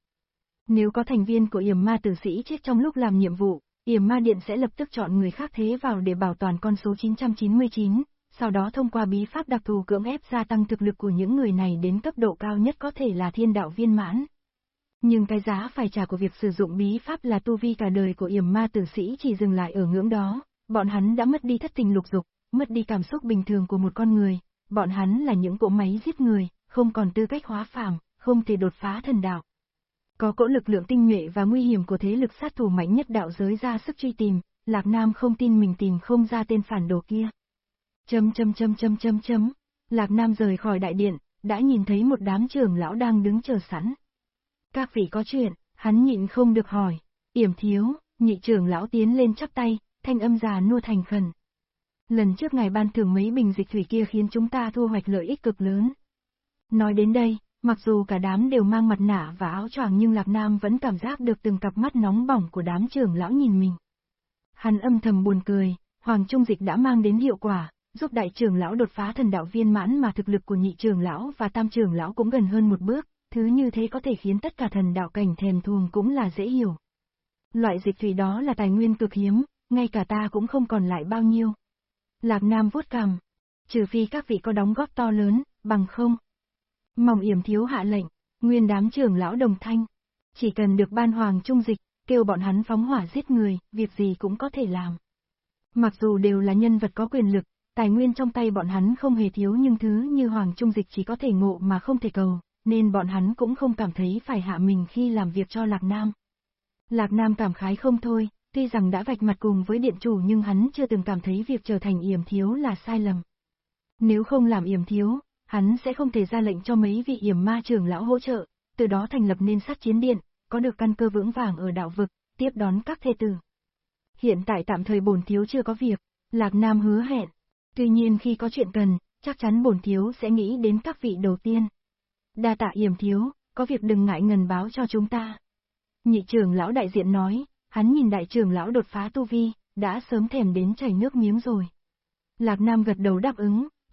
Nếu có thành viên của yểm ma tử sĩ chết trong lúc làm nhiệm vụ, yểm ma điện sẽ lập tức chọn người khác thế vào để bảo toàn con số 999, sau đó thông qua bí pháp đặc thù cưỡng ép gia tăng thực lực của những người này đến cấp độ cao nhất có thể là thiên đạo viên mãn. Nhưng cái giá phải trả của việc sử dụng bí pháp là tu vi cả đời của yểm ma tử sĩ chỉ dừng lại ở ngưỡng đó, bọn hắn đã mất đi thất tình lục dục, mất đi cảm xúc bình thường của một con người, bọn hắn là những cỗ máy giết người, không còn tư cách hóa phàm, không thể đột phá thần đạo. Có cỗ lực lượng tinh nhuệ và nguy hiểm của thế lực sát thủ mạnh nhất đạo giới ra sức truy tìm, Lạc Nam không tin mình tìm không ra tên phản đồ kia. Chấm chấm chấm chấm chấm chấm, Lạc Nam rời khỏi đại điện, đã nhìn thấy một đám trưởng lão đang đứng chờ sẵn. Các vị có chuyện, hắn nhịn không được hỏi, yểm thiếu, nhị trưởng lão tiến lên chắp tay, thanh âm già nua thành khẩn. Lần trước ngài ban thưởng mấy bình dịch thủy kia khiến chúng ta thu hoạch lợi ích cực lớn. Nói đến đây, mặc dù cả đám đều mang mặt nạ và áo choàng nhưng Lạc Nam vẫn cảm giác được từng cặp mắt nóng bỏng của đám trưởng lão nhìn mình. Hắn âm thầm buồn cười, Hoàng Trung Dịch đã mang đến hiệu quả, giúp đại trưởng lão đột phá thần đạo viên mãn mà thực lực của nhị trưởng lão và tam trưởng lão cũng gần hơn một bước, thứ như thế có thể khiến tất cả thần đạo cảnh thèm thuồng cũng là dễ hiểu. Loại dịch thủy đó là tài nguyên cực hiếm, ngay cả ta cũng không còn lại bao nhiêu. Lạc Nam vuốt cằm. Trừ phi các vị có đóng góp to lớn, bằng không. Mỏng yểm thiếu hạ lệnh, nguyên đám trưởng lão đồng thanh. Chỉ cần được ban hoàng trung dịch, kêu bọn hắn phóng hỏa giết người, việc gì cũng có thể làm. Mặc dù đều là nhân vật có quyền lực, tài nguyên trong tay bọn hắn không hề thiếu nhưng thứ như hoàng trung dịch chỉ có thể ngộ mà không thể cầu, nên bọn hắn cũng không cảm thấy phải hạ mình khi làm việc cho Lạc Nam. Lạc Nam cảm khái không thôi, Tuy rằng đã vạch mặt cùng với điện chủ nhưng hắn chưa từng cảm thấy việc trở thành yểm thiếu là sai lầm. Nếu không làm yểm thiếu, hắn sẽ không thể ra lệnh cho mấy vị yểm ma trưởng lão hỗ trợ, từ đó thành lập nên sát chiến điện, có được căn cơ vững vàng ở đạo vực, tiếp đón các thê tử. Hiện tại tạm thời bổn thiếu chưa có việc, Lạc Nam hứa hẹn. Tuy nhiên khi có chuyện cần, chắc chắn bổn thiếu sẽ nghĩ đến các vị đầu tiên. Đa tạ yểm thiếu, có việc đừng ngại ngần báo cho chúng ta. Nhị trưởng lão đại diện nói, Hắn nhìn đại trưởng lão đột phá tu vi, đã sớm thèm đến chảy nước miếng rồi. Lạc Nam gật đầu đáp ứng,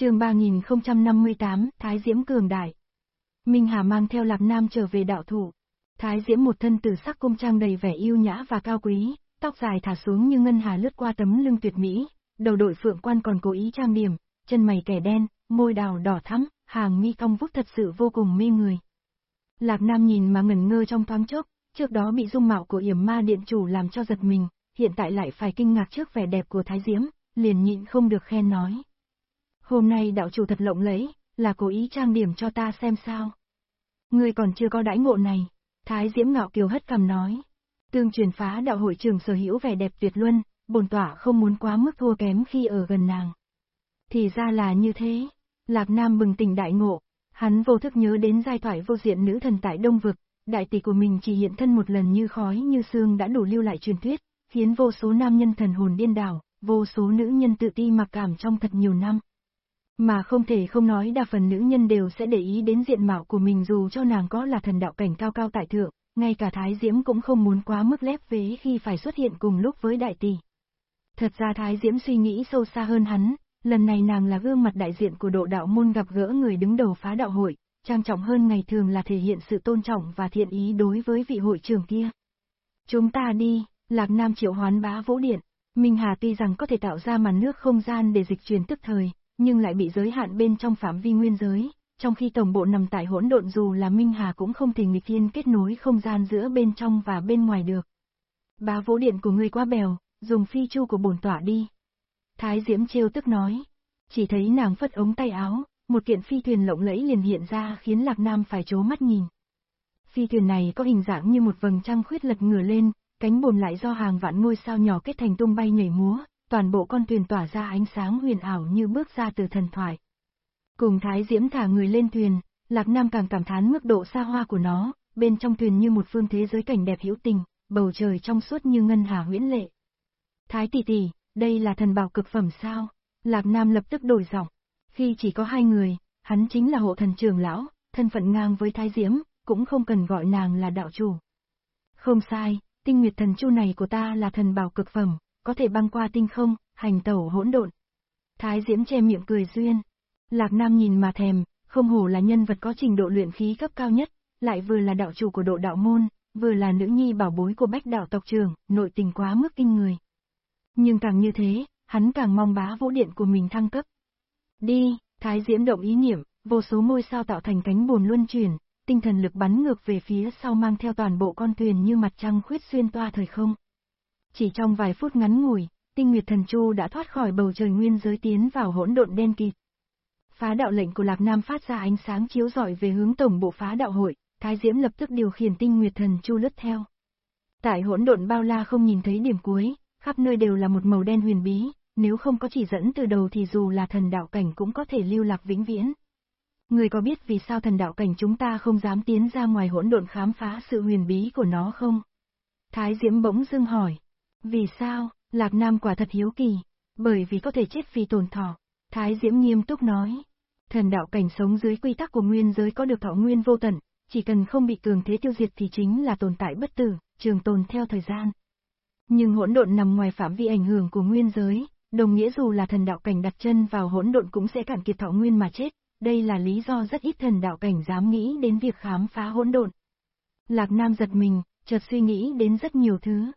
Chương 3058, Thái Diễm cường đại. Minh Hà mang theo Lạc Nam trở về đạo thủ. Thái Diễm một thân tử sắc cung trang đầy vẻ yêu nhã và cao quý, tóc dài thả xuống như ngân hà lướt qua tấm lưng tuyệt mỹ, đầu đội phượng quan còn cố ý trang điểm, chân mày kẻ đen, môi đào đỏ thắm, hàng mi cong vút thật sự vô cùng mê người. Lạc Nam nhìn mà ngẩn ngơ trong thoáng chốc, trước đó bị dung mạo của yểm ma điện chủ làm cho giật mình, hiện tại lại phải kinh ngạc trước vẻ đẹp của Thái Diễm, liền nhịn không được khen nói. Hôm nay đạo chủ thật lộng lẫy, là cố ý trang điểm cho ta xem sao. Ngươi còn chưa có đãi ngộ này, Thái Diễm ngạo kiều hất cằm nói. Tương truyền phá đạo hội trường sở hữu vẻ đẹp tuyệt luân, bồn tỏa không muốn quá mức thua kém khi ở gần nàng. Thì ra là như thế, Lạc Nam bừng tỉnh đại ngộ, hắn vô thức nhớ đến giai thoại vô diện nữ thần tại Đông Vực, đại tỷ của mình chỉ hiện thân một lần như khói như xương đã đủ lưu lại truyền thuyết, khiến vô số nam nhân thần hồn điên đảo, vô số nữ nhân tự ti mặc cảm trong thật nhiều năm. Mà không thể không nói đa phần nữ nhân đều sẽ để ý đến diện mạo của mình dù cho nàng có là thần đạo cảnh cao cao tại thượng, ngay cả Thái Diễm cũng không muốn quá mức lép vế khi phải xuất hiện cùng lúc với đại tỷ. Thật ra Thái Diễm suy nghĩ sâu xa hơn hắn, lần này nàng là gương mặt đại diện của độ đạo môn gặp gỡ người đứng đầu phá đạo hội, trang trọng hơn ngày thường là thể hiện sự tôn trọng và thiện ý đối với vị hội trưởng kia. Chúng ta đi, Lạc Nam triệu hoán bá vũ điện, Minh Hà tuy rằng có thể tạo ra màn nước không gian để dịch truyền tức thời, nhưng lại bị giới hạn bên trong phạm vi nguyên giới, trong khi tổng bộ nằm tại hỗn độn dù là Minh Hà cũng không thể nghịch thiên kết nối không gian giữa bên trong và bên ngoài được. Bá vũ điện của ngươi quá bèo, dùng phi chu của bổn tỏa đi. Thái Diễm trêu tức nói, chỉ thấy nàng phất ống tay áo, một kiện phi thuyền lộng lẫy liền hiện ra khiến Lạc Nam phải chố mắt nhìn. Phi thuyền này có hình dạng như một vầng trăng khuyết lật ngửa lên, cánh bồn lại do hàng vạn ngôi sao nhỏ kết thành tung bay nhảy múa, toàn bộ con thuyền tỏa ra ánh sáng huyền ảo như bước ra từ thần thoại. Cùng Thái Diễm thả người lên thuyền, Lạc Nam càng cảm thán mức độ xa hoa của nó, bên trong thuyền như một phương thế giới cảnh đẹp hữu tình, bầu trời trong suốt như ngân hà huyễn lệ. Thái tỷ tỷ, đây là thần bảo cực phẩm sao? Lạc Nam lập tức đổi giọng. Khi chỉ có hai người, hắn chính là hộ thần trưởng lão, thân phận ngang với Thái Diễm, cũng không cần gọi nàng là đạo chủ. Không sai, tinh nguyệt thần chu này của ta là thần bảo cực phẩm, có thể băng qua tinh không, hành tẩu hỗn độn. Thái Diễm che miệng cười duyên. Lạc Nam nhìn mà thèm, không hổ là nhân vật có trình độ luyện khí cấp cao nhất, lại vừa là đạo chủ của độ đạo môn, vừa là nữ nhi bảo bối của bách đạo tộc trưởng, nội tình quá mức kinh người. Nhưng càng như thế, hắn càng mong bá vũ điện của mình thăng cấp. Đi, Thái Diễm động ý niệm, vô số ngôi sao tạo thành cánh buồn luân chuyển, tinh thần lực bắn ngược về phía sau mang theo toàn bộ con thuyền như mặt trăng khuyết xuyên toa thời không. Chỉ trong vài phút ngắn ngủi, tinh nguyệt thần chu đã thoát khỏi bầu trời nguyên giới tiến vào hỗn độn đen kịt. Phá đạo lệnh của Lạc Nam phát ra ánh sáng chiếu rọi về hướng tổng bộ phá đạo hội, Thái Diễm lập tức điều khiển tinh nguyệt thần chu lướt theo. Tại hỗn độn bao la không nhìn thấy điểm cuối, khắp nơi đều là một màu đen huyền bí, nếu không có chỉ dẫn từ đầu thì dù là thần đạo cảnh cũng có thể lưu lạc vĩnh viễn. Người có biết vì sao thần đạo cảnh chúng ta không dám tiến ra ngoài hỗn độn khám phá sự huyền bí của nó không? Thái Diễm bỗng dưng hỏi. Vì sao, Lạc Nam quả thật hiếu kỳ, bởi vì có thể chết vì tổn thọ. Thái Diễm nghiêm túc nói. Thần đạo cảnh sống dưới quy tắc của nguyên giới có được thọ nguyên vô tận, chỉ cần không bị cường thế tiêu diệt thì chính là tồn tại bất tử, trường tồn theo thời gian. Nhưng hỗn độn nằm ngoài phạm vi ảnh hưởng của nguyên giới, đồng nghĩa dù là thần đạo cảnh đặt chân vào hỗn độn cũng sẽ cạn kiệt thọ nguyên mà chết, đây là lý do rất ít thần đạo cảnh dám nghĩ đến việc khám phá hỗn độn. Lạc Nam giật mình, chợt suy nghĩ đến rất nhiều thứ.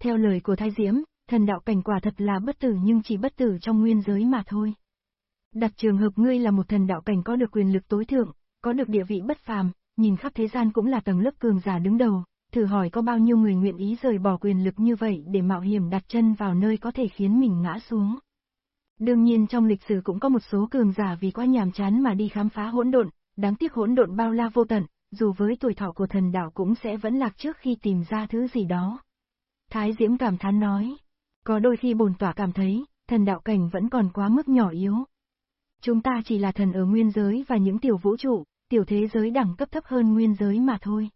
Theo lời của Thái Diễm, thần đạo cảnh quả thật là bất tử nhưng chỉ bất tử trong nguyên giới mà thôi. Đặt trường hợp ngươi là một thần đạo cảnh có được quyền lực tối thượng, có được địa vị bất phàm, nhìn khắp thế gian cũng là tầng lớp cường giả đứng đầu, thử hỏi có bao nhiêu người nguyện ý rời bỏ quyền lực như vậy để mạo hiểm đặt chân vào nơi có thể khiến mình ngã xuống. Đương nhiên trong lịch sử cũng có một số cường giả vì quá nhàm chán mà đi khám phá hỗn độn, đáng tiếc hỗn độn bao la vô tận, dù với tuổi thọ của thần đạo cũng sẽ vẫn lạc trước khi tìm ra thứ gì đó. Thái Diễm cảm thán nói, có đôi khi bồn tỏa cảm thấy, thần đạo cảnh vẫn còn quá mức nhỏ yếu. Chúng ta chỉ là thần ở nguyên giới và những tiểu vũ trụ, tiểu thế giới đẳng cấp thấp hơn nguyên giới mà thôi.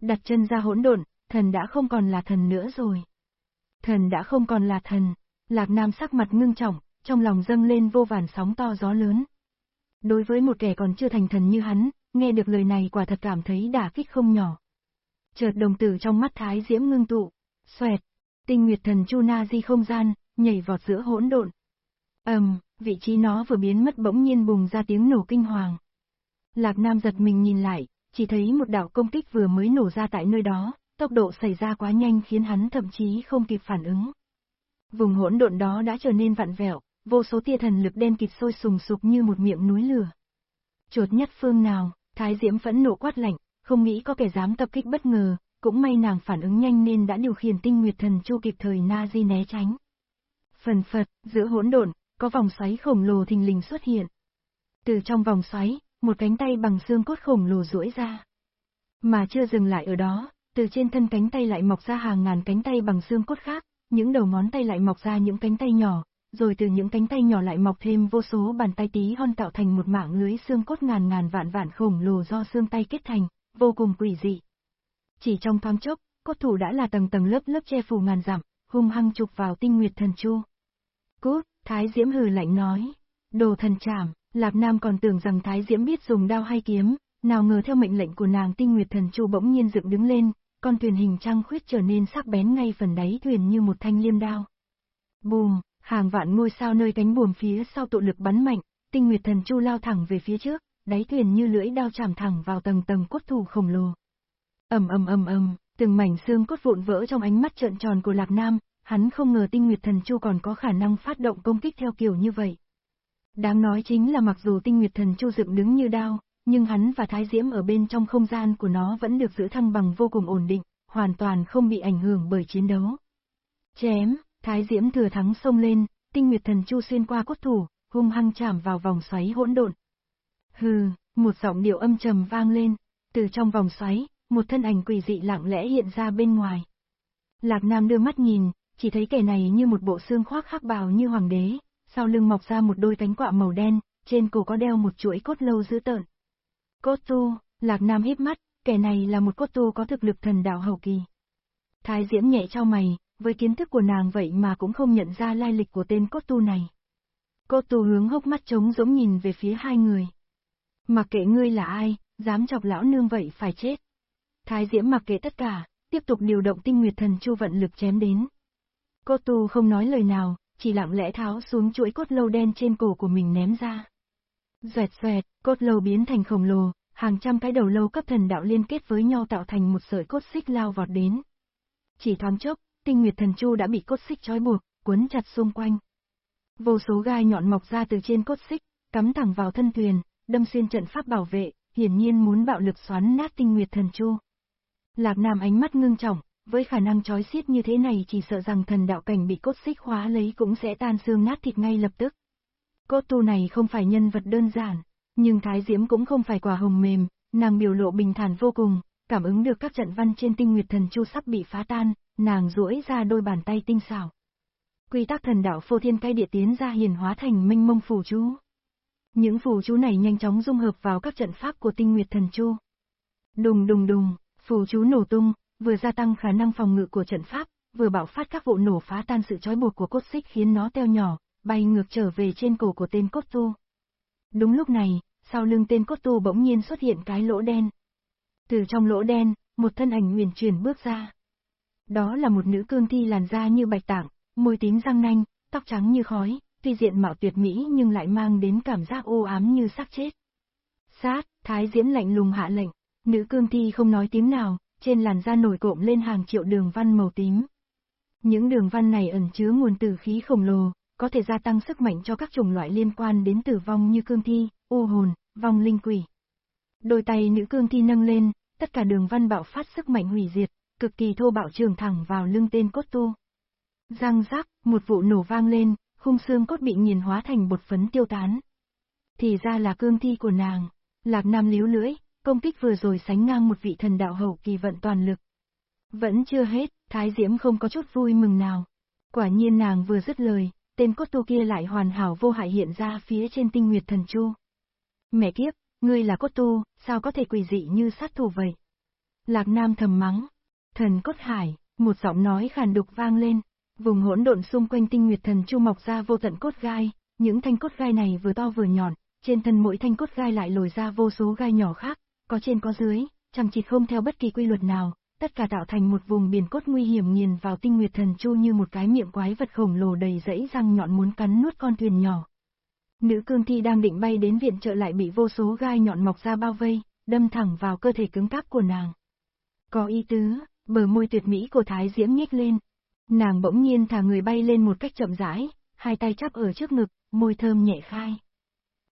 Đặt chân ra hỗn độn, thần đã không còn là thần nữa rồi. Thần đã không còn là thần, Lạc Nam sắc mặt ngưng trọng, trong lòng dâng lên vô vàn sóng to gió lớn. Đối với một kẻ còn chưa thành thần như hắn, nghe được lời này quả thật cảm thấy đả kích không nhỏ. Chợt đồng tử trong mắt Thái Diễm ngưng tụ, xoẹt, tinh nguyệt thần Chu Na Di không gian, nhảy vọt giữa hỗn độn. ầm, vị trí nó vừa biến mất bỗng nhiên bùng ra tiếng nổ kinh hoàng. Lạc Nam giật mình nhìn lại, chỉ thấy một đạo công kích vừa mới nổ ra tại nơi đó, tốc độ xảy ra quá nhanh khiến hắn thậm chí không kịp phản ứng. Vùng hỗn độn đó đã trở nên vặn vẹo, vô số tia thần lực đen kịt sôi sùng sục như một miệng núi lửa. Chột nhất phương nào, Thái Diễm phẫn nộ quát lạnh, không nghĩ có kẻ dám tập kích bất ngờ, cũng may nàng phản ứng nhanh nên đã điều khiển tinh nguyệt thần chu kịp thời na di né tránh. Phần phật, giữa hỗn độn, có vòng xoáy khổng lồ thình lình xuất hiện. Từ trong vòng xoáy, một cánh tay bằng xương cốt khổng lồ duỗi ra. Mà chưa dừng lại ở đó, từ trên thân cánh tay lại mọc ra hàng ngàn cánh tay bằng xương cốt khác, những đầu ngón tay lại mọc ra những cánh tay nhỏ, rồi từ những cánh tay nhỏ lại mọc thêm vô số bàn tay tí hon tạo thành một mạng lưới xương cốt ngàn ngàn vạn vạn khổng lồ do xương tay kết thành, vô cùng quỷ dị. Chỉ trong thoáng chốc, cốt thủ đã là tầng tầng lớp lớp che phủ ngàn dặm, hung hăng chụp vào tinh nguyệt thần chu. Cút, Thái Diễm hừ lạnh nói. Đồ thần trảm, Lạp Nam còn tưởng rằng Thái Diễm biết dùng đao hay kiếm, nào ngờ theo mệnh lệnh của nàng tinh nguyệt thần chu bỗng nhiên dựng đứng lên, con thuyền hình trăng khuyết trở nên sắc bén ngay phần đáy thuyền như một thanh liêm đao. Bùm, hàng vạn ngôi sao nơi cánh buồm phía sau tụ lực bắn mạnh, tinh nguyệt thần chu lao thẳng về phía trước, đáy thuyền như lưỡi đao chạm thẳng vào tầng tầng cốt thủ khổng lồ ầm ầm ầm ầm, từng mảnh xương cốt vụn vỡ trong ánh mắt trợn tròn của Lạc Nam, hắn không ngờ tinh nguyệt thần chu còn có khả năng phát động công kích theo kiểu như vậy. Đáng nói chính là mặc dù tinh nguyệt thần chu dựng đứng như đao, nhưng hắn và Thái Diễm ở bên trong không gian của nó vẫn được giữ thăng bằng vô cùng ổn định, hoàn toàn không bị ảnh hưởng bởi chiến đấu. Chém, Thái Diễm thừa thắng xông lên, tinh nguyệt thần chu xuyên qua cốt thủ, hung hăng chạm vào vòng xoáy hỗn độn. Hừ, một giọng điệu âm trầm vang lên, từ trong vòng xoáy, một thân ảnh quỷ dị lặng lẽ hiện ra bên ngoài. Lạc Nam đưa mắt nhìn, chỉ thấy kẻ này như một bộ xương khoác khắc bào như hoàng đế, sau lưng mọc ra một đôi cánh quạ màu đen, trên cổ có đeo một chuỗi cốt lâu dữ tợn. Cốt tu, Lạc Nam híp mắt, kẻ này là một cốt tu có thực lực thần đạo hậu kỳ. Thái Diễm nhẹ trao mày, với kiến thức của nàng vậy mà cũng không nhận ra lai lịch của tên cốt tu này. Cốt tu hướng hốc mắt trống giống nhìn về phía hai người. Mặc kệ ngươi là ai, dám chọc lão nương vậy phải chết. Thái Diễm mặc kệ tất cả, tiếp tục điều động tinh nguyệt thần chu vận lực chém đến. cô tu không nói lời nào, chỉ lặng lẽ tháo xuống chuỗi cốt lâu đen trên cổ của mình ném ra. Xoẹt xoẹt, cốt lâu biến thành khổng lồ, hàng trăm cái đầu lâu cấp thần đạo liên kết với nhau tạo thành một sợi cốt xích lao vọt đến. Chỉ thoáng chốc, tinh nguyệt thần chu đã bị cốt xích trói buộc, cuốn chặt xung quanh. Vô số gai nhọn mọc ra từ trên cốt xích, cắm thẳng vào thân thuyền, đâm xuyên trận pháp bảo vệ, hiển nhiên muốn bạo lực xoắn nát tinh nguyệt thần chu. Lạc Nam ánh mắt ngưng trọng, với khả năng chói xiết như thế này chỉ sợ rằng thần đạo cảnh bị cốt xích khóa lấy cũng sẽ tan xương nát thịt ngay lập tức. Cốt tu này không phải nhân vật đơn giản, nhưng Thái Diễm cũng không phải quả hồng mềm, nàng biểu lộ bình thản vô cùng, cảm ứng được các trận văn trên tinh nguyệt thần chu sắp bị phá tan, nàng duỗi ra đôi bàn tay tinh xảo. Quy tắc thần đạo phô thiên cây địa tiến ra hiền hóa thành minh mông phù chú. Những phù chú này nhanh chóng dung hợp vào các trận pháp của tinh nguyệt thần chu. Đùng đùng đùng, phù chú nổ tung, vừa gia tăng khả năng phòng ngự của trận pháp, vừa bạo phát các vụ nổ phá tan sự trói buộc của cốt xích khiến nó teo nhỏ, bay ngược trở về trên cổ của tên cốt tu. Đúng lúc này, sau lưng tên cốt tu bỗng nhiên xuất hiện cái lỗ đen. Từ trong lỗ đen, một thân ảnh huyền chuyển bước ra. Đó là một nữ cương thi làn da như bạch tảng, môi tím răng nanh, tóc trắng như khói, tuy diện mạo tuyệt mỹ nhưng lại mang đến cảm giác ô ám như xác chết. Sát, thái diễn lạnh lùng hạ lệnh, nữ cương thi không nói tiếng nào, trên làn da nổi cộm lên hàng triệu đường văn màu tím. Những đường văn này ẩn chứa nguồn tử khí khổng lồ, có thể gia tăng sức mạnh cho các chủng loại liên quan đến tử vong như cương thi, u hồn, vong linh quỷ. Đôi tay nữ cương thi nâng lên, tất cả đường văn bạo phát sức mạnh hủy diệt, cực kỳ thô bạo trường thẳng vào lưng tên cốt tu. Răng rắc, một vụ nổ vang lên, khung xương cốt bị nghiền hóa thành bột phấn tiêu tán. Thì ra là cương thi của nàng, lạc nam líu lưỡi, công kích vừa rồi sánh ngang một vị thần đạo hậu kỳ vận toàn lực. Vẫn chưa hết, Thái Diễm không có chút vui mừng nào. Quả nhiên nàng vừa dứt lời, tên cốt tu kia lại hoàn hảo vô hại hiện ra phía trên tinh nguyệt thần chu. Mẹ kiếp, ngươi là cốt tu, sao có thể quỷ dị như sát thủ vậy? Lạc Nam thầm mắng. Thần cốt hải, một giọng nói khàn đục vang lên. Vùng hỗn độn xung quanh tinh nguyệt thần chu mọc ra vô tận cốt gai, những thanh cốt gai này vừa to vừa nhọn, trên thân mỗi thanh cốt gai lại lồi ra vô số gai nhỏ khác, có trên có dưới, chằng chịt không theo bất kỳ quy luật nào, tất cả tạo thành một vùng biển cốt nguy hiểm nghiền vào tinh nguyệt thần chu như một cái miệng quái vật khổng lồ đầy rẫy răng nhọn muốn cắn nuốt con thuyền nhỏ. Nữ cương thi đang định bay đến viện trợ lại bị vô số gai nhọn mọc ra bao vây, đâm thẳng vào cơ thể cứng cáp của nàng. Có ý tứ, bờ môi tuyệt mỹ của Thái Diễm nhếch lên. Nàng bỗng nhiên thả người bay lên một cách chậm rãi, hai tay chắp ở trước ngực, môi thơm nhẹ khai.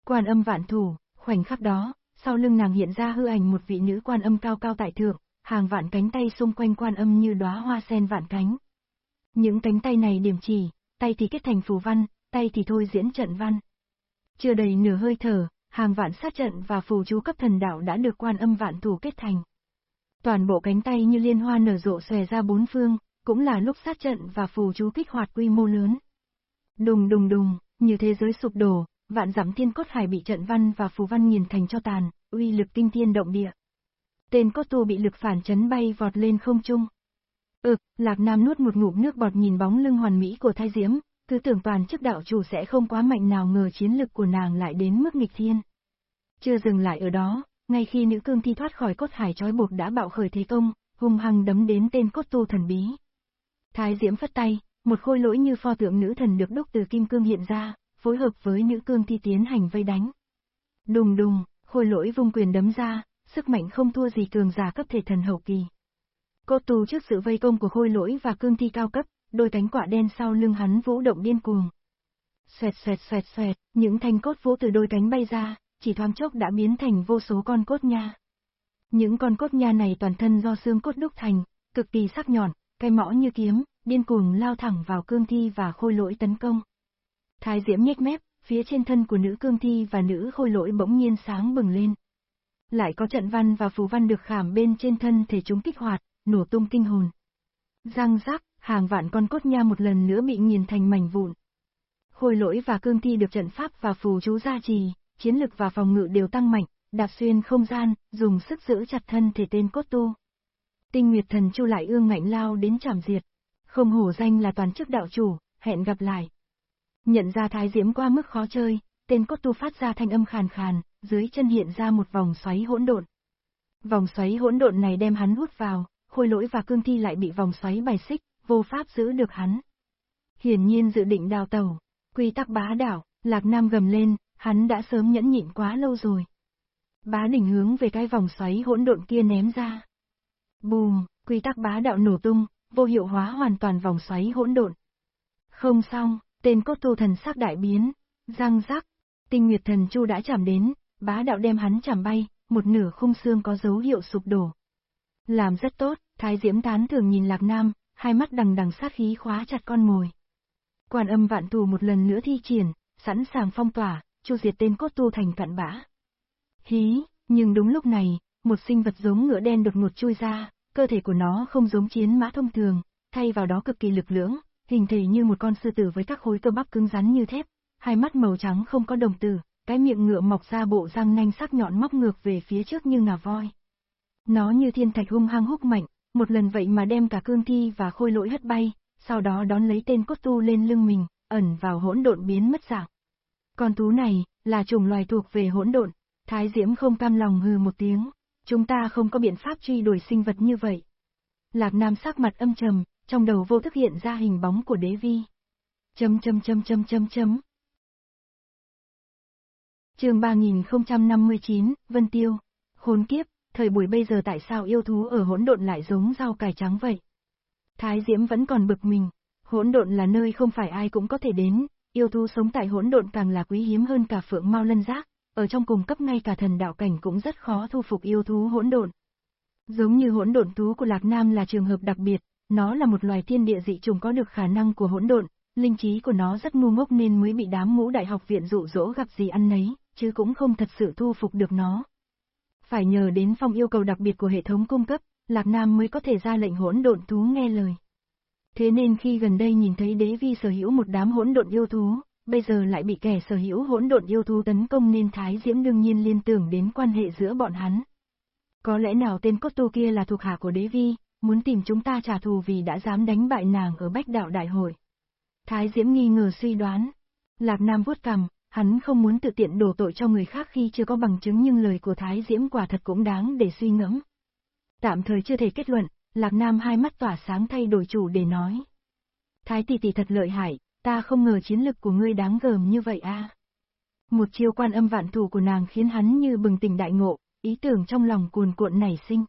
Quan âm vạn thủ, khoảnh khắc đó, sau lưng nàng hiện ra hư ảnh một vị nữ quan âm cao cao tại thượng, hàng vạn cánh tay xung quanh quan âm như đóa hoa sen vạn cánh. Những cánh tay này điểm chỉ, tay thì kết thành phù văn, tay thì thôi diễn trận văn. Chưa đầy nửa hơi thở, hàng vạn sát trận và phù chú cấp thần đạo đã được quan âm vạn thủ kết thành. Toàn bộ cánh tay như liên hoa nở rộ xòe ra bốn phương, cũng là lúc sát trận và phù chú kích hoạt quy mô lớn. Đùng đùng đùng, như thế giới sụp đổ, vạn giảm thiên cốt hải bị trận văn và phù văn nghiền thành cho tàn, uy lực kinh thiên động địa. Tên cốt tu bị lực phản chấn bay vọt lên không trung. Ực, Lạc Nam nuốt một ngụm nước bọt nhìn bóng lưng hoàn mỹ của thai diễm, cứ tưởng toàn chức đạo chủ sẽ không quá mạnh nào ngờ chiến lực của nàng lại đến mức nghịch thiên. Chưa dừng lại ở đó, ngay khi nữ cương thi thoát khỏi cốt hải trói buộc đã bạo khởi thế công, hung hăng đấm đến tên cốt tu thần bí. Thái diễm phất tay, một khôi lỗi như pho tượng nữ thần được đúc từ kim cương hiện ra, phối hợp với nữ cương thi tiến hành vây đánh. Đùng đùng, khôi lỗi vung quyền đấm ra, sức mạnh không thua gì cường giả cấp thể thần hậu kỳ. cô tù trước sự vây công của khôi lỗi và cương thi cao cấp, đôi cánh quả đen sau lưng hắn vũ động điên cuồng. Xoẹt xoẹt xoẹt xoẹt, những thanh cốt vũ từ đôi cánh bay ra, chỉ thoáng chốc đã biến thành vô số con cốt nha. Những con cốt nha này toàn thân do xương cốt đúc thành, cực kỳ sắc nhọn, cây mõ như kiếm, điên cuồng lao thẳng vào cương thi và khôi lỗi tấn công. Thái diễm nhếch mép, phía trên thân của nữ cương thi và nữ khôi lỗi bỗng nhiên sáng bừng lên. Lại có trận văn và phù văn được khảm bên trên thân thể chúng kích hoạt, nổ tung kinh hồn. Răng rác, hàng vạn con cốt nha một lần nữa bị nghiền thành mảnh vụn. Khôi lỗi và cương thi được trận pháp và phù chú gia trì, chiến lực và phòng ngự đều tăng mạnh, đạp xuyên không gian, dùng sức giữ chặt thân thể tên cốt tu. Tinh Nguyệt Thần Chu lại ương ngạnh lao đến chảm diệt. Không hổ danh là toàn chức đạo chủ, hẹn gặp lại. Nhận ra thái diễm qua mức khó chơi, tên cốt tu phát ra thanh âm khàn khàn, dưới chân hiện ra một vòng xoáy hỗn độn. Vòng xoáy hỗn độn này đem hắn hút vào, khôi lỗi và cương thi lại bị vòng xoáy bài xích, vô pháp giữ được hắn. Hiển nhiên dự định đào tàu, quy tắc bá đảo, Lạc Nam gầm lên, hắn đã sớm nhẫn nhịn quá lâu rồi. Bá đỉnh hướng về cái vòng xoáy hỗn độn kia ném ra. Bùm, quy tắc bá đạo nổ tung, vô hiệu hóa hoàn toàn vòng xoáy hỗn độn. Không xong, tên cốt tu thần sắc đại biến, răng rắc, tinh nguyệt thần chu đã chạm đến, bá đạo đem hắn chạm bay, một nửa khung xương có dấu hiệu sụp đổ. Làm rất tốt, thái diễm tán thường nhìn lạc nam, hai mắt đằng đằng sát khí khóa chặt con mồi. Quan âm vạn tù một lần nữa thi triển, sẵn sàng phong tỏa, chu diệt tên cốt tu thành cạn bã. Hí, nhưng đúng lúc này, một sinh vật giống ngựa đen đột ngột chui ra, cơ thể của nó không giống chiến mã thông thường, thay vào đó cực kỳ lực lưỡng, hình thể như một con sư tử với các khối cơ bắp cứng rắn như thép, hai mắt màu trắng không có đồng tử, cái miệng ngựa mọc ra bộ răng nanh sắc nhọn móc ngược về phía trước như ngà voi. Nó như thiên thạch hung hăng húc mạnh, một lần vậy mà đem cả cương thi và khôi lỗi hất bay, sau đó đón lấy tên cốt tu lên lưng mình, ẩn vào hỗn độn biến mất dạng. Con thú này, là chủng loài thuộc về hỗn độn, Thái Diễm không cam lòng hừ một tiếng, chúng ta không có biện pháp truy đuổi sinh vật như vậy. Lạc Nam sắc mặt âm trầm, trong đầu vô thức hiện ra hình bóng của đế vi. Chấm chấm chấm chấm chấm chấm. Chương 3059, Vân Tiêu. Khốn kiếp, thời buổi bây giờ tại sao yêu thú ở hỗn độn lại giống rau cải trắng vậy? Thái Diễm vẫn còn bực mình, hỗn độn là nơi không phải ai cũng có thể đến, yêu thú sống tại hỗn độn càng là quý hiếm hơn cả phượng mau lân giác, ở trong cùng cấp ngay cả thần đạo cảnh cũng rất khó thu phục yêu thú hỗn độn. Giống như hỗn độn thú của Lạc Nam là trường hợp đặc biệt, nó là một loài thiên địa dị trùng có được khả năng của hỗn độn, linh trí của nó rất ngu ngốc nên mới bị đám ngũ đại học viện dụ dỗ gặp gì ăn nấy, chứ cũng không thật sự thu phục được nó. Phải nhờ đến phong yêu cầu đặc biệt của hệ thống cung cấp, Lạc Nam mới có thể ra lệnh hỗn độn thú nghe lời. Thế nên khi gần đây nhìn thấy đế vi sở hữu một đám hỗn độn yêu thú, bây giờ lại bị kẻ sở hữu hỗn độn yêu thú tấn công nên Thái Diễm đương nhiên liên tưởng đến quan hệ giữa bọn hắn. Có lẽ nào tên cốt tu kia là thuộc hạ của đế vi, muốn tìm chúng ta trả thù vì đã dám đánh bại nàng ở bách đạo đại hội. Thái Diễm nghi ngờ suy đoán. Lạc Nam vuốt cằm, hắn không muốn tự tiện đổ tội cho người khác khi chưa có bằng chứng nhưng lời của Thái Diễm quả thật cũng đáng để suy ngẫm. Tạm thời chưa thể kết luận, Lạc Nam hai mắt tỏa sáng thay đổi chủ để nói. Thái tỷ tỷ thật lợi hại, ta không ngờ chiến lực của ngươi đáng gờm như vậy a. Một chiêu quan âm vạn thù của nàng khiến hắn như bừng tỉnh đại ngộ, ý tưởng trong lòng cuồn cuộn nảy sinh.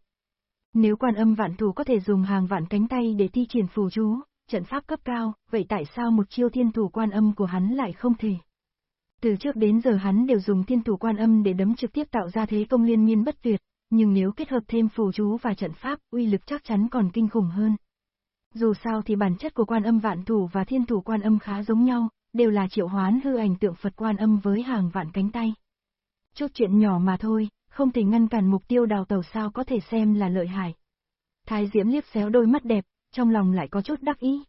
Nếu quan âm vạn thủ có thể dùng hàng vạn cánh tay để thi triển phù chú, trận pháp cấp cao, vậy tại sao một chiêu thiên thủ quan âm của hắn lại không thể? Từ trước đến giờ hắn đều dùng thiên thủ quan âm để đấm trực tiếp tạo ra thế công liên miên bất tuyệt, nhưng nếu kết hợp thêm phù chú và trận pháp, uy lực chắc chắn còn kinh khủng hơn. Dù sao thì bản chất của quan âm vạn thủ và thiên thủ quan âm khá giống nhau, đều là triệu hoán hư ảnh tượng Phật quan âm với hàng vạn cánh tay. Chút chuyện nhỏ mà thôi, không thể ngăn cản mục tiêu đào tàu sao có thể xem là lợi hại. Thái Diễm liếc xéo đôi mắt đẹp, trong lòng lại có chút đắc ý.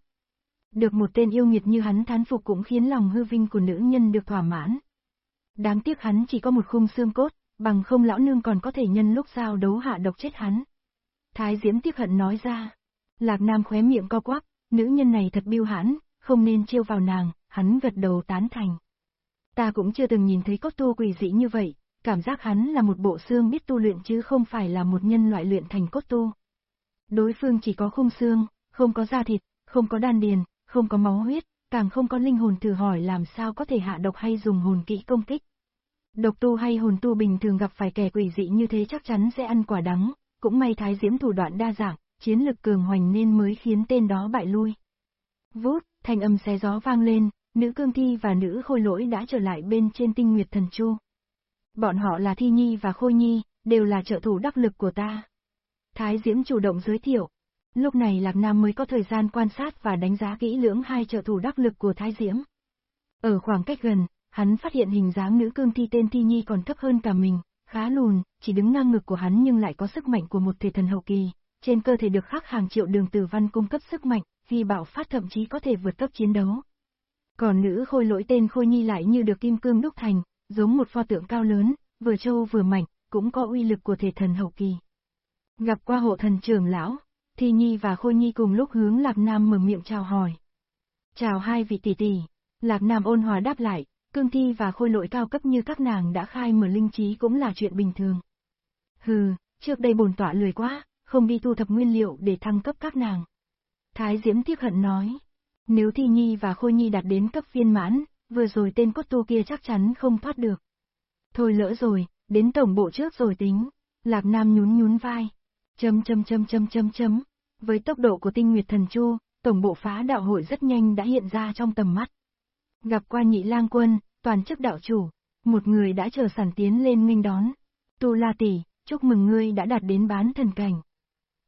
Được một tên yêu nghiệt như hắn thán phục cũng khiến lòng hư vinh của nữ nhân được thỏa mãn. Đáng tiếc hắn chỉ có một khung xương cốt, bằng không lão nương còn có thể nhân lúc giao đấu hạ độc chết hắn. Thái Diễm tiếc hận nói ra. Lạc Nam khóe miệng co quắp, nữ nhân này thật biêu hãn, không nên trêu vào nàng, hắn gật đầu tán thành. Ta cũng chưa từng nhìn thấy cốt tu quỷ dị như vậy, cảm giác hắn là một bộ xương biết tu luyện chứ không phải là một nhân loại luyện thành cốt tu. Đối phương chỉ có khung xương, không có da thịt, không có đan điền, không có máu huyết, càng không có linh hồn thử hỏi làm sao có thể hạ độc hay dùng hồn kỹ công kích. Độc tu hay hồn tu bình thường gặp phải kẻ quỷ dị như thế chắc chắn sẽ ăn quả đắng, cũng may thái diễm thủ đoạn đa dạng, chiến lực cường hoành nên mới khiến tên đó bại lui. Vút, thanh âm xé gió vang lên, nữ cương thi và nữ khôi lỗi đã trở lại bên trên tinh nguyệt thần chu. Bọn họ là Thi Nhi và Khôi Nhi, đều là trợ thủ đắc lực của ta. Thái Diễm chủ động giới thiệu. Lúc này Lạc Nam mới có thời gian quan sát và đánh giá kỹ lưỡng hai trợ thủ đắc lực của Thái Diễm. Ở khoảng cách gần, hắn phát hiện hình dáng nữ cương thi tên Thi Nhi còn thấp hơn cả mình, khá lùn, chỉ đứng ngang ngực của hắn nhưng lại có sức mạnh của một thể thần hậu kỳ, trên cơ thể được khắc hàng triệu đường tử văn cung cấp sức mạnh, vì bảo phát thậm chí có thể vượt cấp chiến đấu. Còn nữ khôi lỗi tên Khôi Nhi lại như được kim cương đúc thành, giống một pho tượng cao lớn, vừa trâu vừa mảnh, cũng có uy lực của thể thần hậu kỳ. Gặp qua hộ thần trưởng lão, Thi Nhi và Khôi Nhi cùng lúc hướng Lạc Nam mở miệng chào hỏi. Chào hai vị tỷ tỷ, Lạc Nam ôn hòa đáp lại, cương thi và khôi lỗi cao cấp như các nàng đã khai mở linh trí cũng là chuyện bình thường. Hừ, trước đây bồn tọa lười quá, không đi thu thập nguyên liệu để thăng cấp các nàng. Thái Diễm tiếc hận nói, nếu Thi Nhi và Khôi Nhi đạt đến cấp viên mãn, vừa rồi tên cốt tu kia chắc chắn không thoát được. Thôi lỡ rồi, đến tổng bộ trước rồi tính. Lạc Nam nhún nhún vai. Chấm chấm chấm chấm chấm chấm. Với tốc độ của tinh nguyệt thần chu, tổng bộ phá đạo hội rất nhanh đã hiện ra trong tầm mắt. Gặp qua nhị lang quân, toàn chức đạo chủ, một người đã chờ sẵn tiến lên nghênh đón. Tu La tỷ, chúc mừng ngươi đã đạt đến bán thần cảnh.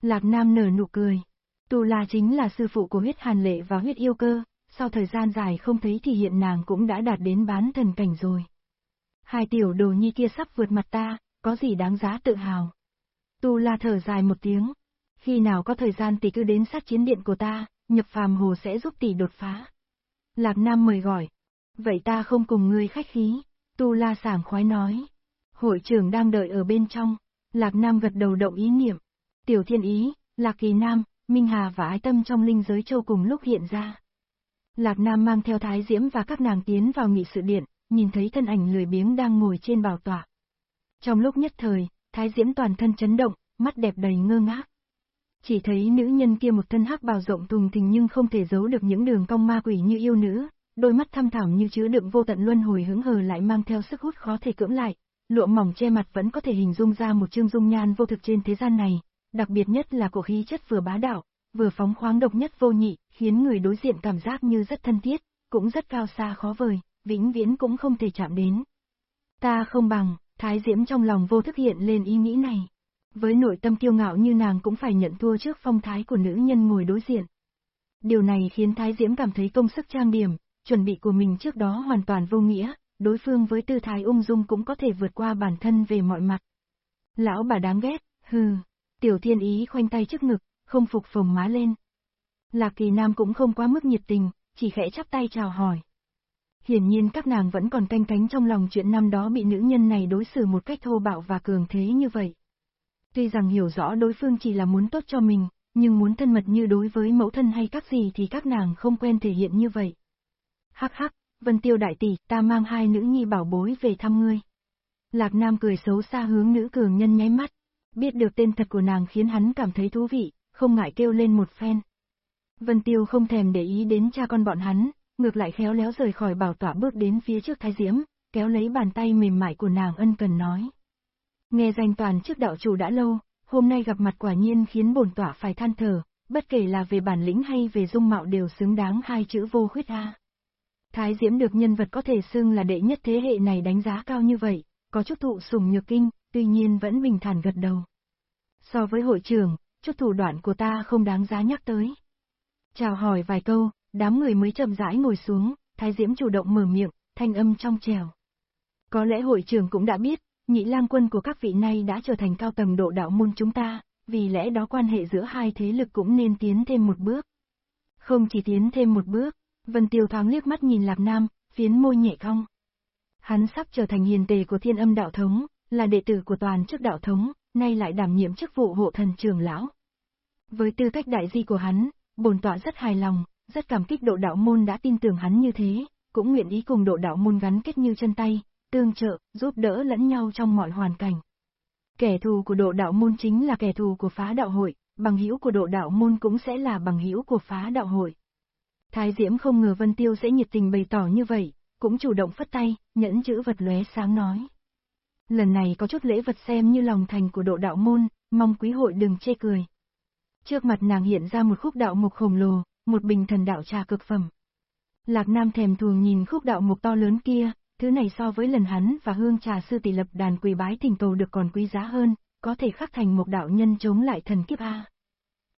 Lạc Nam nở nụ cười. Tu La chính là sư phụ của huyết hàn lệ và huyết yêu cơ, sau thời gian dài không thấy thì hiện nàng cũng đã đạt đến bán thần cảnh rồi. Hai tiểu đồ nhi kia sắp vượt mặt ta, có gì đáng giá tự hào. Tu La thở dài một tiếng. Khi nào có thời gian tỷ cứ đến sát chiến điện của ta, nhập phàm hồ sẽ giúp tỷ đột phá. Lạc Nam mời gọi. Vậy ta không cùng ngươi khách khí. Tu La sảng khoái nói. Hội trưởng đang đợi ở bên trong. Lạc Nam gật đầu động ý niệm. Tiểu Thiên Ý, Lạc Kỳ Nam, Minh Hà và Ái Tâm trong linh giới châu cùng lúc hiện ra. Lạc Nam mang theo Thái Diễm và các nàng tiến vào nghị sự điện, nhìn thấy thân ảnh lười biếng đang ngồi trên bảo tọa. Trong lúc nhất thời, Thái Diễm toàn thân chấn động, mắt đẹp đầy ngơ ngác. Chỉ thấy nữ nhân kia một thân hắc bào rộng thùng thình nhưng không thể giấu được những đường cong ma quỷ như yêu nữ, đôi mắt thăm thẳm như chứa đựng vô tận luân hồi hứng hờ lại mang theo sức hút khó thể cưỡng lại, lụa mỏng che mặt vẫn có thể hình dung ra một chương dung nhan vô thực trên thế gian này, đặc biệt nhất là cổ khí chất vừa bá đạo, vừa phóng khoáng độc nhất vô nhị, khiến người đối diện cảm giác như rất thân thiết, cũng rất cao xa khó vời, vĩnh viễn cũng không thể chạm đến. Ta không bằng, Thái Diễm trong lòng vô thức hiện lên ý nghĩ này. Với nội tâm kiêu ngạo như nàng cũng phải nhận thua trước phong thái của nữ nhân ngồi đối diện. Điều này khiến Thái Diễm cảm thấy công sức trang điểm, chuẩn bị của mình trước đó hoàn toàn vô nghĩa, đối phương với tư thái ung dung cũng có thể vượt qua bản thân về mọi mặt. Lão bà đáng ghét, hừ, tiểu thiên ý khoanh tay trước ngực, không phục phồng má lên. Lạc kỳ nam cũng không quá mức nhiệt tình, chỉ khẽ chắp tay chào hỏi. Hiển nhiên các nàng vẫn còn canh cánh trong lòng chuyện năm đó bị nữ nhân này đối xử một cách thô bạo và cường thế như vậy. Tuy rằng hiểu rõ đối phương chỉ là muốn tốt cho mình, nhưng muốn thân mật như đối với mẫu thân hay các gì thì các nàng không quen thể hiện như vậy. Hắc hắc, Vân Tiêu đại tỷ, ta mang hai nữ nhi bảo bối về thăm ngươi. Lạc Nam cười xấu xa hướng nữ cường nhân nháy mắt, biết được tên thật của nàng khiến hắn cảm thấy thú vị, không ngại kêu lên một phen. Vân Tiêu không thèm để ý đến cha con bọn hắn, ngược lại khéo léo rời khỏi bảo tỏa bước đến phía trước thái diễm, kéo lấy bàn tay mềm mại của nàng ân cần nói. Nghe danh toàn trước đạo chủ đã lâu, hôm nay gặp mặt quả nhiên khiến bổn tỏa phải than thở, bất kể là về bản lĩnh hay về dung mạo đều xứng đáng hai chữ vô khuyết a. Thái Diễm được nhân vật có thể xưng là đệ nhất thế hệ này đánh giá cao như vậy, có chút thụ sùng nhược kinh, tuy nhiên vẫn bình thản gật đầu. So với hội trưởng, chút thủ đoạn của ta không đáng giá nhắc tới. Chào hỏi vài câu, đám người mới chậm rãi ngồi xuống, Thái Diễm chủ động mở miệng, thanh âm trong trèo. Có lẽ hội trưởng cũng đã biết, nhị lang quân của các vị này đã trở thành cao tầng độ đạo môn chúng ta, vì lẽ đó quan hệ giữa hai thế lực cũng nên tiến thêm một bước. Không chỉ tiến thêm một bước, Vân Tiêu thoáng liếc mắt nhìn Lạp Nam, phiến môi nhẹ cong. Hắn sắp trở thành hiền tề của thiên âm đạo thống, là đệ tử của toàn chức đạo thống, nay lại đảm nhiệm chức vụ hộ thần trưởng lão. Với tư cách đại di của hắn, bồn tọa rất hài lòng, rất cảm kích độ đạo môn đã tin tưởng hắn như thế, cũng nguyện ý cùng độ đạo môn gắn kết như chân tay, tương trợ, giúp đỡ lẫn nhau trong mọi hoàn cảnh. Kẻ thù của độ đạo môn chính là kẻ thù của phá đạo hội, bằng hữu của độ đạo môn cũng sẽ là bằng hữu của phá đạo hội. Thái Diễm không ngờ Vân Tiêu sẽ nhiệt tình bày tỏ như vậy, cũng chủ động phất tay, nhẫn chữ vật lóe sáng nói. Lần này có chút lễ vật xem như lòng thành của độ đạo môn, mong quý hội đừng chê cười. Trước mặt nàng hiện ra một khúc đạo mục khổng lồ, một bình thần đạo trà cực phẩm. Lạc Nam thèm thuồng nhìn khúc đạo mục to lớn kia, thứ này so với lần hắn và hương trà sư tỷ lập đàn quỳ bái thỉnh cầu được còn quý giá hơn, có thể khắc thành một đạo nhân chống lại thần kiếp A.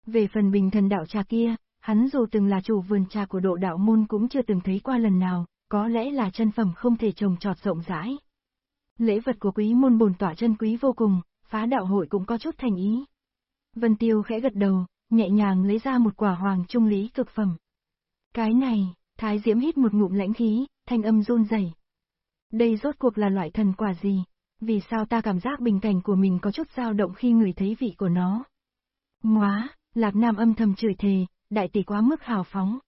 Về phần bình thần đạo trà kia, hắn dù từng là chủ vườn trà của độ đạo môn cũng chưa từng thấy qua lần nào, có lẽ là chân phẩm không thể trồng trọt rộng rãi. Lễ vật của quý môn bồn tỏa chân quý vô cùng, phá đạo hội cũng có chút thành ý. Vân Tiêu khẽ gật đầu, nhẹ nhàng lấy ra một quả hoàng trung lý cực phẩm. Cái này, Thái Diễm hít một ngụm lãnh khí, thanh âm run rẩy. Đây rốt cuộc là loại thần quả gì? Vì sao ta cảm giác bình cảnh của mình có chút dao động khi người thấy vị của nó? Ngoá, Lạc Nam âm thầm chửi thề, đại tỷ quá mức hào phóng.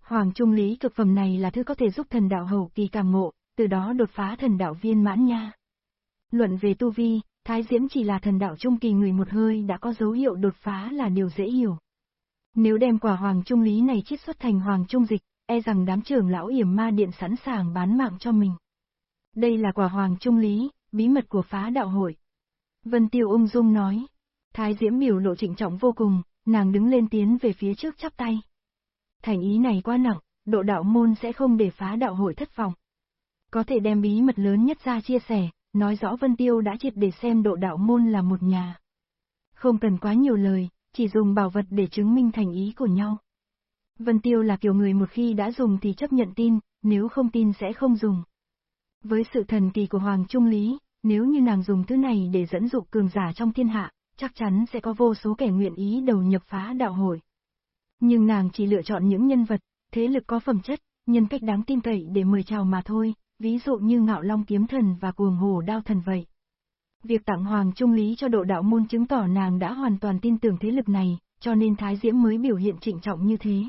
Hoàng trung lý cực phẩm này là thứ có thể giúp thần đạo hậu kỳ cảm ngộ, từ đó đột phá thần đạo viên mãn nha. Luận về tu vi, Thái Diễm chỉ là thần đạo trung kỳ người một hơi đã có dấu hiệu đột phá là điều dễ hiểu. Nếu đem quả hoàng trung lý này chiết xuất thành hoàng trung dịch, e rằng đám trưởng lão yểm ma điện sẵn sàng bán mạng cho mình. Đây là quả hoàng trung lý, bí mật của phá đạo hội. Vân Tiêu ung dung nói. Thái Diễm biểu lộ trịnh trọng vô cùng, nàng đứng lên tiến về phía trước chắp tay. Thành ý này quá nặng, độ đạo môn sẽ không để phá đạo hội thất vọng. Có thể đem bí mật lớn nhất ra chia sẻ, nói rõ Vân Tiêu đã triệt để xem độ đạo môn là một nhà. Không cần quá nhiều lời, chỉ dùng bảo vật để chứng minh thành ý của nhau. Vân Tiêu là kiểu người một khi đã dùng thì chấp nhận tin, nếu không tin sẽ không dùng. Với sự thần kỳ của Hoàng Trung Lý, nếu như nàng dùng thứ này để dẫn dụ cường giả trong thiên hạ, chắc chắn sẽ có vô số kẻ nguyện ý đầu nhập phá đạo hội. Nhưng nàng chỉ lựa chọn những nhân vật, thế lực có phẩm chất, nhân cách đáng tin cậy để mời chào mà thôi, ví dụ như ngạo long kiếm thần và cuồng hồ đao thần vậy. Việc tặng Hoàng Trung Lý cho độ đạo môn chứng tỏ nàng đã hoàn toàn tin tưởng thế lực này, cho nên Thái Diễm mới biểu hiện trịnh trọng như thế.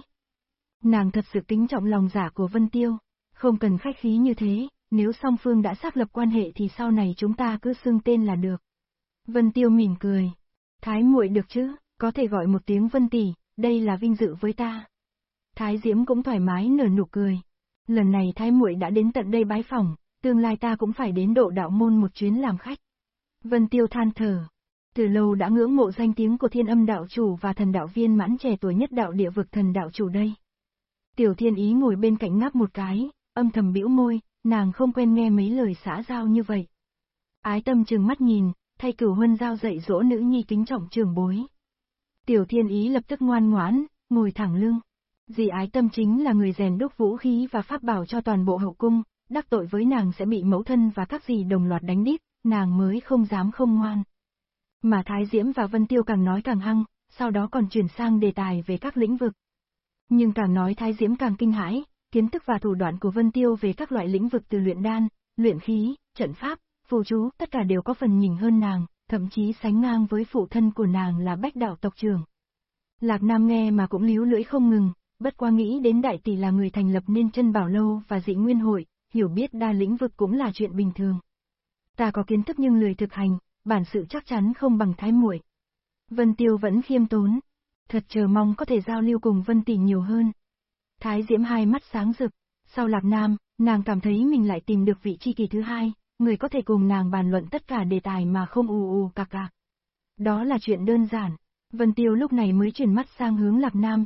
Nàng thật sự kính trọng lòng giả của Vân Tiêu, không cần khách khí như thế, nếu song phương đã xác lập quan hệ thì sau này chúng ta cứ xưng tên là được. Vân Tiêu mỉm cười. Thái muội được chứ, có thể gọi một tiếng Vân tỷ, đây là vinh dự với ta. Thái Diễm cũng thoải mái nở nụ cười. Lần này Thái muội đã đến tận đây bái phòng, tương lai ta cũng phải đến độ đạo môn một chuyến làm khách. Vân Tiêu than thở. Từ lâu đã ngưỡng mộ danh tiếng của thiên âm đạo chủ và thần đạo viên mãn trẻ tuổi nhất đạo địa vực thần đạo chủ đây. Tiểu thiên ý ngồi bên cạnh ngáp một cái, âm thầm bĩu môi, nàng không quen nghe mấy lời xã giao như vậy. Ái tâm trừng mắt nhìn, thay cửu huân giao dạy dỗ nữ nhi kính trọng trường bối. Tiểu thiên ý lập tức ngoan ngoãn, ngồi thẳng lưng. Dì ái tâm chính là người rèn đúc vũ khí và pháp bảo cho toàn bộ hậu cung, đắc tội với nàng sẽ bị mẫu thân và các dì đồng loạt đánh đít, nàng mới không dám không ngoan. Mà Thái Diễm và Vân Tiêu càng nói càng hăng, sau đó còn chuyển sang đề tài về các lĩnh vực. Nhưng càng nói Thái Diễm càng kinh hãi, kiến thức và thủ đoạn của Vân Tiêu về các loại lĩnh vực từ luyện đan, luyện khí, trận pháp, phù chú, tất cả đều có phần nhìn hơn nàng, thậm chí sánh ngang với phụ thân của nàng là bách đạo tộc trưởng. Lạc Nam nghe mà cũng líu lưỡi không ngừng, bất qua nghĩ đến đại tỷ là người thành lập nên chân bảo lâu và dị nguyên hội, hiểu biết đa lĩnh vực cũng là chuyện bình thường. Ta có kiến thức nhưng lười thực hành, bản sự chắc chắn không bằng thái muội. Vân Tiêu vẫn khiêm tốn, thật chờ mong có thể giao lưu cùng Vân Tỷ nhiều hơn. Thái Diễm hai mắt sáng rực, sau Lạc Nam, nàng cảm thấy mình lại tìm được vị tri kỳ thứ hai, người có thể cùng nàng bàn luận tất cả đề tài mà không ù ù cạc cạc. Đó là chuyện đơn giản, Vân Tiêu lúc này mới chuyển mắt sang hướng Lạc Nam,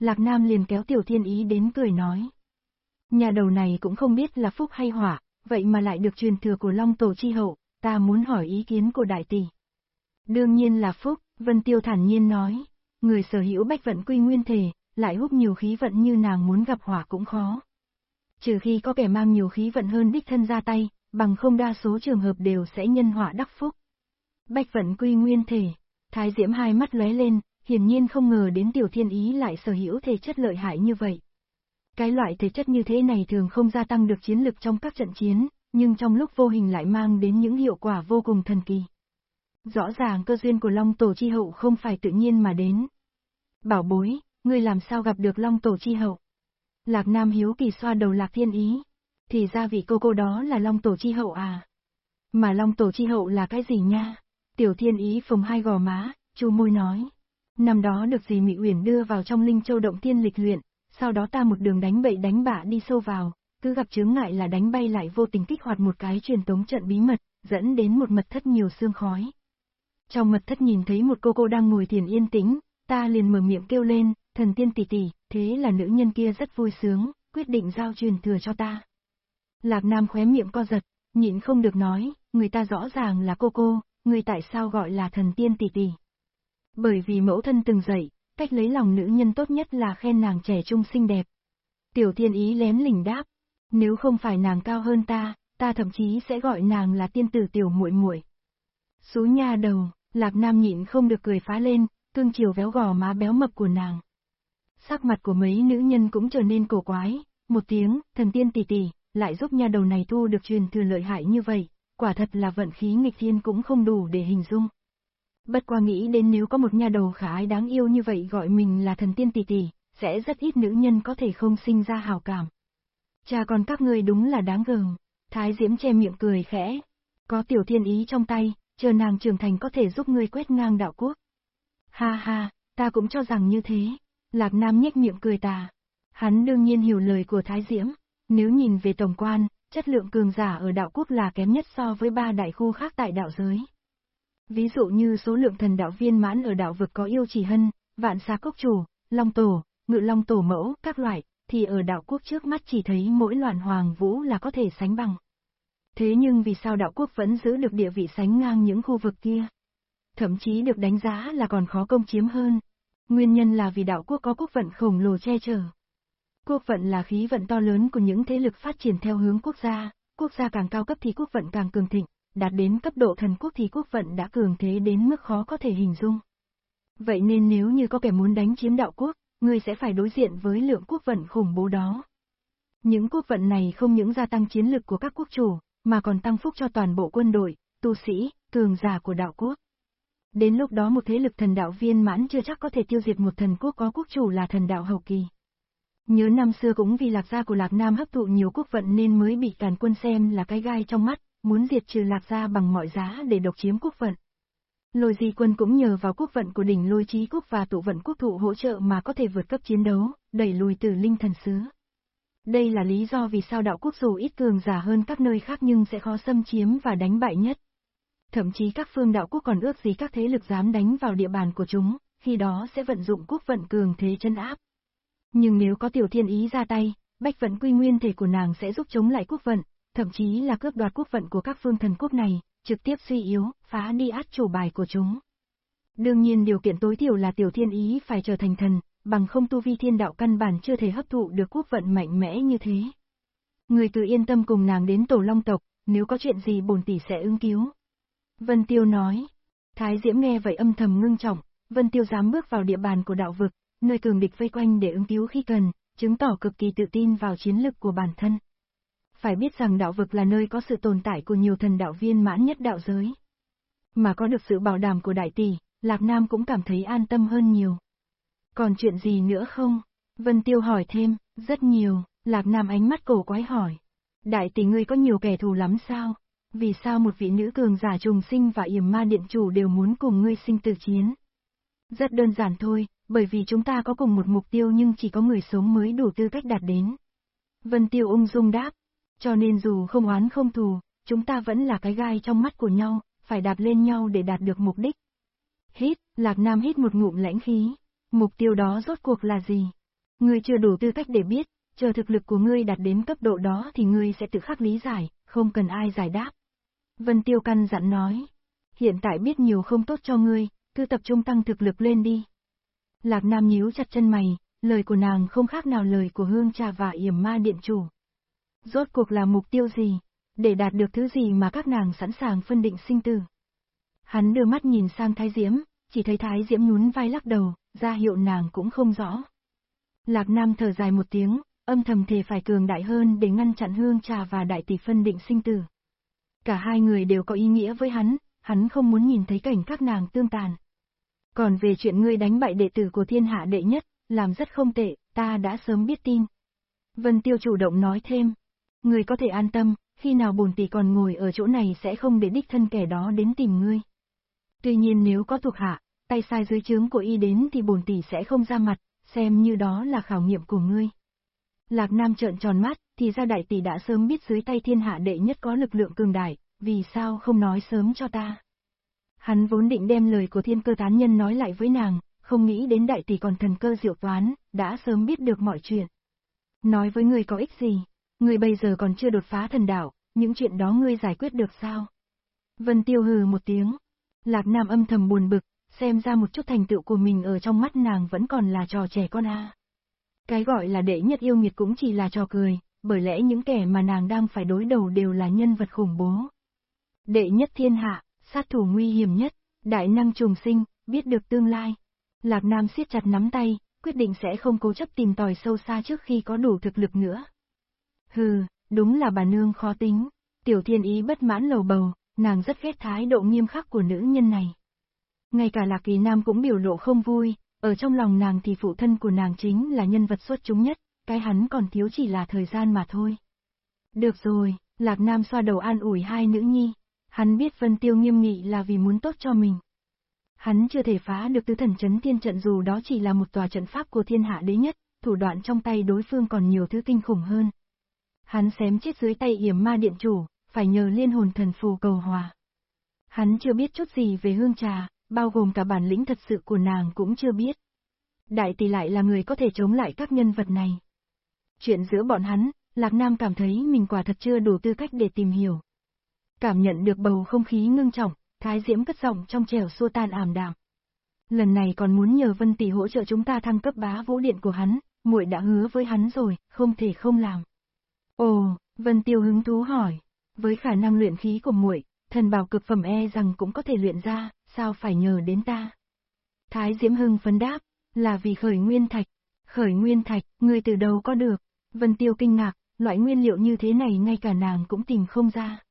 Lạc Nam liền kéo Tiểu Thiên Ý đến cười nói. Nhà đầu này cũng không biết là phúc hay hỏa, vậy mà lại được truyền thừa của Long Tổ Chi Hậu, ta muốn hỏi ý kiến của đại tỷ. Đương nhiên là phúc, Vân Tiêu thản nhiên nói, người sở hữu bách vận quy nguyên thể, lại hút nhiều khí vận như nàng muốn gặp hỏa cũng khó. Trừ khi có kẻ mang nhiều khí vận hơn đích thân ra tay, bằng không đa số trường hợp đều sẽ nhân họa đắc phúc. Bách vận quy nguyên thể, thái diễm hai mắt lóe lên, hiển nhiên không ngờ đến tiểu thiên ý lại sở hữu thể chất lợi hại như vậy. Cái loại thể chất như thế này thường không gia tăng được chiến lực trong các trận chiến, nhưng trong lúc vô hình lại mang đến những hiệu quả vô cùng thần kỳ. Rõ ràng cơ duyên của Long Tổ Chi Hậu không phải tự nhiên mà đến. Bảo bối, ngươi làm sao gặp được Long Tổ Chi Hậu? Lạc Nam hiếu kỳ xoa đầu Lạc Thiên Ý. Thì ra vị cô cô đó là Long Tổ Chi Hậu à? Mà Long Tổ Chi Hậu là cái gì nha? Tiểu Thiên Ý phồng hai gò má, chu môi nói. Năm đó được dì Mị Uyển đưa vào trong Linh Châu Động Thiên lịch luyện, sau đó ta một đường đánh bậy đánh bạ đi sâu vào, cứ gặp chướng ngại là đánh bay lại vô tình kích hoạt một cái truyền tống trận bí mật, dẫn đến một mật thất nhiều xương khói. Trong mật thất nhìn thấy một cô cô đang ngồi thiền yên tĩnh, ta liền mở miệng kêu lên, thần tiên tỷ tỷ, thế là nữ nhân kia rất vui sướng, quyết định giao truyền thừa cho ta. Lạc Nam khóe miệng co giật, nhịn không được nói, người ta rõ ràng là cô cô, người tại sao gọi là thần tiên tỷ tỷ. Bởi vì mẫu thân từng dạy, cách lấy lòng nữ nhân tốt nhất là khen nàng trẻ trung xinh đẹp. Tiểu thiên ý lén lỉnh đáp, nếu không phải nàng cao hơn ta, ta thậm chí sẽ gọi nàng là tiên tử tiểu muội muội. Sú nha đầu, Lạc Nam nhịn không được cười phá lên, cương chiều véo gò má béo mập của nàng. Sắc mặt của mấy nữ nhân cũng trở nên cổ quái, một tiếng, thần tiên tỷ tỷ, lại giúp nha đầu này thu được truyền thừa lợi hại như vậy, quả thật là vận khí nghịch thiên cũng không đủ để hình dung. Bất qua nghĩ đến nếu có một nha đầu khả ái đáng yêu như vậy gọi mình là thần tiên tỷ tỷ, sẽ rất ít nữ nhân có thể không sinh ra hào cảm. Cha con các ngươi đúng là đáng gờm, Thái Diễm che miệng cười khẽ. Có tiểu thiên ý trong tay, chờ nàng trưởng thành có thể giúp ngươi quét ngang đạo quốc. Ha ha, ta cũng cho rằng như thế. Lạc Nam nhếch miệng cười tà. Hắn đương nhiên hiểu lời của Thái Diễm, nếu nhìn về tổng quan, chất lượng cường giả ở đạo quốc là kém nhất so với ba đại khu khác tại đạo giới. Ví dụ như số lượng thần đạo viên mãn ở đạo vực có yêu chỉ hân, vạn xá cốc chủ, long tổ, ngự long tổ mẫu, các loại, thì ở đạo quốc trước mắt chỉ thấy mỗi loạn hoàng vũ là có thể sánh bằng. Thế nhưng vì sao đạo quốc vẫn giữ được địa vị sánh ngang những khu vực kia? Thậm chí được đánh giá là còn khó công chiếm hơn. Nguyên nhân là vì đạo quốc có quốc vận khổng lồ che chở. Quốc vận là khí vận to lớn của những thế lực phát triển theo hướng quốc gia, quốc gia càng cao cấp thì quốc vận càng cường thịnh, đạt đến cấp độ thần quốc thì quốc vận đã cường thế đến mức khó có thể hình dung. Vậy nên nếu như có kẻ muốn đánh chiếm đạo quốc, người sẽ phải đối diện với lượng quốc vận khủng bố đó. Những quốc vận này không những gia tăng chiến lực của các quốc chủ, mà còn tăng phúc cho toàn bộ quân đội, tu sĩ, cường giả của đạo quốc. Đến lúc đó một thế lực thần đạo viên mãn chưa chắc có thể tiêu diệt một thần quốc có quốc chủ là thần đạo hậu kỳ. Nhớ năm xưa cũng vì lạc gia của lạc nam hấp thụ nhiều quốc vận nên mới bị càn quân xem là cái gai trong mắt, muốn diệt trừ lạc gia bằng mọi giá để độc chiếm quốc vận. Lôi di quân cũng nhờ vào quốc vận của đỉnh lôi trí quốc và tụ vận quốc thụ hỗ trợ mà có thể vượt cấp chiến đấu, đẩy lùi từ linh thần sứ. Đây là lý do vì sao đạo quốc dù ít cường giả hơn các nơi khác nhưng sẽ khó xâm chiếm và đánh bại nhất. Thậm chí các phương đạo quốc còn ước gì các thế lực dám đánh vào địa bàn của chúng, khi đó sẽ vận dụng quốc vận cường thế chân áp. Nhưng nếu có tiểu thiên ý ra tay, bách vận quy nguyên thể của nàng sẽ giúp chống lại quốc vận, thậm chí là cướp đoạt quốc vận của các phương thần quốc này, trực tiếp suy yếu, phá đi át chủ bài của chúng. Đương nhiên điều kiện tối thiểu là tiểu thiên ý phải trở thành thần, bằng không tu vi thiên đạo căn bản chưa thể hấp thụ được quốc vận mạnh mẽ như thế. Người cứ yên tâm cùng nàng đến tổ long tộc, nếu có chuyện gì bổn tỷ sẽ ứng cứu. Vân Tiêu nói. Thái Diễm nghe vậy âm thầm ngưng trọng, Vân Tiêu dám bước vào địa bàn của đạo vực, nơi cường địch vây quanh để ứng cứu khi cần, chứng tỏ cực kỳ tự tin vào chiến lực của bản thân. Phải biết rằng đạo vực là nơi có sự tồn tại của nhiều thần đạo viên mãn nhất đạo giới. Mà có được sự bảo đảm của đại tỷ, Lạc Nam cũng cảm thấy an tâm hơn nhiều. Còn chuyện gì nữa không? Vân Tiêu hỏi thêm, rất nhiều, Lạc Nam ánh mắt cổ quái hỏi. Đại tỷ ngươi có nhiều kẻ thù lắm sao? Vì sao một vị nữ cường giả trùng sinh và yểm ma điện chủ đều muốn cùng ngươi sinh tử chiến? Rất đơn giản thôi, bởi vì chúng ta có cùng một mục tiêu nhưng chỉ có người sống mới đủ tư cách đạt đến. Vân Tiêu ung dung đáp, cho nên dù không oán không thù, chúng ta vẫn là cái gai trong mắt của nhau, phải đạp lên nhau để đạt được mục đích. Hít, Lạc Nam hít một ngụm lãnh khí. Mục tiêu đó rốt cuộc là gì? Ngươi chưa đủ tư cách để biết, chờ thực lực của ngươi đạt đến cấp độ đó thì ngươi sẽ tự khắc lý giải, không cần ai giải đáp. Vân Tiêu căn dặn nói. Hiện tại biết nhiều không tốt cho ngươi, cứ tập trung tăng thực lực lên đi. Lạc Nam nhíu chặt chân mày, lời của nàng không khác nào lời của hương trà và yểm ma điện chủ. Rốt cuộc là mục tiêu gì? Để đạt được thứ gì mà các nàng sẵn sàng phân định sinh tử? Hắn đưa mắt nhìn sang Thái Diễm, chỉ thấy Thái Diễm nhún vai lắc đầu, ra hiệu nàng cũng không rõ. Lạc Nam thở dài một tiếng, âm thầm thề phải cường đại hơn để ngăn chặn hương trà và đại tỷ phân định sinh tử. Cả hai người đều có ý nghĩa với hắn, hắn không muốn nhìn thấy cảnh các nàng tương tàn. Còn về chuyện ngươi đánh bại đệ tử của thiên hạ đệ nhất, làm rất không tệ, ta đã sớm biết tin. Vân Tiêu chủ động nói thêm, ngươi có thể an tâm, khi nào bổn tỷ còn ngồi ở chỗ này sẽ không để đích thân kẻ đó đến tìm ngươi. Tuy nhiên nếu có thuộc hạ, tay sai dưới trướng của y đến thì bổn tỷ sẽ không ra mặt, xem như đó là khảo nghiệm của ngươi. Lạc Nam trợn tròn mắt, thì ra đại tỷ đã sớm biết dưới tay thiên hạ đệ nhất có lực lượng cường đại, vì sao không nói sớm cho ta. Hắn vốn định đem lời của thiên cơ tán nhân nói lại với nàng, không nghĩ đến đại tỷ còn thần cơ diệu toán, đã sớm biết được mọi chuyện. Nói với người có ích gì, Ngươi bây giờ còn chưa đột phá thần đạo, những chuyện đó ngươi giải quyết được sao? Vân Tiêu hừ một tiếng. Lạc Nam âm thầm buồn bực, xem ra một chút thành tựu của mình ở trong mắt nàng vẫn còn là trò trẻ con a. Cái gọi là đệ nhất yêu nghiệt cũng chỉ là trò cười, bởi lẽ những kẻ mà nàng đang phải đối đầu đều là nhân vật khủng bố. Đệ nhất thiên hạ, sát thủ nguy hiểm nhất, đại năng trùng sinh, biết được tương lai. Lạc Nam siết chặt nắm tay, quyết định sẽ không cố chấp tìm tòi sâu xa trước khi có đủ thực lực nữa. Hừ, đúng là bà nương khó tính. Tiểu thiên ý bất mãn lầu bầu, nàng rất ghét thái độ nghiêm khắc của nữ nhân này. Ngay cả Lạc Kỳ Nam cũng biểu lộ không vui, ở trong lòng nàng thì phụ thân của nàng chính là nhân vật xuất chúng nhất, cái hắn còn thiếu chỉ là thời gian mà thôi. Được rồi, Lạc Nam xoa đầu an ủi hai nữ nhi, hắn biết Vân Tiêu nghiêm nghị là vì muốn tốt cho mình. Hắn chưa thể phá được tứ thần chấn thiên trận dù đó chỉ là một tòa trận pháp của thiên hạ đế nhất, thủ đoạn trong tay đối phương còn nhiều thứ kinh khủng hơn. Hắn xém chết dưới tay yểm ma điện chủ, phải nhờ liên hồn thần phù cầu hòa. Hắn chưa biết chút gì về hương trà, bao gồm cả bản lĩnh thật sự của nàng cũng chưa biết. Đại tỷ lại là người có thể chống lại các nhân vật này. Chuyện giữa bọn hắn, Lạc Nam cảm thấy mình quả thật chưa đủ tư cách để tìm hiểu. Cảm nhận được bầu không khí ngưng trọng, Thái Diễm cất giọng trong trẻo xua tan ảm đạm. Lần này còn muốn nhờ Vân Tỷ hỗ trợ chúng ta thăng cấp bá vũ điện của hắn, muội đã hứa với hắn rồi, không thể không làm. Ồ, Vân Tiêu hứng thú hỏi, với khả năng luyện khí của muội, thần bảo cực phẩm e rằng cũng có thể luyện ra, sao phải nhờ đến ta? Thái Diễm Hưng phấn đáp, là vì khởi nguyên thạch. Khởi nguyên thạch, người từ đâu có được? Vân Tiêu kinh ngạc, loại nguyên liệu như thế này ngay cả nàng cũng tìm không ra.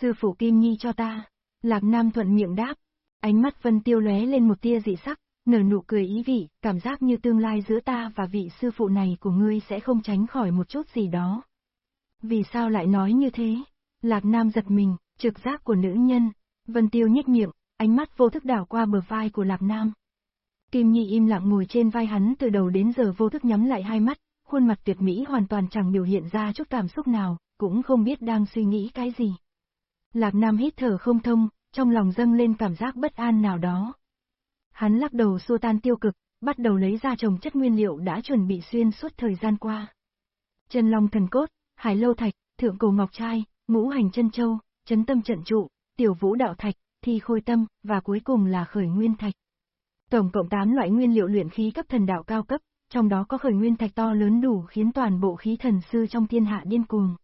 Sư phụ Kim Nhi cho ta. Lạc Nam thuận miệng đáp. Ánh mắt Vân Tiêu lóe lên một tia dị sắc, nở nụ cười ý vị, cảm giác như tương lai giữa ta và vị sư phụ này của ngươi sẽ không tránh khỏi một chút gì đó. Vì sao lại nói như thế? Lạc Nam giật mình, trực giác của nữ nhân. Vân Tiêu nhếch miệng, ánh mắt vô thức đảo qua bờ vai của Lạc Nam. Kim Nhi im lặng ngồi trên vai hắn từ đầu đến giờ vô thức nhắm lại hai mắt, khuôn mặt tuyệt mỹ hoàn toàn chẳng biểu hiện ra chút cảm xúc nào, cũng không biết đang suy nghĩ cái gì. Lạc Nam hít thở không thông, trong lòng dâng lên cảm giác bất an nào đó. Hắn lắc đầu xua tan tiêu cực, bắt đầu lấy ra trồng chất nguyên liệu đã chuẩn bị xuyên suốt thời gian qua. Chân long thần cốt, hải lâu thạch, thượng cổ ngọc trai, ngũ hành chân châu, chấn tâm trận trụ, tiểu vũ đạo thạch, thi khôi tâm, và cuối cùng là khởi nguyên thạch. Tổng cộng 8 loại nguyên liệu luyện khí cấp thần đạo cao cấp, trong đó có khởi nguyên thạch to lớn đủ khiến toàn bộ khí thần sư trong thiên hạ điên cuồng.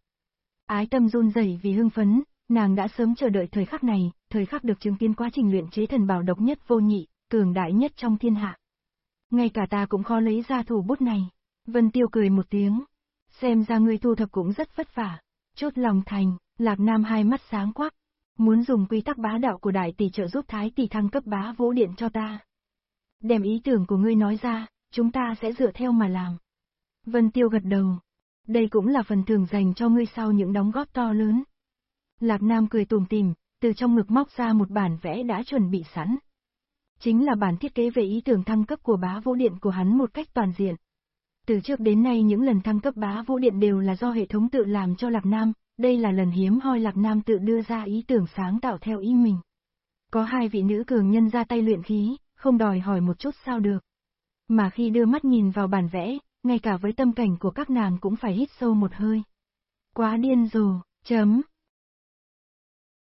Ái tâm run rẩy vì hưng phấn, nàng đã sớm chờ đợi thời khắc này, thời khắc được chứng kiến quá trình luyện chế thần bảo độc nhất vô nhị, cường đại nhất trong thiên hạ. Ngay cả ta cũng khó lấy ra thủ bút này. Vân Tiêu cười một tiếng. Xem ra ngươi thu thập cũng rất vất vả. Chốt lòng thành, Lạc Nam hai mắt sáng quắc. Muốn dùng quy tắc bá đạo của đại tỷ trợ giúp Thái tỷ thăng cấp bá vũ điện cho ta. Đem ý tưởng của ngươi nói ra, chúng ta sẽ dựa theo mà làm. Vân Tiêu gật đầu. Đây cũng là phần thưởng dành cho ngươi sau những đóng góp to lớn. Lạc Nam cười tùm tìm, từ trong ngực móc ra một bản vẽ đã chuẩn bị sẵn. Chính là bản thiết kế về ý tưởng thăng cấp của bá vũ điện của hắn một cách toàn diện. Từ trước đến nay những lần thăng cấp bá vũ điện đều là do hệ thống tự làm cho Lạc Nam, đây là lần hiếm hoi Lạc Nam tự đưa ra ý tưởng sáng tạo theo ý mình. Có hai vị nữ cường nhân ra tay luyện khí, không đòi hỏi một chút sao được. Mà khi đưa mắt nhìn vào bản vẽ, ngay cả với tâm cảnh của các nàng cũng phải hít sâu một hơi. Quá điên rồ, chấm.